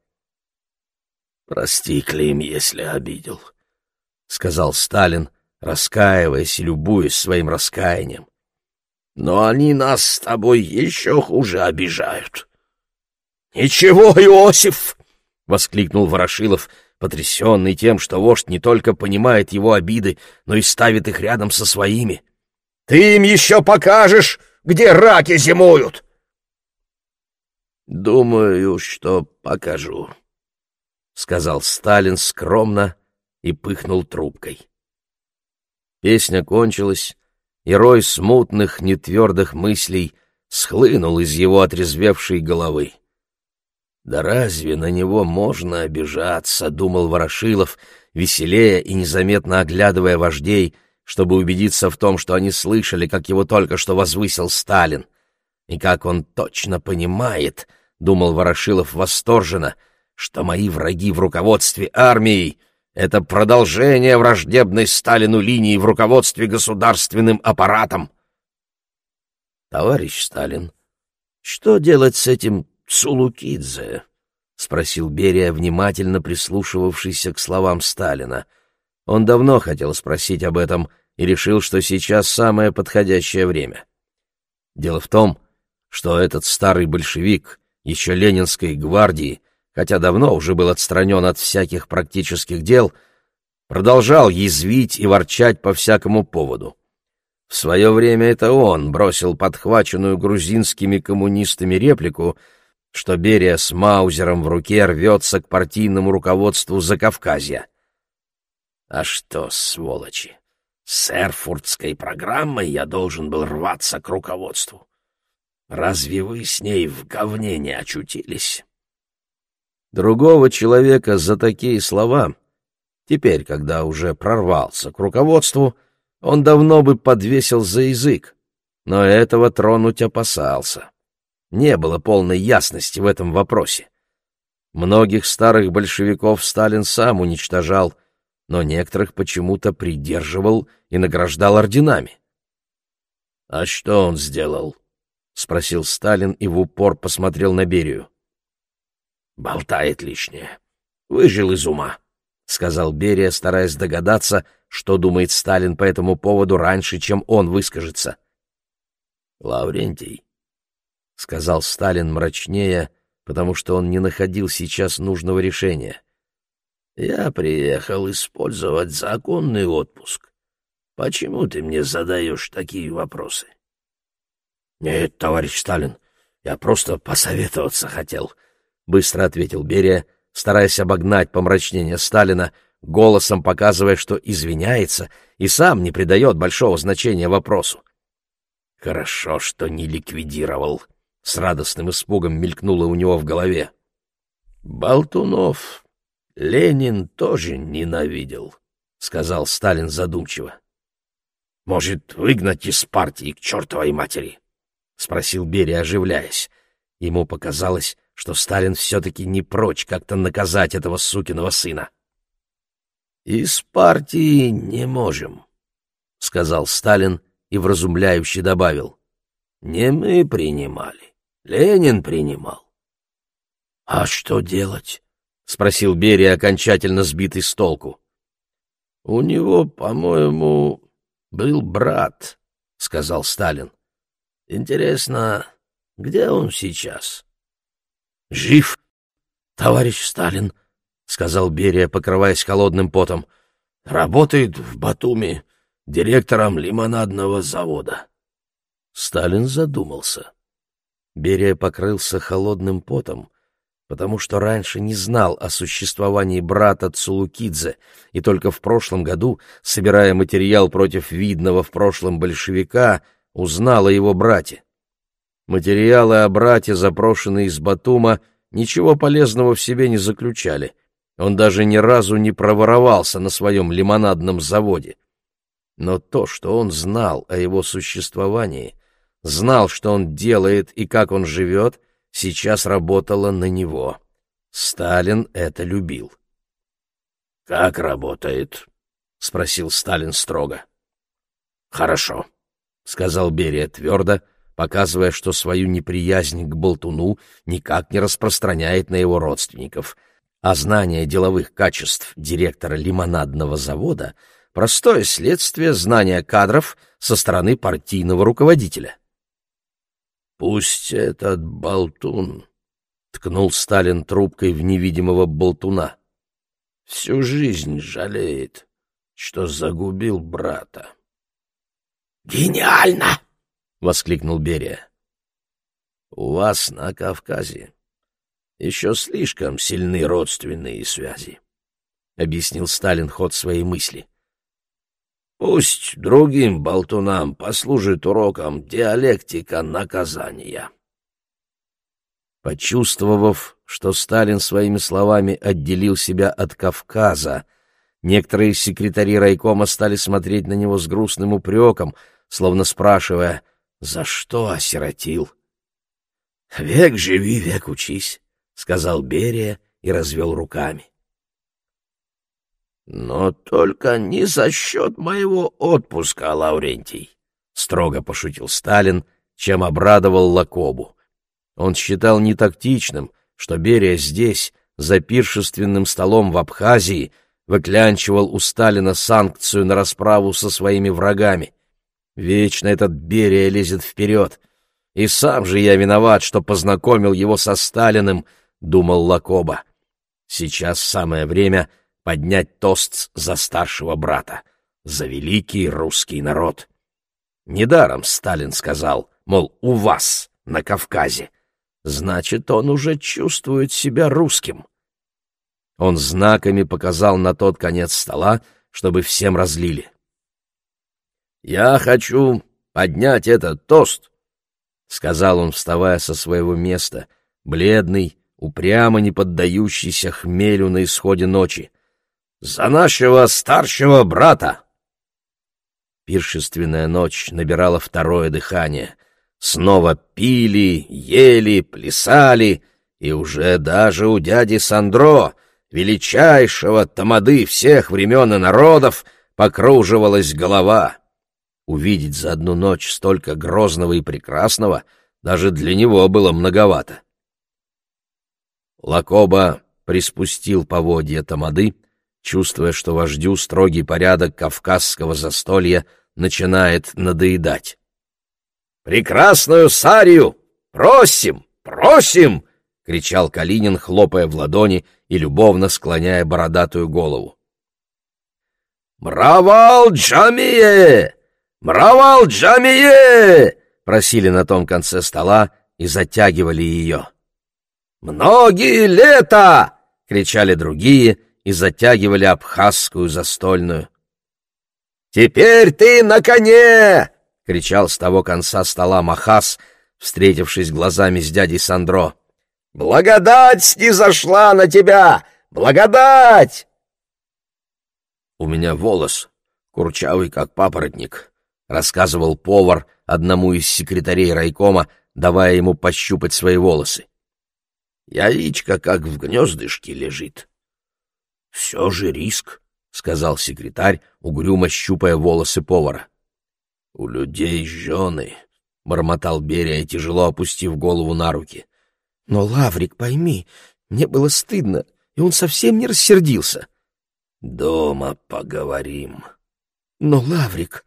«Прости, Клим, если обидел», — сказал Сталин, раскаиваясь и любуясь своим раскаянием. «Но они нас с тобой еще хуже обижают». «Ничего, Иосиф!» — воскликнул Ворошилов, потрясенный тем, что вождь не только понимает его обиды, но и ставит их рядом со своими. «Ты им еще покажешь, где раки зимуют!» «Думаю, что покажу», — сказал Сталин скромно и пыхнул трубкой. Песня кончилась, и рой смутных, нетвердых мыслей схлынул из его отрезвевшей головы. «Да разве на него можно обижаться?» — думал Ворошилов, веселее и незаметно оглядывая вождей, чтобы убедиться в том, что они слышали, как его только что возвысил Сталин. И как он точно понимает, — думал Ворошилов восторженно, — что мои враги в руководстве армией — это продолжение враждебной Сталину линии в руководстве государственным аппаратом. «Товарищ Сталин, что делать с этим Цулукидзе?» — спросил Берия, внимательно прислушивавшийся к словам Сталина. Он давно хотел спросить об этом и решил, что сейчас самое подходящее время. Дело в том, что этот старый большевик, еще Ленинской гвардии, хотя давно уже был отстранен от всяких практических дел, продолжал язвить и ворчать по всякому поводу. В свое время это он бросил подхваченную грузинскими коммунистами реплику, что Берия с Маузером в руке рвется к партийному руководству Закавказья. А что, сволочи, с эрфуртской программой я должен был рваться к руководству. Разве вы с ней в говне не очутились? Другого человека за такие слова, теперь, когда уже прорвался к руководству, он давно бы подвесил за язык, но этого тронуть опасался. Не было полной ясности в этом вопросе. Многих старых большевиков Сталин сам уничтожал, но некоторых почему-то придерживал и награждал орденами. — А что он сделал? — спросил Сталин и в упор посмотрел на Берию. — Болтает лишнее. Выжил из ума, — сказал Берия, стараясь догадаться, что думает Сталин по этому поводу раньше, чем он выскажется. — Лаврентий, — сказал Сталин мрачнее, потому что он не находил сейчас нужного решения. — Я приехал использовать законный отпуск. Почему ты мне задаешь такие вопросы? — Нет, товарищ Сталин, я просто посоветоваться хотел, — быстро ответил Берия, стараясь обогнать помрачнение Сталина, голосом показывая, что извиняется и сам не придает большого значения вопросу. «Хорошо, что не ликвидировал», — с радостным испугом мелькнуло у него в голове. «Болтунов Ленин тоже ненавидел», — сказал Сталин задумчиво. «Может, выгнать из партии к чертовой матери?» — спросил Берия, оживляясь. Ему показалось, что Сталин все-таки не прочь как-то наказать этого сукиного сына. «Из партии не можем», — сказал Сталин и вразумляюще добавил. «Не мы принимали, Ленин принимал». «А что делать?» — спросил Берия, окончательно сбитый с толку. «У него, по-моему, был брат», — сказал Сталин. «Интересно, где он сейчас?» — Жив, товарищ Сталин, — сказал Берия, покрываясь холодным потом. — Работает в Батуми директором лимонадного завода. Сталин задумался. Берия покрылся холодным потом, потому что раньше не знал о существовании брата Цулукидзе и только в прошлом году, собирая материал против видного в прошлом большевика, узнал о его брате. Материалы о брате, запрошенные из Батума, ничего полезного в себе не заключали. Он даже ни разу не проворовался на своем лимонадном заводе. Но то, что он знал о его существовании, знал, что он делает и как он живет, сейчас работало на него. Сталин это любил. «Как работает?» — спросил Сталин строго. «Хорошо», — сказал Берия твердо, — показывая, что свою неприязнь к болтуну никак не распространяет на его родственников, а знание деловых качеств директора лимонадного завода — простое следствие знания кадров со стороны партийного руководителя. «Пусть этот болтун», — ткнул Сталин трубкой в невидимого болтуна, — «всю жизнь жалеет, что загубил брата». «Гениально!» — воскликнул Берия. «У вас на Кавказе еще слишком сильны родственные связи», — объяснил Сталин ход своей мысли. «Пусть другим болтунам послужит уроком диалектика наказания». Почувствовав, что Сталин своими словами отделил себя от Кавказа, некоторые секретари райкома стали смотреть на него с грустным упреком, словно спрашивая — за что осиротил? — Век живи, век учись, — сказал Берия и развел руками. — Но только не за счет моего отпуска, Лаврентий, — строго пошутил Сталин, чем обрадовал Лакобу. Он считал нетактичным, что Берия здесь, за пиршественным столом в Абхазии, выклянчивал у Сталина санкцию на расправу со своими врагами. Вечно этот Берия лезет вперед. И сам же я виноват, что познакомил его со Сталиным, — думал Лакоба. Сейчас самое время поднять тост за старшего брата, за великий русский народ. Недаром Сталин сказал, мол, у вас на Кавказе. Значит, он уже чувствует себя русским. Он знаками показал на тот конец стола, чтобы всем разлили. «Я хочу поднять этот тост», — сказал он, вставая со своего места, бледный, упрямо не поддающийся хмелю на исходе ночи. «За нашего старшего брата!» Пиршественная ночь набирала второе дыхание. Снова пили, ели, плясали, и уже даже у дяди Сандро, величайшего тамады всех времен и народов, покруживалась голова. Увидеть за одну ночь столько грозного и прекрасного даже для него было многовато. Лакоба приспустил поводья тамады, чувствуя, что вождю строгий порядок кавказского застолья начинает надоедать. «Прекрасную Сарию! Просим! Просим!» — кричал Калинин, хлопая в ладони и любовно склоняя бородатую голову. «Мравал Джамие! Мравал Джамие!» — просили на том конце стола и затягивали ее. «Многие лета!» — кричали другие и затягивали абхазскую застольную. «Теперь ты на коне!» — кричал с того конца стола Махас, встретившись глазами с дядей Сандро. «Благодать снизошла на тебя! Благодать!» «У меня волос, курчавый, как папоротник», — рассказывал повар одному из секретарей райкома, давая ему пощупать свои волосы. Яичко как в гнездышке лежит. — Все же риск, — сказал секретарь, угрюмо щупая волосы повара. — У людей жены, — бормотал Берия, тяжело опустив голову на руки. — Но, Лаврик, пойми, мне было стыдно, и он совсем не рассердился. — Дома поговорим. — Но, Лаврик... —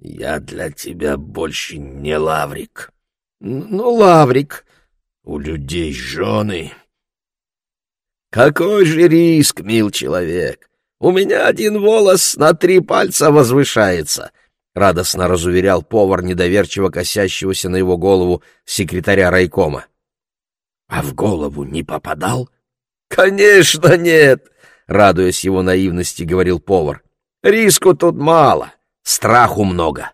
Я для тебя больше не Лаврик. — Ну, Лаврик... У людей жены. Какой же риск, мил человек! У меня один волос на три пальца возвышается, — радостно разуверял повар недоверчиво косящегося на его голову секретаря райкома. — А в голову не попадал? — Конечно, нет, — радуясь его наивности, говорил повар. — Риску тут мало, страху много.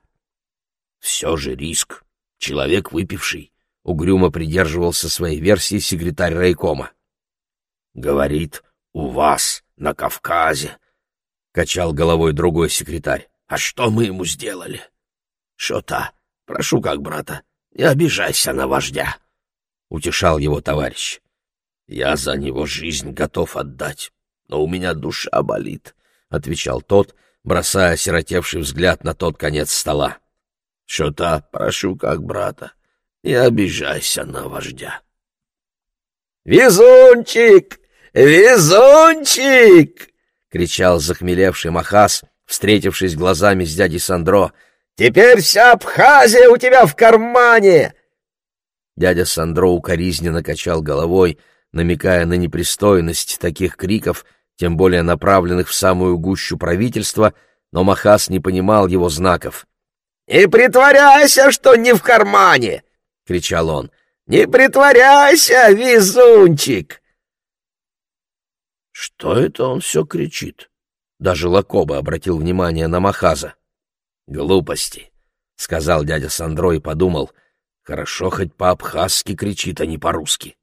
— Все же риск. Человек выпивший угрюмо придерживался своей версии секретарь райкома. «Говорит, у вас, на Кавказе», — качал головой другой секретарь. «А что мы ему сделали?» «Что-то, прошу как брата, не обижайся на вождя», — утешал его товарищ. «Я за него жизнь готов отдать, но у меня душа болит», — отвечал тот, бросая осиротевший взгляд на тот конец стола. «Что-то, прошу как брата, не обижайся на вождя. «Везунчик! Везунчик!» — кричал захмелевший Махас, встретившись глазами с дядей Сандро. «Теперь вся Абхазия у тебя в кармане!» Дядя Сандро укоризненно качал головой, намекая на непристойность таких криков, тем более направленных в самую гущу правительства, но Махас не понимал его знаков. «Не притворяйся, что не в кармане! — кричал он. «Не притворяйся, везунчик!» «Что это он все кричит?» Даже Лакоба обратил внимание на Махаза. «Глупости», — сказал дядя Сандро и подумал. «Хорошо хоть по-абхазски кричит, а не по-русски».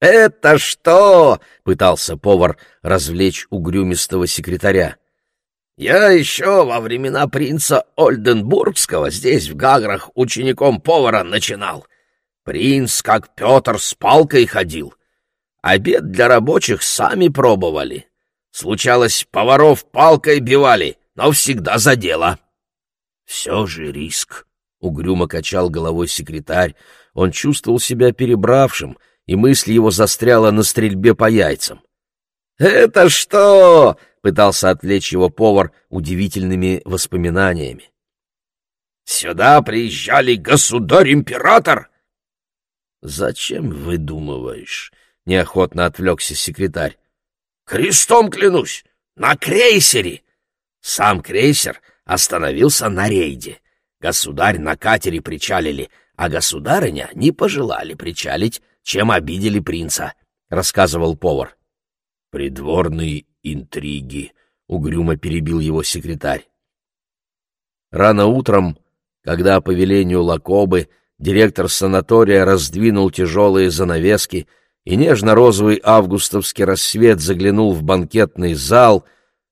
«Это что?» — пытался повар развлечь угрюмистого секретаря. Я еще во времена принца Ольденбургского здесь, в Гаграх, учеником повара начинал. Принц, как Петр, с палкой ходил. Обед для рабочих сами пробовали. Случалось, поваров палкой бивали, но всегда за дело. Все же риск. Угрюмо качал головой секретарь. Он чувствовал себя перебравшим, и мысль его застряла на стрельбе по яйцам. «Это что?» пытался отвлечь его повар удивительными воспоминаниями. «Сюда приезжали государь-император!» «Зачем выдумываешь?» — неохотно отвлекся секретарь. «Крестом клянусь! На крейсере!» Сам крейсер остановился на рейде. Государь на катере причалили, а государыня не пожелали причалить, чем обидели принца, — рассказывал повар. «Придворные интриги», — угрюмо перебил его секретарь. Рано утром, когда по велению Лакобы директор санатория раздвинул тяжелые занавески, и нежно-розовый августовский рассвет заглянул в банкетный зал,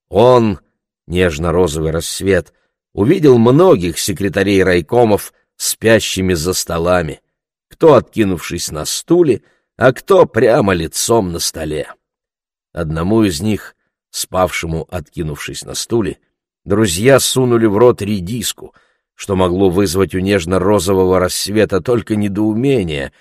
он, нежно-розовый рассвет, увидел многих секретарей райкомов спящими за столами, кто откинувшись на стуле, а кто прямо лицом на столе. Одному из них, спавшему, откинувшись на стуле, друзья сунули в рот редиску, что могло вызвать у нежно-розового рассвета только недоумение,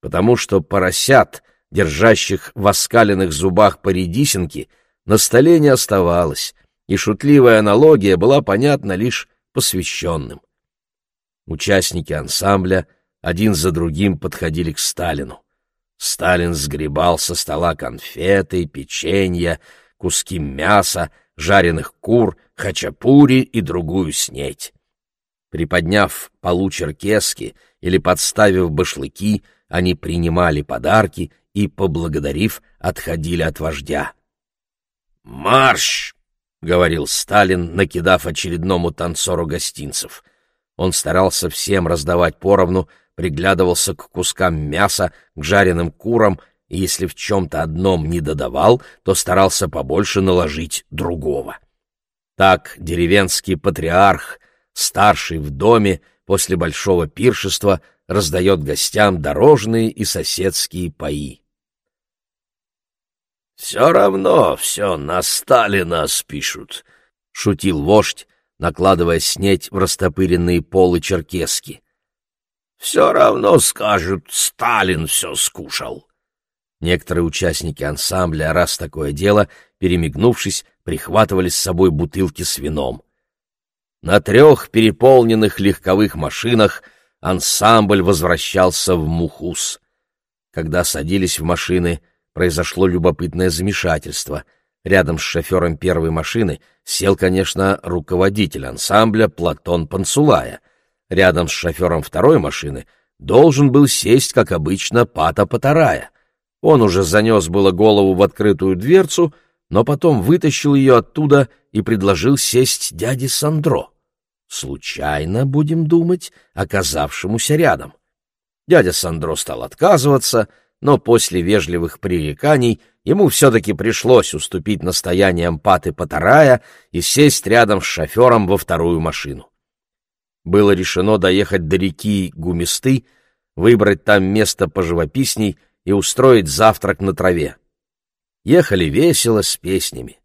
потому что поросят, держащих в оскаленных зубах по редисинке, на столе не оставалось, и шутливая аналогия была понятна лишь посвященным. Участники ансамбля один за другим подходили к Сталину. Сталин сгребал со стола конфеты, печенья, куски мяса, жареных кур, хачапури и другую снеть. Приподняв полу черкески или подставив башлыки, они принимали подарки и, поблагодарив, отходили от вождя. «Марш!» — говорил Сталин, накидав очередному танцору гостинцев. Он старался всем раздавать поровну, приглядывался к кускам мяса, к жареным курам, и если в чем-то одном не додавал, то старался побольше наложить другого. Так деревенский патриарх, старший в доме, после большого пиршества раздает гостям дорожные и соседские паи. «Все равно все на Сталина спишут», — шутил вождь, накладывая снеть в растопыренные полы черкески. «Все равно скажут, Сталин все скушал». Некоторые участники ансамбля, раз такое дело, перемигнувшись, прихватывали с собой бутылки с вином. На трех переполненных легковых машинах ансамбль возвращался в Мухус. Когда садились в машины, произошло любопытное замешательство. Рядом с шофером первой машины сел, конечно, руководитель ансамбля Платон Пансулая. Рядом с шофером второй машины должен был сесть, как обычно, Пата Патарая. Он уже занес было голову в открытую дверцу, но потом вытащил ее оттуда и предложил сесть дяде Сандро. Случайно, будем думать, оказавшемуся рядом. Дядя Сандро стал отказываться, но после вежливых пререканий ему все-таки пришлось уступить настояниям Паты Патарая и сесть рядом с шофером во вторую машину. Было решено доехать до реки Гумисты, выбрать там место поживописней и устроить завтрак на траве. Ехали весело с песнями.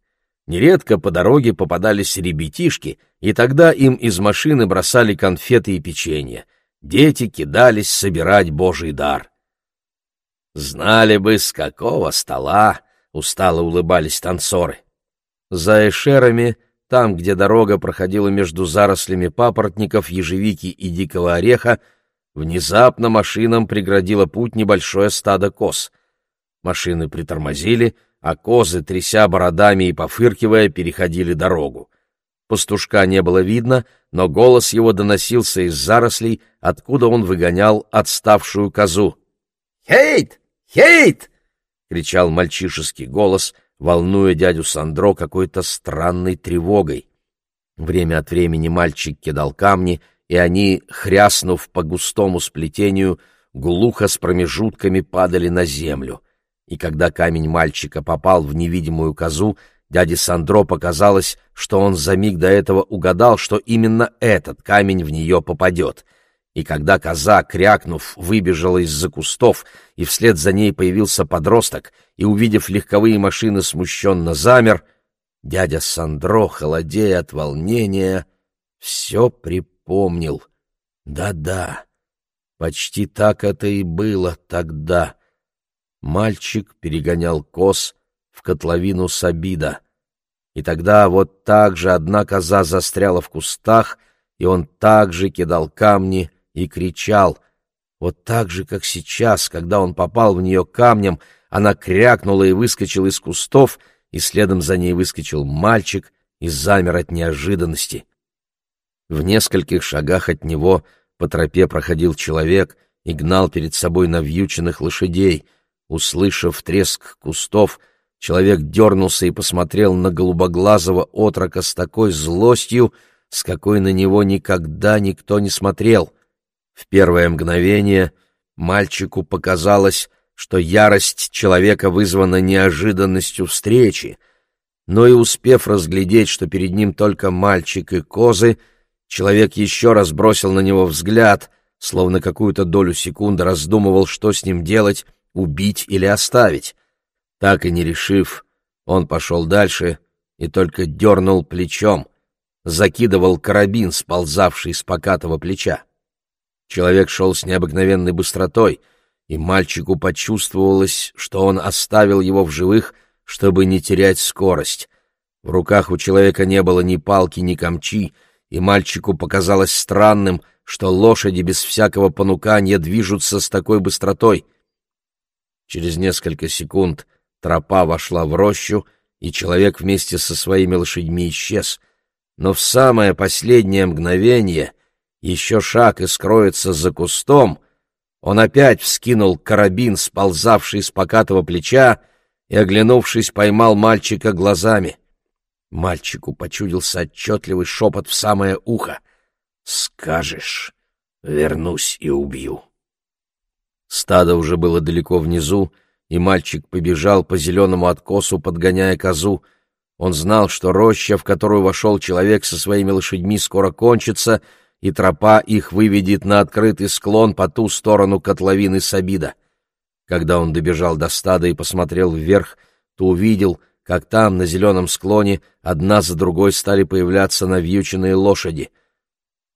Нередко по дороге попадались ребятишки, и тогда им из машины бросали конфеты и печенье. Дети кидались собирать Божий дар. Знали бы, с какого стола, устало улыбались танцоры. За эшерами, там, где дорога проходила между зарослями папоротников, ежевики и дикого ореха, внезапно машинам преградило путь небольшое стадо коз. Машины притормозили, а козы, тряся бородами и пофыркивая, переходили дорогу. Пастушка не было видно, но голос его доносился из зарослей, откуда он выгонял отставшую козу. «Хейт! «Хейт!» — кричал мальчишеский голос, волнуя дядю Сандро какой-то странной тревогой. Время от времени мальчик кидал камни, и они, хряснув по густому сплетению, глухо с промежутками падали на землю. И когда камень мальчика попал в невидимую козу, дяде Сандро показалось, что он за миг до этого угадал, что именно этот камень в нее попадет — и когда коза, крякнув, выбежала из-за кустов, и вслед за ней появился подросток, и, увидев легковые машины, смущенно замер, дядя Сандро, холодея от волнения, все припомнил. Да-да, почти так это и было тогда. Мальчик перегонял коз в котловину Сабида. И тогда вот так же одна коза застряла в кустах, и он также кидал камни — и кричал, вот так же, как сейчас, когда он попал в нее камнем, она крякнула и выскочила из кустов, и следом за ней выскочил мальчик и замер от неожиданности. В нескольких шагах от него по тропе проходил человек и гнал перед собой навьюченных лошадей. Услышав треск кустов, человек дернулся и посмотрел на голубоглазого отрока с такой злостью, с какой на него никогда никто не смотрел. В первое мгновение мальчику показалось, что ярость человека вызвана неожиданностью встречи, но и успев разглядеть, что перед ним только мальчик и козы, человек еще раз бросил на него взгляд, словно какую-то долю секунды раздумывал, что с ним делать, убить или оставить. Так и не решив, он пошел дальше и только дернул плечом, закидывал карабин, сползавший с покатого плеча. Человек шел с необыкновенной быстротой, и мальчику почувствовалось, что он оставил его в живых, чтобы не терять скорость. В руках у человека не было ни палки, ни камчи, и мальчику показалось странным, что лошади без всякого понукания движутся с такой быстротой. Через несколько секунд тропа вошла в рощу, и человек вместе со своими лошадьми исчез. Но в самое последнее мгновение еще шаг и скроется за кустом, он опять вскинул карабин, сползавший с покатого плеча, и, оглянувшись, поймал мальчика глазами. Мальчику почудился отчетливый шепот в самое ухо. «Скажешь, вернусь и убью». Стадо уже было далеко внизу, и мальчик побежал по зеленому откосу, подгоняя козу. Он знал, что роща, в которую вошел человек со своими лошадьми, скоро кончится — и тропа их выведет на открытый склон по ту сторону котловины Сабида. Когда он добежал до стада и посмотрел вверх, то увидел, как там, на зеленом склоне, одна за другой стали появляться навьюченные лошади.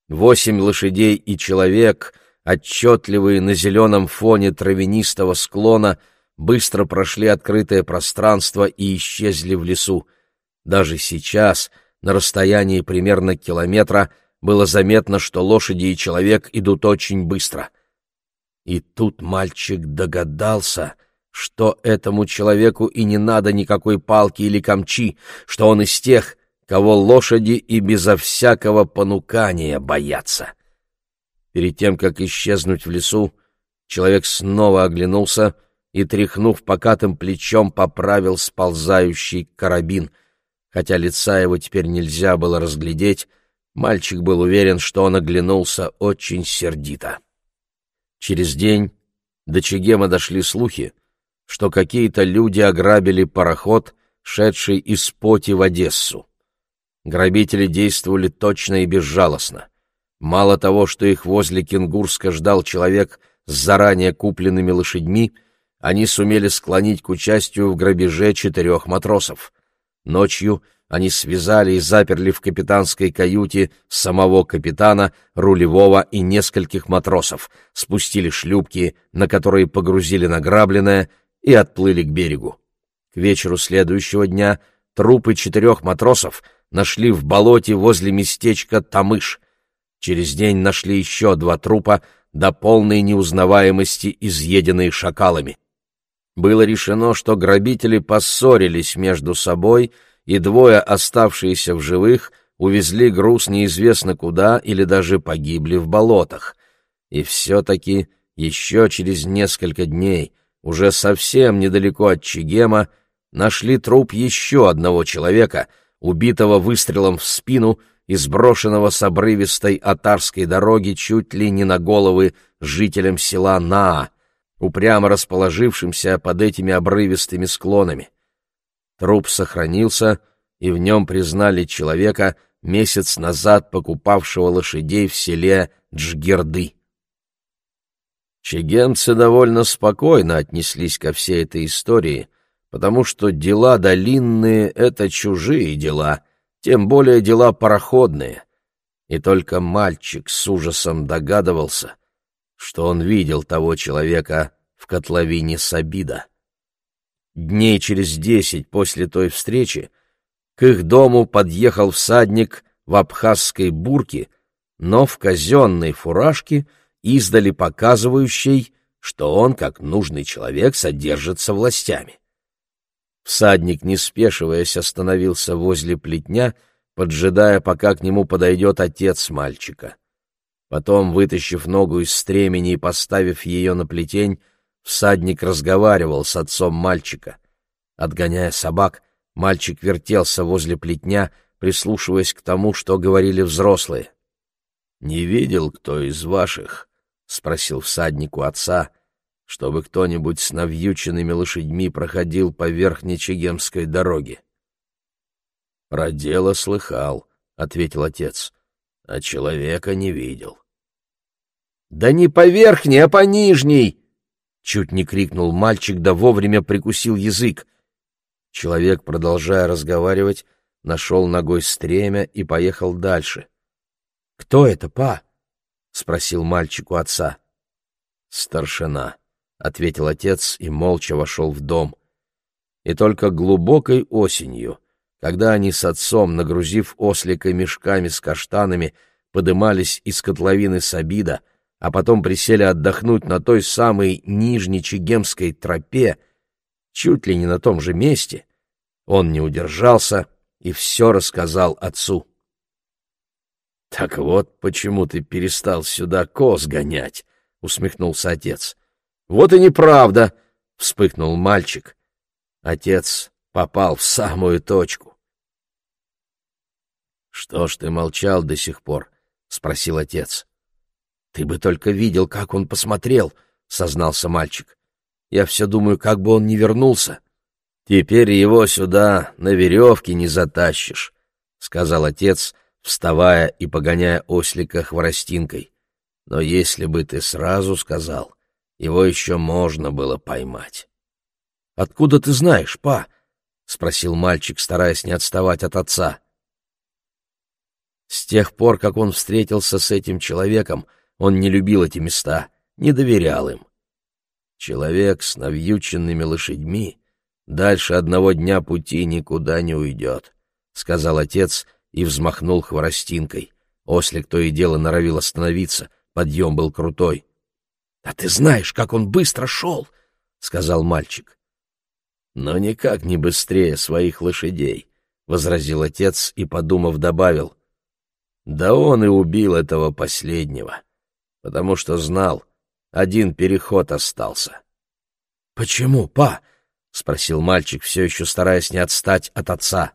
Восемь лошадей и человек, отчетливые на зеленом фоне травянистого склона, быстро прошли открытое пространство и исчезли в лесу. Даже сейчас, на расстоянии примерно километра, было заметно, что лошади и человек идут очень быстро. И тут мальчик догадался, что этому человеку и не надо никакой палки или камчи, что он из тех, кого лошади и безо всякого понукания боятся. Перед тем, как исчезнуть в лесу, человек снова оглянулся и, тряхнув покатым плечом, поправил сползающий карабин. Хотя лица его теперь нельзя было разглядеть, Мальчик был уверен, что он оглянулся очень сердито. Через день до Чегема дошли слухи, что какие-то люди ограбили пароход, шедший из Поти в Одессу. Грабители действовали точно и безжалостно. Мало того, что их возле Кенгурска ждал человек с заранее купленными лошадьми, они сумели склонить к участию в грабеже четырех матросов. Ночью они связали и заперли в капитанской каюте самого капитана, рулевого и нескольких матросов, спустили шлюпки, на которые погрузили награбленное, и отплыли к берегу. К вечеру следующего дня трупы четырех матросов нашли в болоте возле местечка Тамыш. Через день нашли еще два трупа, до полной неузнаваемости, изъеденные шакалами. Было решено, что грабители поссорились между собой — и двое, оставшиеся в живых, увезли груз неизвестно куда или даже погибли в болотах. И все-таки еще через несколько дней, уже совсем недалеко от Чигема, нашли труп еще одного человека, убитого выстрелом в спину и сброшенного с обрывистой атарской дороги чуть ли не на головы жителям села Наа, упрямо расположившимся под этими обрывистыми склонами. Труп сохранился, и в нем признали человека, месяц назад покупавшего лошадей в селе Джгерды. Чегемцы довольно спокойно отнеслись ко всей этой истории, потому что дела долинные — это чужие дела, тем более дела пароходные. И только мальчик с ужасом догадывался, что он видел того человека в котловине Сабида. Дней через десять после той встречи к их дому подъехал всадник в абхазской бурке, но в казенной фуражке, издали показывающей, что он, как нужный человек, содержится властями. Всадник, не спешиваясь, остановился возле плетня, поджидая, пока к нему подойдет отец мальчика. Потом, вытащив ногу из стремени и поставив ее на плетень, всадник разговаривал с отцом мальчика. Отгоняя собак, мальчик вертелся возле плетня, прислушиваясь к тому, что говорили взрослые. «Не видел кто из ваших?» — спросил всаднику отца, чтобы кто-нибудь с навьюченными лошадьми проходил по верхней Чегемской дороге. «Про дело слыхал», — ответил отец, — «а человека не видел». «Да не по верхней, а по нижней!» — чуть не крикнул мальчик, да вовремя прикусил язык. Человек, продолжая разговаривать, нашел ногой стремя и поехал дальше. «Кто это, па?» — спросил мальчик у отца. «Старшина», — ответил отец и молча вошел в дом. И только глубокой осенью, когда они с отцом, нагрузив ослика мешками с каштанами, подымались из котловины Сабида, а потом присели отдохнуть на той самой нижней Чегемской тропе, чуть ли не на том же месте, он не удержался и все рассказал отцу. — Так вот почему ты перестал сюда коз гонять, — усмехнулся отец. — Вот и неправда, — вспыхнул мальчик. Отец попал в самую точку. — Что ж ты молчал до сих пор? — спросил отец. — Ты бы только видел, как он посмотрел, — сознался мальчик. — Я все думаю, как бы он не вернулся. — Теперь его сюда на веревке не затащишь, — сказал отец, вставая и погоняя ослика хворостинкой. — Но если бы ты сразу сказал, его еще можно было поймать. — Откуда ты знаешь, па? — спросил мальчик, стараясь не отставать от отца. С тех пор, как он встретился с этим человеком, — он не любил эти места, не доверял им. Человек с навьюченными лошадьми дальше одного дня пути никуда не уйдет, — сказал отец и взмахнул хворостинкой. Ослик то и дело норовил остановиться, подъем был крутой. — А ты знаешь, как он быстро шел, — сказал мальчик. — Но никак не быстрее своих лошадей, — возразил отец и, подумав, добавил. — Да он и убил этого последнего. — потому что знал, один переход остался. — Почему, па? — спросил мальчик, все еще стараясь не отстать от отца.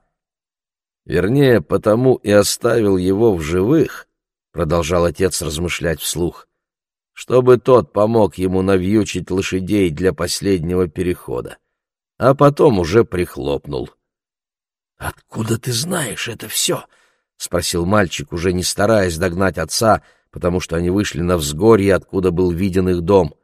— Вернее, потому и оставил его в живых, — продолжал отец размышлять вслух, — чтобы тот помог ему навьючить лошадей для последнего перехода, а потом уже прихлопнул. — Откуда ты знаешь это все? — спросил мальчик, уже не стараясь догнать отца, потому что они вышли на взгорье, откуда был виден их дом.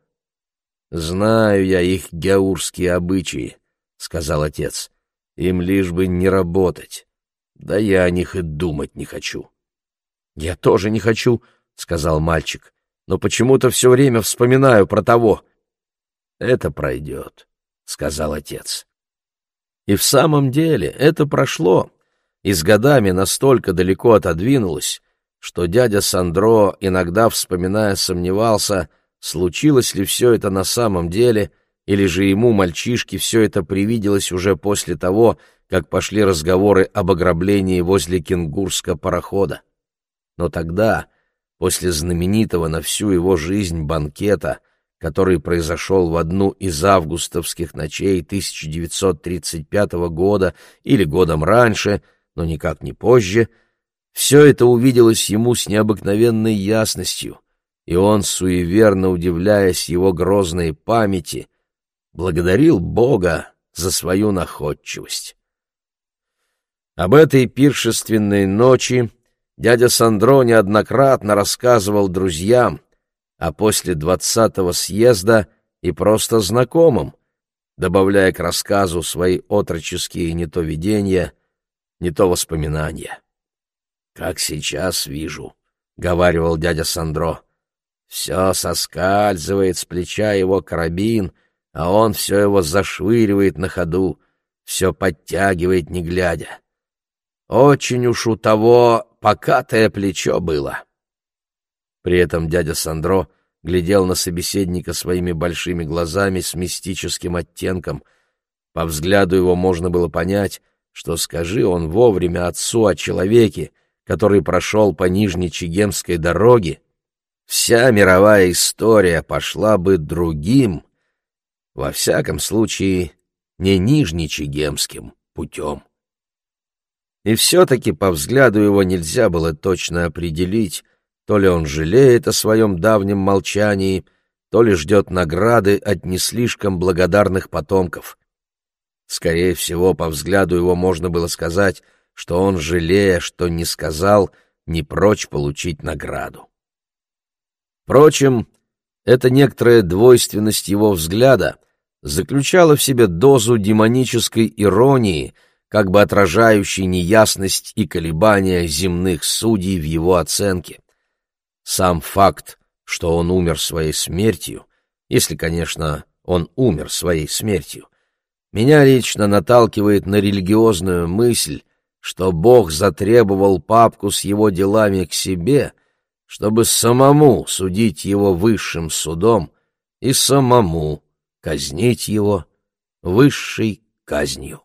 «Знаю я их геурские обычаи», — сказал отец. «Им лишь бы не работать. Да я о них и думать не хочу». «Я тоже не хочу», — сказал мальчик, «но почему-то все время вспоминаю про того». «Это пройдет», — сказал отец. И в самом деле это прошло, и с годами настолько далеко отодвинулось, что дядя Сандро, иногда вспоминая, сомневался, случилось ли все это на самом деле, или же ему, мальчишке, все это привиделось уже после того, как пошли разговоры об ограблении возле кенгурска парохода. Но тогда, после знаменитого на всю его жизнь банкета, который произошел в одну из августовских ночей 1935 года или годом раньше, но никак не позже, все это увиделось ему с необыкновенной ясностью, и он, суеверно удивляясь его грозной памяти, благодарил Бога за свою находчивость. Об этой пиршественной ночи дядя Сандро неоднократно рассказывал друзьям, а после двадцатого съезда и просто знакомым, добавляя к рассказу свои отроческие не то видения, не то воспоминания. «Как сейчас вижу», — говаривал дядя Сандро. «Все соскальзывает с плеча его карабин, а он все его зашвыривает на ходу, все подтягивает, не глядя. Очень уж у того покатое плечо было». При этом дядя Сандро глядел на собеседника своими большими глазами с мистическим оттенком. По взгляду его можно было понять, что скажи он вовремя отцу о человеке, который прошел по Нижней Чегемской дороге, вся мировая история пошла бы другим, во всяком случае, не Нижнечегемским путем. И все-таки по взгляду его нельзя было точно определить, то ли он жалеет о своем давнем молчании, то ли ждет награды от не слишком благодарных потомков. Скорее всего, по взгляду его можно было сказать, что он, жалея, что не сказал, не прочь получить награду. Впрочем, эта некоторая двойственность его взгляда заключала в себе дозу демонической иронии — как бы отражающий неясность и колебания земных судей в его оценке. Сам факт, что он умер своей смертью, если, конечно, он умер своей смертью, меня лично наталкивает на религиозную мысль, что Бог затребовал папку с его делами к себе, чтобы самому судить его высшим судом и самому казнить его высшей казнью.